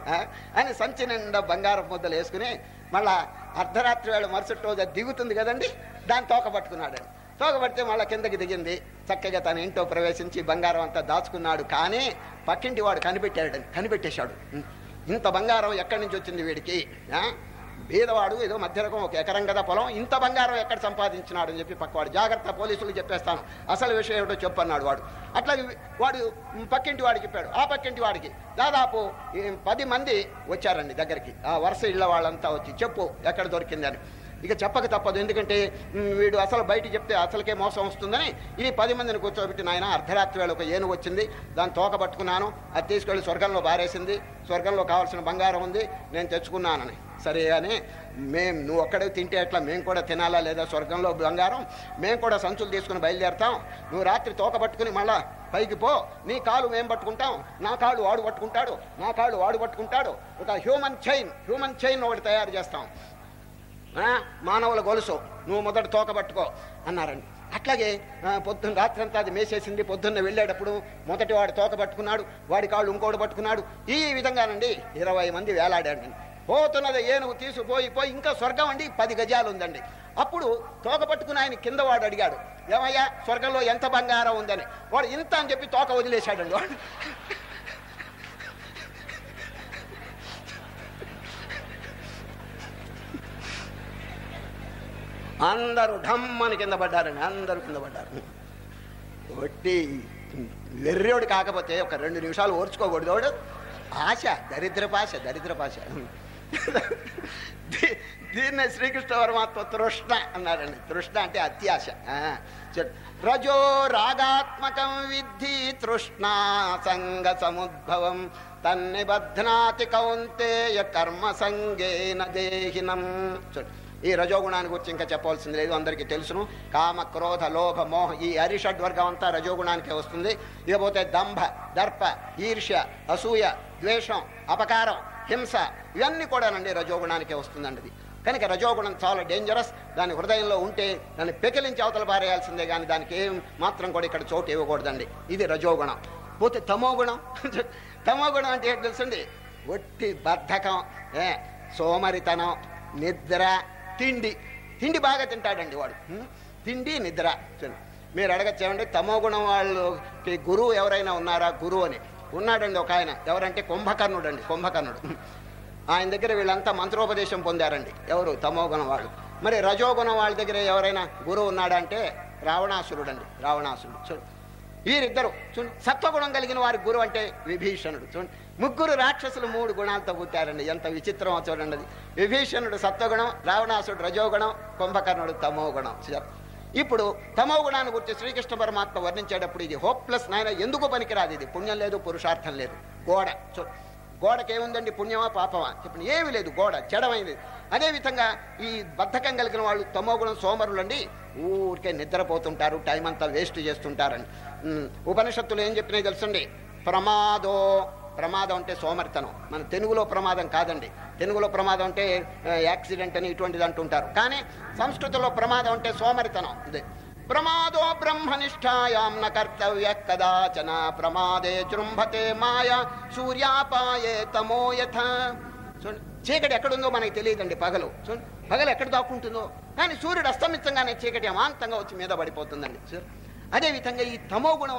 అని సంచి నిండా బంగారపు ముద్దలు వేసుకుని మళ్ళా అర్ధరాత్రి వేళ మరుసటి రోజు దిగుతుంది కదండి. దాన్ని తోక పట్టుకున్నాడండి తోక పడితే మళ్ళీ కిందకి దిగింది. చక్కగా తన ఇంట్లో ప్రవేశించి బంగారం అంతా దాచుకున్నాడు. కానీ పక్కింటి వాడు కనిపెట్టాడు కనిపెట్టేశాడు. ఇంత బంగారం ఎక్కడి నుంచి వచ్చింది వీడికి? బీదవాడు ఏదో మధ్యరకం ఒక ఎకరం కదా పొలం ఇంత బంగారం ఎక్కడ సంపాదించినాడు అని చెప్పి పక్కవాడు జాగ్రత్త పోలీసులు చెప్పేస్తాను. అసలు విషయం ఏమిటో చెప్పన్నాడు వాడు. అట్లా వాడు పక్కింటి వాడికి చెప్పాడు. ఆ పక్కింటి వాడికి దాదాపు పది మంది వచ్చారండి దగ్గరికి. ఆ వరుస ఇళ్ళ వాళ్ళంతా వచ్చి చెప్పు ఎక్కడ దొరికిందని. ఇక చెప్పక తప్పదు. ఎందుకంటే వీడు అసలు బయట చెప్తే అసలుకే మోసం వస్తుందని ఈ పది మందిని కూర్చోబెట్టి నాయన అర్ధరాత్రి వేళ ఒక ఏను వచ్చింది. దాన్ని తోక పట్టుకున్నాను. అది తీసుకెళ్ళి స్వర్గంలో బారేసింది. స్వర్గంలో కావాల్సిన బంగారం ఉంది. నేను తెచ్చుకున్నానని. సరే అని మేము నువ్వు ఒక్కడే తింటే ఎట్లా? మేము కూడా తినాలా లేదా స్వర్గంలో బంగారం? మేము కూడా సంచులు తీసుకుని బయలుదేరతాం. నువ్వు రాత్రి తోక పట్టుకుని మళ్ళా పైకి పో. నీ కాలు మేము పట్టుకుంటాం. నా కాళ్ళు వాడు పట్టుకుంటాడు. నా కాళ్ళు వాడు పట్టుకుంటాడు. ఒక హ్యూమన్ చైన్ హ్యూమన్ చైన్ ఒకటి తయారు చేస్తాం. మానవుల గొలుసు. నువ్వు మొదట తోక పట్టుకో అన్నారండి. అట్లాగే పొద్దున్న రాత్రంతా అది మేసేసింది. పొద్దున్న వెళ్ళేటప్పుడు మొదటి వాడు తోక పట్టుకున్నాడు. వాడి కాళ్ళు ఇంకోటి పట్టుకున్నాడు. ఈ విధంగానండి ఇరవై మంది వేలాడాడు పోతున్నది ఏనుగు తీసుకుపోయి పోయి ఇంకా స్వర్గం అండి పది గజాలు ఉందండి అప్పుడు తోక పట్టుకుని ఆయన కింద వాడు అడిగాడు ఏమయ్యా స్వర్గంలో ఎంత బంగారం ఉందని? వాడు ఇంత అని చెప్పి తోక వదిలేశాడండి వాడు. అందరూ ఢమ్మని కింద పడ్డారండి అందరూ కింద పడ్డారు. ఒట్టి వెర్రోడు కాకపోతే ఒక రెండు నిమిషాలు ఓర్చుకోకూడదు వాడు. ఆశ దరిద్ర పాశ దరిద్ర పాశ దీన్నే శ్రీకృష్ణ పరమాత్మ తృష్ణ అన్నారండి. తృష్ణ అంటే అత్యాశ. రజో రాగాత్మకం విద్ధి తృష్ణ సంగ సముద్భవం తన్నిబధ్నాతి కౌంతేయ కర్మ సంగేన దేహినం. చూడు. ఈ రజోగుణాన్ని గురించి ఇంకా చెప్పవలసింది లేదు అందరికీ తెలుసును. కామ క్రోధ లోభ మోహ ఈ హరిషడ్ వర్గం అంతా రజోగుణానికే వస్తుంది. ఇకపోతే దంభ దర్ప ఈర్ష్య అసూయ ద్వేషం అపకారం హింస ఇవన్నీ కూడానండి రజోగుణానికే వస్తుందండి కనుక రజోగుణం చాలా డేంజరస్ దాని హృదయంలో ఉంటే దాన్ని పెకిలించి అవతల పారేయాల్సిందే కానీ దానికి ఏం మాత్రం కూడా ఇక్కడ చోటు ఇవ్వకూడదండి. ఇది రజోగుణం. పోతే తమోగుణం. [LAUGHS] తమోగుణం అంటే ఏంటి తెలుసండి? ఒట్టి బద్ధకం. ఏ? సోమరితనం నిద్ర తిండి. తిండి బాగా తింటాడండి వాడు. తిండి నిద్ర. మీరు అడగచ్చేమండి తమోగుణం వాళ్ళు వాళ్ళకి గురువు ఎవరైనా ఉన్నారా? గురువు అని. ఉన్నాడండి ఒక ఆయన. ఎవరంటే కుంభకర్ణుడు అండి కుంభకర్ణుడు. ఆయన దగ్గర వీళ్ళంతా మంత్రోపదేశం పొందారండి. ఎవరు? తమో గుణం వాళ్ళు. మరి రజోగుణం వాళ్ళ దగ్గర ఎవరైనా గురువు ఉన్నాడా అంటే రావణాసురుడు. అండి రావణాసురుడు చూడు. వీరిద్దరు చూడండి సత్వగుణం కలిగిన వారి గురువు అంటే విభీషణుడు. చూడండి ముగ్గురు రాక్షసులు మూడు గుణాలతో పుట్టారండి. ఎంత విచిత్రమో చూడండి అది. విభీషణుడు సత్వగుణం రావణాసుడు రజోగుణం కుంభకర్ణుడు తమో గుణం ఇప్పుడు తమో గుణాన్ని గురించి శ్రీకృష్ణ పరమాత్మ వర్ణించేటప్పుడు ఇది హోప్లెస్ నాయన ఎందుకు పనికిరాదు ఇది? పుణ్యం లేదు పురుషార్థం లేదు. గోడ చూ గోడకి ఏముందండి పుణ్యమా పాపమా? చెప్పండి. ఏమీ లేదు గోడ చెడమైంది. అదేవిధంగా ఈ బద్ధకం కలిగిన వాళ్ళు తమోగుణం సోమరులండి ఊరికే నిద్రపోతుంటారు టైం అంతా వేస్ట్ చేస్తుంటారండి. ఉపనిషత్తులు ఏం చెప్పినాయి తెలుసండి? ప్రమాదో ప్రమాదం అంటే సోమరితనం. మన తెలుగులో ప్రమాదం కాదండి. తెలుగులో ప్రమాదం అంటే యాక్సిడెంట్ అని ఇటువంటిది అంటుంటారు. కానీ సంస్కృతంలో ప్రమాదం అంటే సోమరితనం. ఇది. ప్రమాదో బ్రహ్మనిష్టాయాం న కర్తవ్య కదాచన ప్రమాదే జృంభతే మాయ సూర్యాపాయే తమో యథ. చూడండి చీకటి ఎక్కడుందో మనకి తెలియదండి పగలు. చూడండి పగలు ఎక్కడ దాక్కుంటుందో. కానీ సూర్యుడు అస్తమిత్తంగానే చీకటి అమాంతంగా వచ్చి మీద పడిపోతుందండి. అదేవిధంగా ఈ తమో గుణం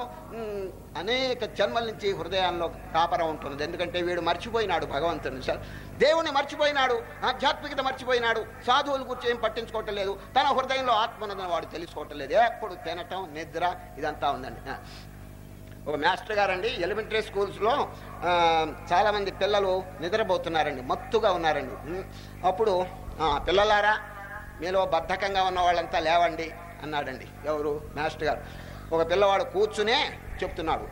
అనేక జన్మల నుంచి హృదయాల్లో కాపరం ఉంటుంది. ఎందుకంటే వీడు మర్చిపోయినాడు భగవంతుని. సార్ దేవుని మర్చిపోయినాడు ఆధ్యాత్మికత మర్చిపోయినాడు సాధువుల గురించి ఏం పట్టించుకోవటం లేదు తన హృదయంలో ఆత్మనదని వాడు తెలుసుకోవటం లేదు. ఎప్పుడు తినటం నిద్ర ఇదంతా ఉందండి. ఒక మాస్టర్ గారండి ఎలిమెంటరీ స్కూల్స్లో చాలామంది పిల్లలు నిద్రపోతున్నారండి మత్తుగా ఉన్నారండి. అప్పుడు "ఆ, పిల్లలారా మీలో బద్ధకంగా ఉన్న వాళ్ళంతా లేవండి అన్నాడండి ఎవరు? మాస్టర్ గారు. ఒక పిల్లవాడు కూర్చునే చెప్తున్నాడు.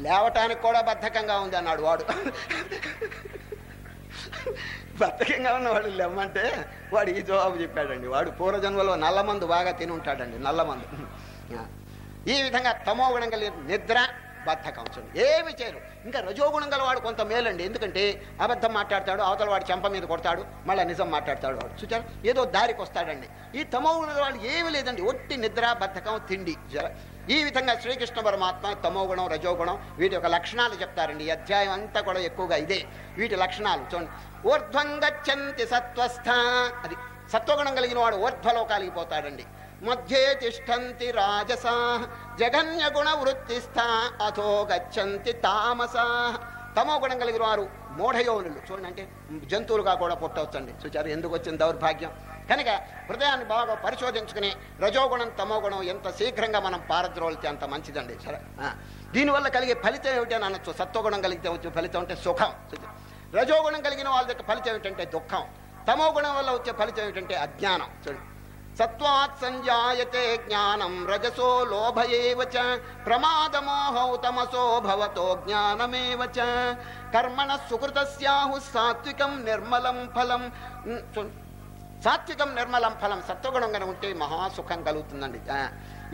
లేవటానికి కూడా బద్ధకంగా ఉంది అన్నాడు వాడు. బద్ధకంగా ఉన్నవాడు లేమంటే వాడు ఈ జవాబు చెప్పాడండి. వాడు పూర్వజన్మలో నల్లమందు బాగా తిని ఉంటాడండి నల్లమందు. ఈ విధంగా తమోగుణం కలిగిన నిద్ర బద్ధకం చూడండి. ఏమి చేయరు. ఇంకా రజోగుణం గల వాడు కొంత మేలండి. ఎందుకంటే అబద్ధం మాట్లాడతాడు అవతల వాడు చెంప మీద కొడతాడు మళ్ళీ నిజం మాట్లాడతాడు వాడు. చూచారు ఏదో దారికి వస్తాడండి. ఈ తమోగుణం గల వాడు ఏమి లేదండి. ఒట్టి నిద్ర బద్ధకం తిండి ఈ విధంగా శ్రీకృష్ణ పరమాత్మ తమోగుణం రజోగుణం వీటి యొక్క లక్షణాలు చెప్తారండి. ఈ అధ్యాయం అంతా కూడా ఎక్కువగా ఇదే. వీటి లక్షణాలు చూడండి. ఊర్ధ్వంగచ్చంతి సత్వస్థ అది సత్వగుణం కలిగిన వాడు ఊర్ధ్వలోకాలికి పోతాడండి. మధ్యే తిష్టంతి రాజసా జగన్యగుణ వృత్తిస్థ అథో గచ్చంతి తామసా. తమో గుణం కలిగిన వారు మూఢయోనులు. చూడండి అంటే జంతువులుగా కూడా పుట్టవచ్చండి. చూచారు ఎందుకు వచ్చింది దౌర్భాగ్యం? కనుక హృదయాన్ని బాగా పరిశోధించుకుని రజోగుణం తమోగుణం ఎంత శీఘ్రంగా మనం పారద్రోలితే అంత మంచిదండి. సరే? ఆ. దీనివల్ల కలిగే ఫలితం ఏమిటని అనొచ్చు. సత్వగుణం కలిగితే వచ్చే ఫలితం అంటే సుఖం. రజోగుణం కలిగిన వాళ్ళ యొక్క ఫలితం ఏమిటంటే దుఃఖం. తమో గుణం వల్ల వచ్చే ఫలితం ఏమిటంటే అజ్ఞానం. చూడండి? సత్వాత్ సంజాయతే జ్ఞానం రజసో లోభయేవ చ ప్రమాదమోహౌ తమసో భవతో జ్ఞానమేవ చ. కర్మణ సుకృతస్యాహు సాత్వికం నిర్మలం ఫలం సాత్వికం నిర్మలం ఫలం సత్వగుణం కనుక ఉంటే మహాసుఖం కలుగుతుందండి.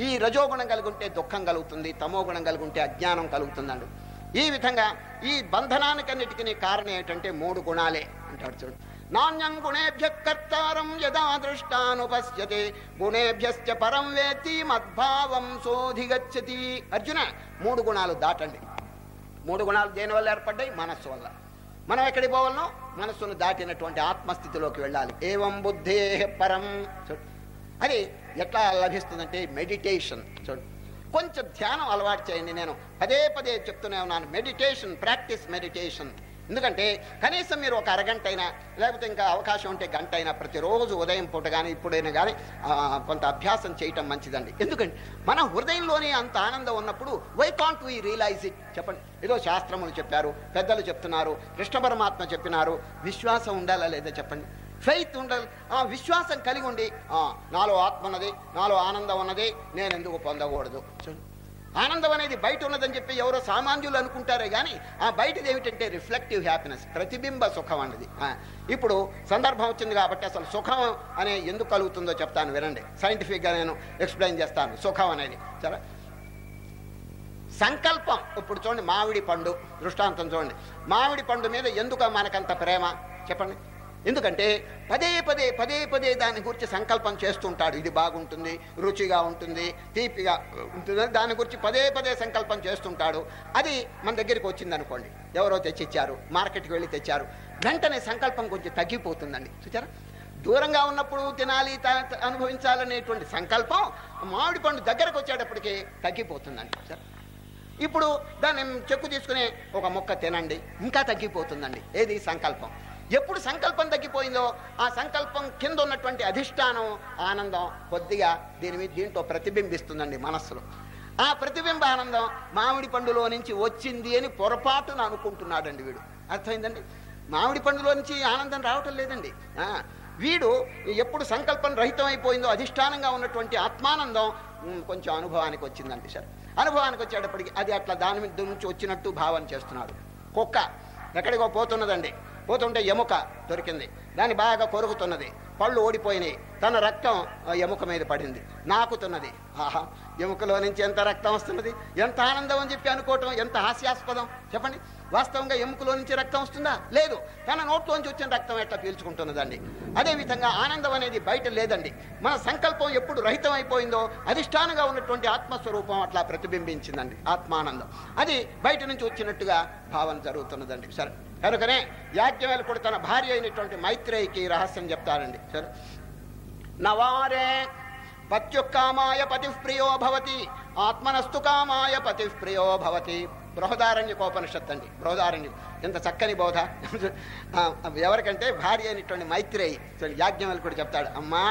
ఈ రజోగుణం కలుగుంటే దుఃఖం కలుగుతుంది తమో గుణం కలిగి అజ్ఞానం కలుగుతుందండి. ఈ విధంగా ఈ బంధనానికన్నిటికీ కారణం ఏంటంటే మూడు గుణాలే అంటాడు చూడు. నాణ్యం గుణేభ్య కర్తారం యదా దృష్టానుపశ్యతే. గుణేభ్యశ్చ పరం వేతి మద్భావం శోధిగచ్చతి అర్జున మూడు గుణాలు దాటండి. మూడు గుణాలు దేనివల్ల ఏర్పడ్డాయి? మనస్సు వల్ల. మనం ఎక్కడికి పోవాలనో మనస్సును దాటినటువంటి ఆత్మస్థితిలోకి వెళ్ళాలి. ఏవం బుద్ధే పరం. చూడు. అది ఎట్లా లభిస్తుందంటే మెడిటేషన్. చూడు. కొంచెం ధ్యానం అలవాటు చేయండి నేను. పదే పదే చెప్తూనే ఉన్నాను. Meditation practice meditation. ఎందుకంటే కనీసం మీరు ఒక అరగంట అయినా లేకపోతే ఇంకా అవకాశం ఉంటే గంట అయినా ప్రతిరోజు ఉదయం పూట కానీ ఇప్పుడైనా కానీ కొంత అభ్యాసం చేయటం మంచిదండి. ఎందుకంటే మన హృదయంలోనే అంత ఆనందం ఉన్నప్పుడు why can't we realise it చెప్పండి. ఏదో శాస్త్రములు చెప్పారు పెద్దలు చెప్తున్నారు కృష్ణ పరమాత్మ చెప్పినారు విశ్వాసం ఉండాలా లేదా చెప్పండి. ఫెయిత్ ఉండాలి. ఆ విశ్వాసం కలిగి ఉండి నాలో ఆత్మ ఉన్నది నాలో ఆనందం ఉన్నది నేను ఎందుకు పొందకూడదు? చూడండి ఆనందం అనేది బయట ఉన్నదని చెప్పి ఎవరో సామాన్యులు అనుకుంటారే కానీ ఆ బయటది ఏమిటంటే రిఫ్లెక్టివ్ హ్యాపీనెస్ ప్రతిబింబ సుఖం అన్నది. ఇప్పుడు సందర్భం వచ్చింది కాబట్టి అసలు సుఖం అనే ఎందుకు కలుగుతుందో చెప్తాను వినండి. సైంటిఫిక్గా నేను ఎక్స్ప్లెయిన్ చేస్తాను. సుఖం అనేది. సరే సంకల్పం. ఇప్పుడు చూడండి మామిడి పండు దృష్టాంతం చూడండి. మామిడి పండు మీద ఎందుకు మనకంత ప్రేమ? చెప్పండి. ఎందుకంటే పదే పదే పదే పదే దాని గురించి సంకల్పం చేస్తుంటాడు. ఇది బాగుంటుంది రుచిగా ఉంటుంది తీపిగా ఉంటుంది. దాని గురించి పదే పదే సంకల్పం చేస్తుంటాడు. అది మన దగ్గరికి వచ్చింది అనుకోండి ఎవరో తెచ్చిచ్చారు మార్కెట్కి వెళ్ళి తెచ్చారు. వెంటనే సంకల్పం కొంచెం తగ్గిపోతుందండి. చూచారా దూరంగా ఉన్నప్పుడు తినాలి త- అనుభవించాలనేటువంటి సంకల్పం మామిడి పండు దగ్గరకు వచ్చేటప్పటికి తగ్గిపోతుందండి. సార్ ఇప్పుడు దాన్ని చెక్కు తీసుకుని ఒక మొక్క తినండి. ఇంకా తగ్గిపోతుందండి. ఏది సంకల్పం? ఎప్పుడు సంకల్పం తగ్గిపోయిందో ఆ సంకల్పం కింద ఉన్నటువంటి అధిష్టానం ఆనందం కొద్దిగా దీని మీద దీంట్లో ప్రతిబింబిస్తుందండి మనస్సులో. ఆ ప్రతిబింబ ఆనందం మామిడి పండులో నుంచి వచ్చింది అని పొరపాటున అనుకుంటున్నాడండి వీడు. అర్థమైందండి? మామిడి పండులో నుంచి ఆనందం రావటం లేదండి. వీడు ఎప్పుడు సంకల్పం రహితం అయిపోయిందో అధిష్టానంగా ఉన్నటువంటి ఆత్మానందం కొంచెం అనుభవానికి వచ్చిందండి సార్. అనుభవానికి వచ్చేటప్పటికి అది అట్లా దాని మీద నుంచి వచ్చినట్టు భావన చేస్తున్నాడు. కుక్క ఎక్కడికో పోతున్నదండి. పోతుంటే ఎముక. దొరికింది. దాన్ని బాగా కొరుకుతున్నది. పళ్ళు ఓడిపోయినాయి తన రక్తం ఎముక మీద పడింది. నాకుతున్నది. ఆహా ఎముకలో నుంచి ఎంత రక్తం వస్తున్నది? ఎంత ఆనందం అని చెప్పి అనుకోవటం ఎంత హాస్యాస్పదం? చెప్పండి. వాస్తవంగా ఎముకలో నుంచి రక్తం వస్తుందా? లేదు. తన నోట్లోంచి వచ్చిన రక్తం ఎట్లా పీల్చుకుంటున్నదండి? అదేవిధంగా ఆనందం అనేది బయట లేదండి. మన సంకల్పం ఎప్పుడు రహితం అయిపోయిందో అధిష్టానంగా ఉన్నటువంటి ఆత్మస్వరూపం అట్లా ప్రతిబింబించిందండి. ఆత్మానందం. అది బయట నుంచి వచ్చినట్టుగా భావన జరుగుతున్నదండి. సరే. కనుకనే యాజ్ఞవేలకుడు తన భార్య అయినటువంటి మైత్రేయికి రహస్యం చెప్తారండి సరే. నవారే పత్యుక్కామాయ పతి ప్రియో భవతి ఆత్మనస్తు కామాయ పతి ప్రియో భవతి. బృహదారణ్యకోపనిషత్ అండి బృహదారణ్య. ఎంత చక్కని బోధ. ఎవరికంటే భార్య అయినటువంటి మైత్రేయి. చూడు యాజ్ఞవల్కుడు చెప్తాడు అమ్మా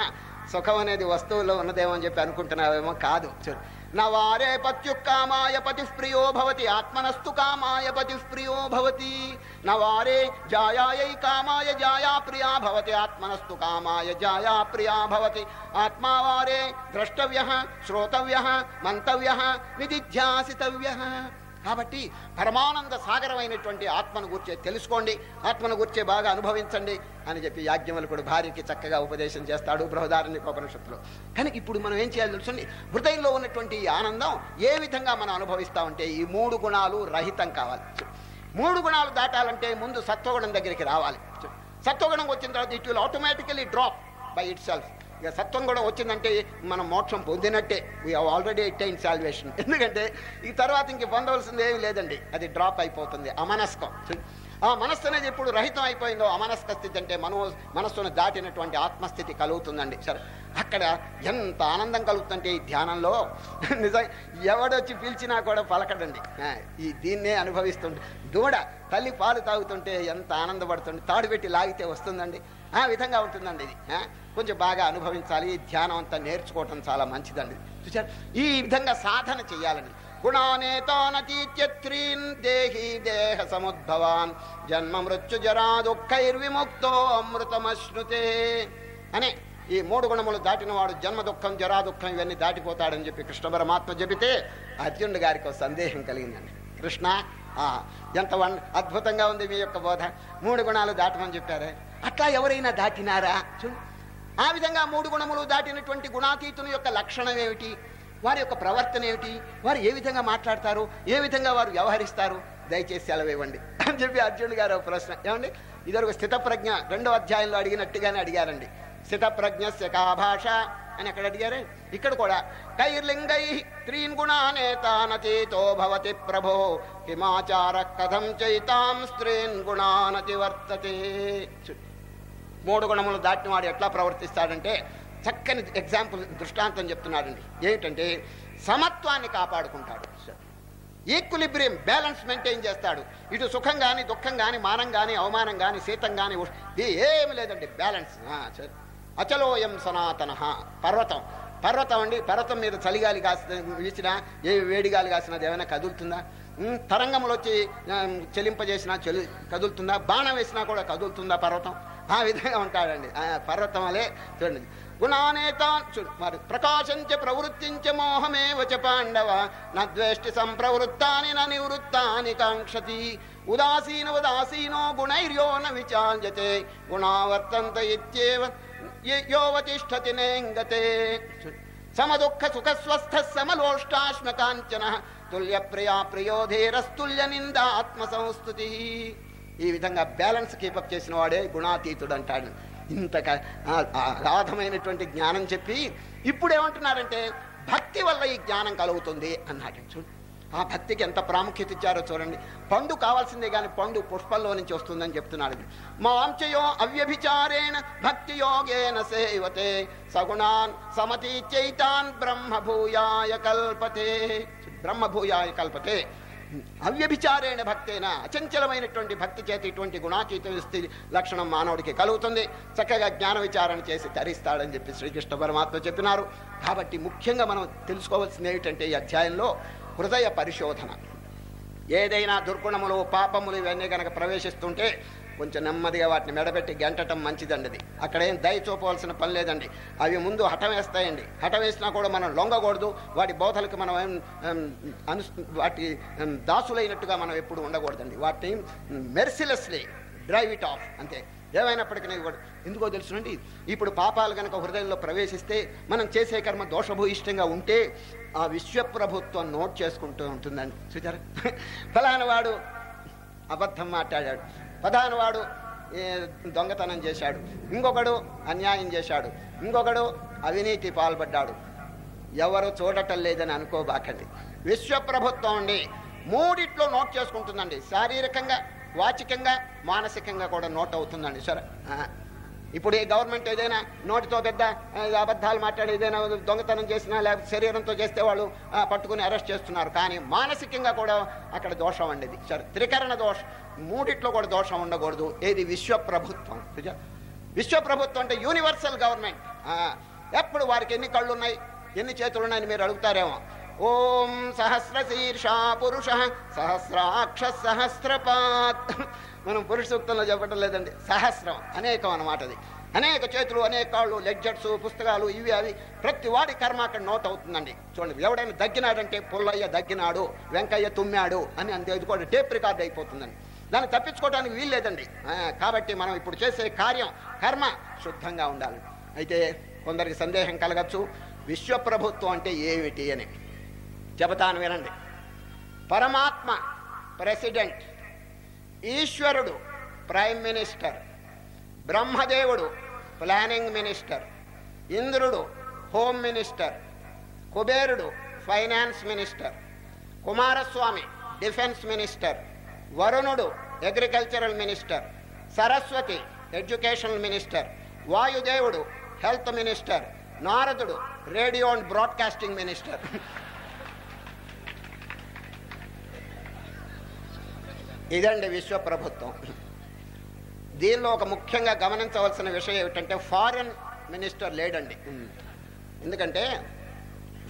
సుఖం అనేది వస్తువులో ఉన్నదేమో అని చెప్పి అనుకుంటున్నావేమో కాదు. చూడు न वारे पत्युकामाय पतिः प्रियो भवति आत्मनस्तु कामाय पतिः प्रियो भवति। न वारे जायायै कामाय जाया प्रिया भवति आत्मनस्तु कामाय जाया प्रिया भवति। आत्मा वारे द्रष्टव्यः श्रोतव्यः मन्तव्यः विदिध्यासितव्यः కాబట్టి పరమానంద సాగరమైనటువంటి ఆత్మను గుర్చే తెలుసుకోండి ఆత్మను గుర్చే బాగా అనుభవించండి అని చెప్పి యాజ్ఞవల్కుడు భార్యకి చక్కగా ఉపదేశం చేస్తాడు బృహదారణ్యకోపనిషత్తులో. కనుక ఇప్పుడు మనం ఏం చేయాలి తెలుసండి? హృదయంలో ఉన్నటువంటి ఈ ఆనందం ఏ విధంగా మనం అనుభవిస్తామంటే ఈ మూడు గుణాలు రహితం కావాలి. మూడు గుణాలు దాటాలంటే ముందు సత్వగుణం దగ్గరికి రావాలి. సత్వగుణం వచ్చిన తర్వాత it will automatically drop by itself ఇక సత్వం కూడా వచ్చిందంటే మనం మోక్షం పొందినట్టే. We have already attain salvation ఎందుకంటే ఈ తర్వాత ఇంక పొందవలసింది ఏమీ లేదండి. అది డ్రాప్ అయిపోతుంది. అమనస్కం. ఆ మనస్సు అనేది ఎప్పుడు రహితం అయిపోయిందో అమనస్క స్థితి అంటే మనో మనస్సును దాటినటువంటి ఆత్మస్థితి కలుగుతుందండి. సరే అక్కడ ఎంత ఆనందం కలుగుతుంటే ఈ ధ్యానంలో? [LAUGHS] నిజం ఎవడొచ్చి పిలిచినా కూడా పలకడండి. ఈ దీన్నే అనుభవిస్తుంటే దూడ తల్లి పాలు తాగుతుంటే ఎంత ఆనందపడుతుంది తాడు పెట్టి లాగితే వస్తుందండి. ఆ విధంగా ఉంటుందండి ఇది. కొంచెం బాగా అనుభవించాలి. ఈ ధ్యానం అంతా నేర్చుకోవటం చాలా మంచిదండి. చూసారు ఈ విధంగా సాధన చేయాలండి. గుణానేతానతీత్యత్రీన్ దేహి దేహ సముద్భవాన్ జన్మ మృత్యు జరా దుఃఖైర్విముక్తో అమృతమశ్నుతే అనే ఈ మూడు గుణములు దాటిన వాడు జన్మ దుఃఖం జరా దుఃఖం ఇవన్నీ దాటిపోతాడని చెప్పి కృష్ణ పరమాత్మ చెబితే అర్జునుడు గారికి సందేహం కలిగిందండి. కృష్ణ ఆ, ఎంత అద్భుతంగా ఉంది మీ యొక్క బోధ. మూడు గుణాలు దాటమని చెప్పారే. అట్లా ఎవరైనా దాటినారా? చూడు ఆ విధంగా మూడు గుణములు దాటినటువంటి గుణాతీతుని యొక్క లక్షణం ఏమిటి? వారి యొక్క ప్రవర్తన ఏమిటి? వారు ఏ విధంగా మాట్లాడతారు? ఏ విధంగా వారు వ్యవహరిస్తారు? దయచేసి సెలవివ్వండి. అని చెప్పి అర్జునుడు గారు ఒక ప్రశ్న. ఏమండి? ఇదొక స్థిత ప్రజ్ఞ రెండో అధ్యాయంలో అడిగినట్టుగానే అడిగారండి. స్థిత ప్రజ్ఞస్య భాష అని అక్కడ అడిగారే? ఇక్కడ కూడా. కైర్లింగై త్రీన్ గుణానేతానతీతో భవతి ప్రభో. హిమాచార కథం చైతాం స్త్రీన్ గుణానతి వర్తతే. చూ- మూడు గుణములు దాటిన వాడు ఎట్లా ప్రవర్తిస్తాడంటే చక్కని ఎగ్జాంపుల్ దృష్టాంతం చెప్తున్నాడండి. ఏమిటంటే సమత్వాన్ని కాపాడుకుంటాడు. ఈక్విలిబ్రియం బ్యాలెన్స్ మెయింటైన్ చేస్తాడు. ఇటు సుఖం కానీ దుఃఖం కానీ మానం కానీ అవమానం కానీ శీతం కానీ ఏమి లేదండి బ్యాలెన్స్ అచలోయం సనాతన పర్వతం. పర్వతం అండి పర్వతం మీద చలిగాలి కాసిన వీసినా ఏ వేడిగాలి కాసినది ఏమైనా కదులుతుందా? తరంగములు వచ్చి చెలింపజేసినా చెలి కదులుతుందా? బాణం వేసినా కూడా కదులుతుందా పర్వతం? ఆ విధంగా ఉంటాడండి. ఆ పర్వతం చూడండి. గుణానేత చూ- మరి ప్రకాశంచ ప్రవృత్తించ మోహమేవ చ పాండవ. నద్వేష్టి సంప్రవృత్తాని నివృత్తాని కాంక్షతి. ఉదాసీన ఉదాసీనో గుణైర్యో న విచాల్యతే. గుణావర్తంత ఇత్యేవ యోవతిష్టతి నేంగతే. సమదుఃఖ సుఖ స్వస్థ సమలోష్టాశ్మ కాంచన తుల్య ప్రియా నింద నిందాత్మ సంస్థుతి ఈ విధంగా బ్యాలెన్స్ కీపప్ చేసిన వాడే గుణాతీతుడు అంటాడు ఇంత అగాధమైనటువంటి జ్ఞానం చెప్పి ఇప్పుడు ఏమంటున్నారంటే భక్తి వల్ల ఈ జ్ఞానం కలుగుతుంది అన్నాడు. చూడు. ఆ భక్తికి ఎంత ప్రాముఖ్యత ఇచ్చారో చూడండి. పండు కావాల్సిందే కానీ పండు పుష్పంలో నుంచి వస్తుందని చెప్తున్నాడు. మాంచయో అవ్యభిచారేణ భక్తి యోగేన సేవతే సగుణాన్ సమతి చైతాన్ బ్రహ్మభూయాయ కల్పతే. బ్రహ్మభూయాయ కల్పతే. అవ్యభిచారేణ భక్తేన అచంచలమైనటువంటి భక్తి చేతి ఇటువంటి గుణాతీత స్థితి లక్షణం మానవుడికి కలుగుతుంది. చక్కగా జ్ఞాన విచారణ చేసి తరిస్తాడని చెప్పి శ్రీకృష్ణ పరమాత్మ చెప్పినారు. కాబట్టి ముఖ్యంగా మనం తెలుసుకోవాల్సింది ఏమిటంటే ఈ అధ్యాయంలో హృదయ పరిశోధన. ఏదైనా దుర్గుణములు పాపములు ఇవన్నీ కనుక ప్రవేశిస్తుంటే కొంచెం నెమ్మదిగా వాటిని మెడబెట్టి గెంటటం మంచిదండి అది. అక్కడ ఏం దయ చూపవలసిన పని లేదండి. అవి ముందు హఠం వేస్తాయండి. హఠం వేసినా కూడా మనం లొంగకూడదు. వాటి బోధలకు మనం ఏం, అను వాటి దాసులైనట్టుగా మనం ఎప్పుడు ఉండకూడదండి. వాటిని మెర్సిలెస్లీ డ్రైవ్ ఇట్ ఆఫ్ అంతే. ఏమైనప్పటికీ కూడా ఎందుకో తెలుసునండి ఇప్పుడు పాపాలు కనుక హృదయంలో ప్రవేశిస్తే మనం చేసే కర్మ దోషభూయిష్టంగా ఉంటే ఆ విశ్వప్రభుత్వం నోట్ చేసుకుంటూ ఉంటుందండి. చూచారా ఫలానవాడు అబద్ధం మాట్లాడాడు. ప్రధానవాడు దొంగతనం చేశాడు. ఇంకొకడు అన్యాయం చేశాడు. ఇంకొకడు అవినీతి పాల్పడ్డాడు. ఎవరు చూడటం లేదని అనుకోబాకండి. విశ్వప్రభుత్వం అండి. మూడిట్లో నోట్ చేసుకుంటుందండి. శారీరకంగా వాచికంగా మానసికంగా కూడా నోట్ అవుతుందండి సరే. ఇప్పుడు ఈ గవర్నమెంట్ ఏదైనా నోటితో పెద్ద అబద్ధాలు మాట్లాడి ఏదైనా దొంగతనం చేసినా లేకపోతే శరీరంతో చేస్తే వాళ్ళు పట్టుకుని అరెస్ట్ చేస్తున్నారు. కానీ మానసికంగా కూడా అక్కడ దోషం అండి సరే. త్రికరణ దోషం. మూడిట్లో కూడా దోషం ఉండకూడదు. ఏది విశ్వప్రభుత్వం విశ్వప్రభుత్వం అంటే యూనివర్సల్ గవర్నమెంట్. ఎప్పుడు వారికి ఎన్ని కళ్ళు ఉన్నాయి ఎన్ని చేతులు ఉన్నాయని మీరు అడుగుతారేమో. ఓం సహస్ర శీర్ష పురుష సహస్రాక్ష సహస్రపాత్. మనం పురుష సూక్తంలో చెప్పటం లేదండి సహస్రం అనేకం అనమాట అది. అనేక చేతులు అనేక కాళ్ళు లెడ్జర్స్ పుస్తకాలు ఇవి అవి ప్రతి వాడి కర్మ అక్కడ నోట్ అవుతుందండి. చూడండి ఎవడైనా దగ్గినాడంటే పుల్లయ్య దగ్గినాడు వెంకయ్య తుమ్మాడు అని అంతే ఇది కూడా టేప్ రికార్డ్ అయిపోతుందండి. దాన్ని తప్పించుకోవడానికి వీలు లేదండి. కాబట్టి మనం ఇప్పుడు చేసే కార్యం కర్మ శుద్ధంగా ఉండాలి. అయితే కొందరికి సందేహం కలగచ్చు విశ్వప్రభుత్వం అంటే ఏమిటి అని. చెబుతాను వినండి. పరమాత్మ ప్రెసిడెంట్ ఈశ్వరుడు ప్రైమ్ మినిస్టర్ బ్రహ్మదేవుడు ప్లానింగ్ మినిస్టర్ ఇంద్రుడు హోమ్ మినిస్టర్ కుబేరుడు finance minister Kumaraswamy defence minister వరుణుడు agricultural minister Saraswati educational minister వాయుదేవుడు హెల్త్ మినిస్టర్ నారదుడు రేడియో అండ్ బ్రాడ్కాస్టింగ్ మినిస్టర్. ఇదండి విశ్వ ప్రభుత్వం దీనిలో ఒక ముఖ్యంగా గమనించవలసిన విషయం ఏమిటంటే ఫారిన్ మినిస్టర్ లేడండి. ఎందుకంటే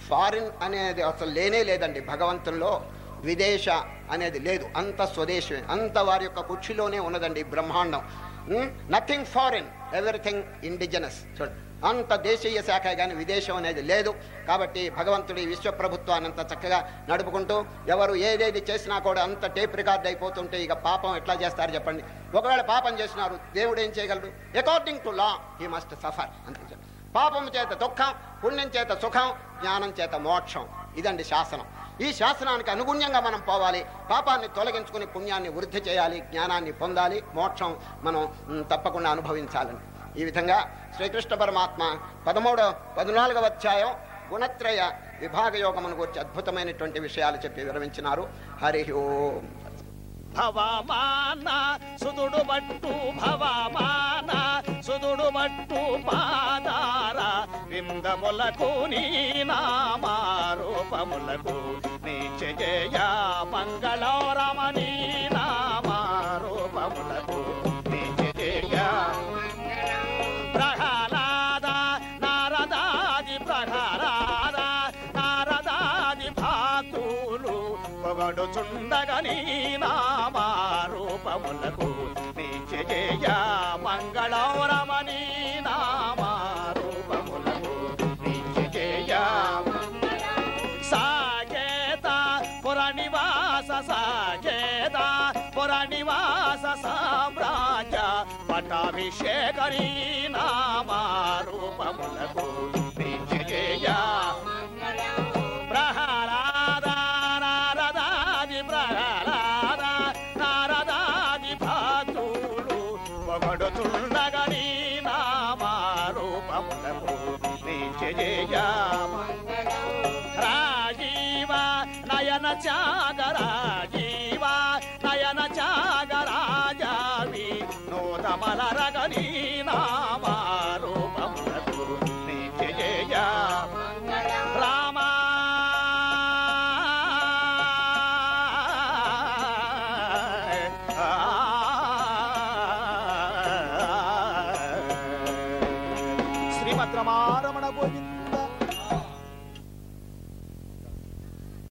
ఫారిన్ అనేది అసలు లేనే లేదండి. భగవంతుల్లో విదేశ అనేది లేదు. అంత స్వదేశమే. అంత వారి యొక్క కుర్చీలోనే ఉన్నదండి బ్రహ్మాండం. నథింగ్ ఫారిన్ ఎవ్రీథింగ్ ఇండిజినస్ చూడండి. అంత దేశీయ శాఖ కానీ విదేశం అనేది లేదు. కాబట్టి భగవంతుడి విశ్వ ప్రభుత్వాన్ని అంత చక్కగా నడుపుకుంటూ ఎవరు ఏదేది చేసినా కూడా అంత టేప్ రికార్డ్ అయిపోతుంటే ఇక పాపం ఎట్లా చేస్తారు చెప్పండి. ఒకవేళ పాపం చేసినారు దేవుడు ఏం చేయగలడు? According to law he must suffer అంతే పాపం చేత దుఃఖం పుణ్యం చేత సుఖం జ్ఞానం చేత మోక్షం. ఇదండి శాసనం. ఈ శాసనానికి అనుగుణ్యంగా మనం పోవాలి. పాపాన్ని తొలగించుకుని పుణ్యాన్ని వృద్ధి చేయాలి జ్ఞానాన్ని పొందాలి మోక్షం మనం తప్పకుండా అనుభవించాలని ఈ విధంగా శ్రీకృష్ణ పరమాత్మ పదమూడవ పద్నాలుగవ అధ్యాయం గుణత్రయ విభాగ యోగమును గురించి అద్భుతమైనటువంటి విషయాలు చెప్పి విరమించినారు హరి ఓం. భవమాన సుదుడు మట్టు భవమాన సుదుడు మట్టు పాదార విందములకు నీ నామారూపములకు నీ చేయ మంగళరమణి పొగడుచుండగని నామారూపములకు నిత్యజయ మంగళరమణి నామారూపములకు నిత్యజయ సాగేత పురనివాస సాగేత పురనివాస సామ్రాజ్య పటాభిషేకరీ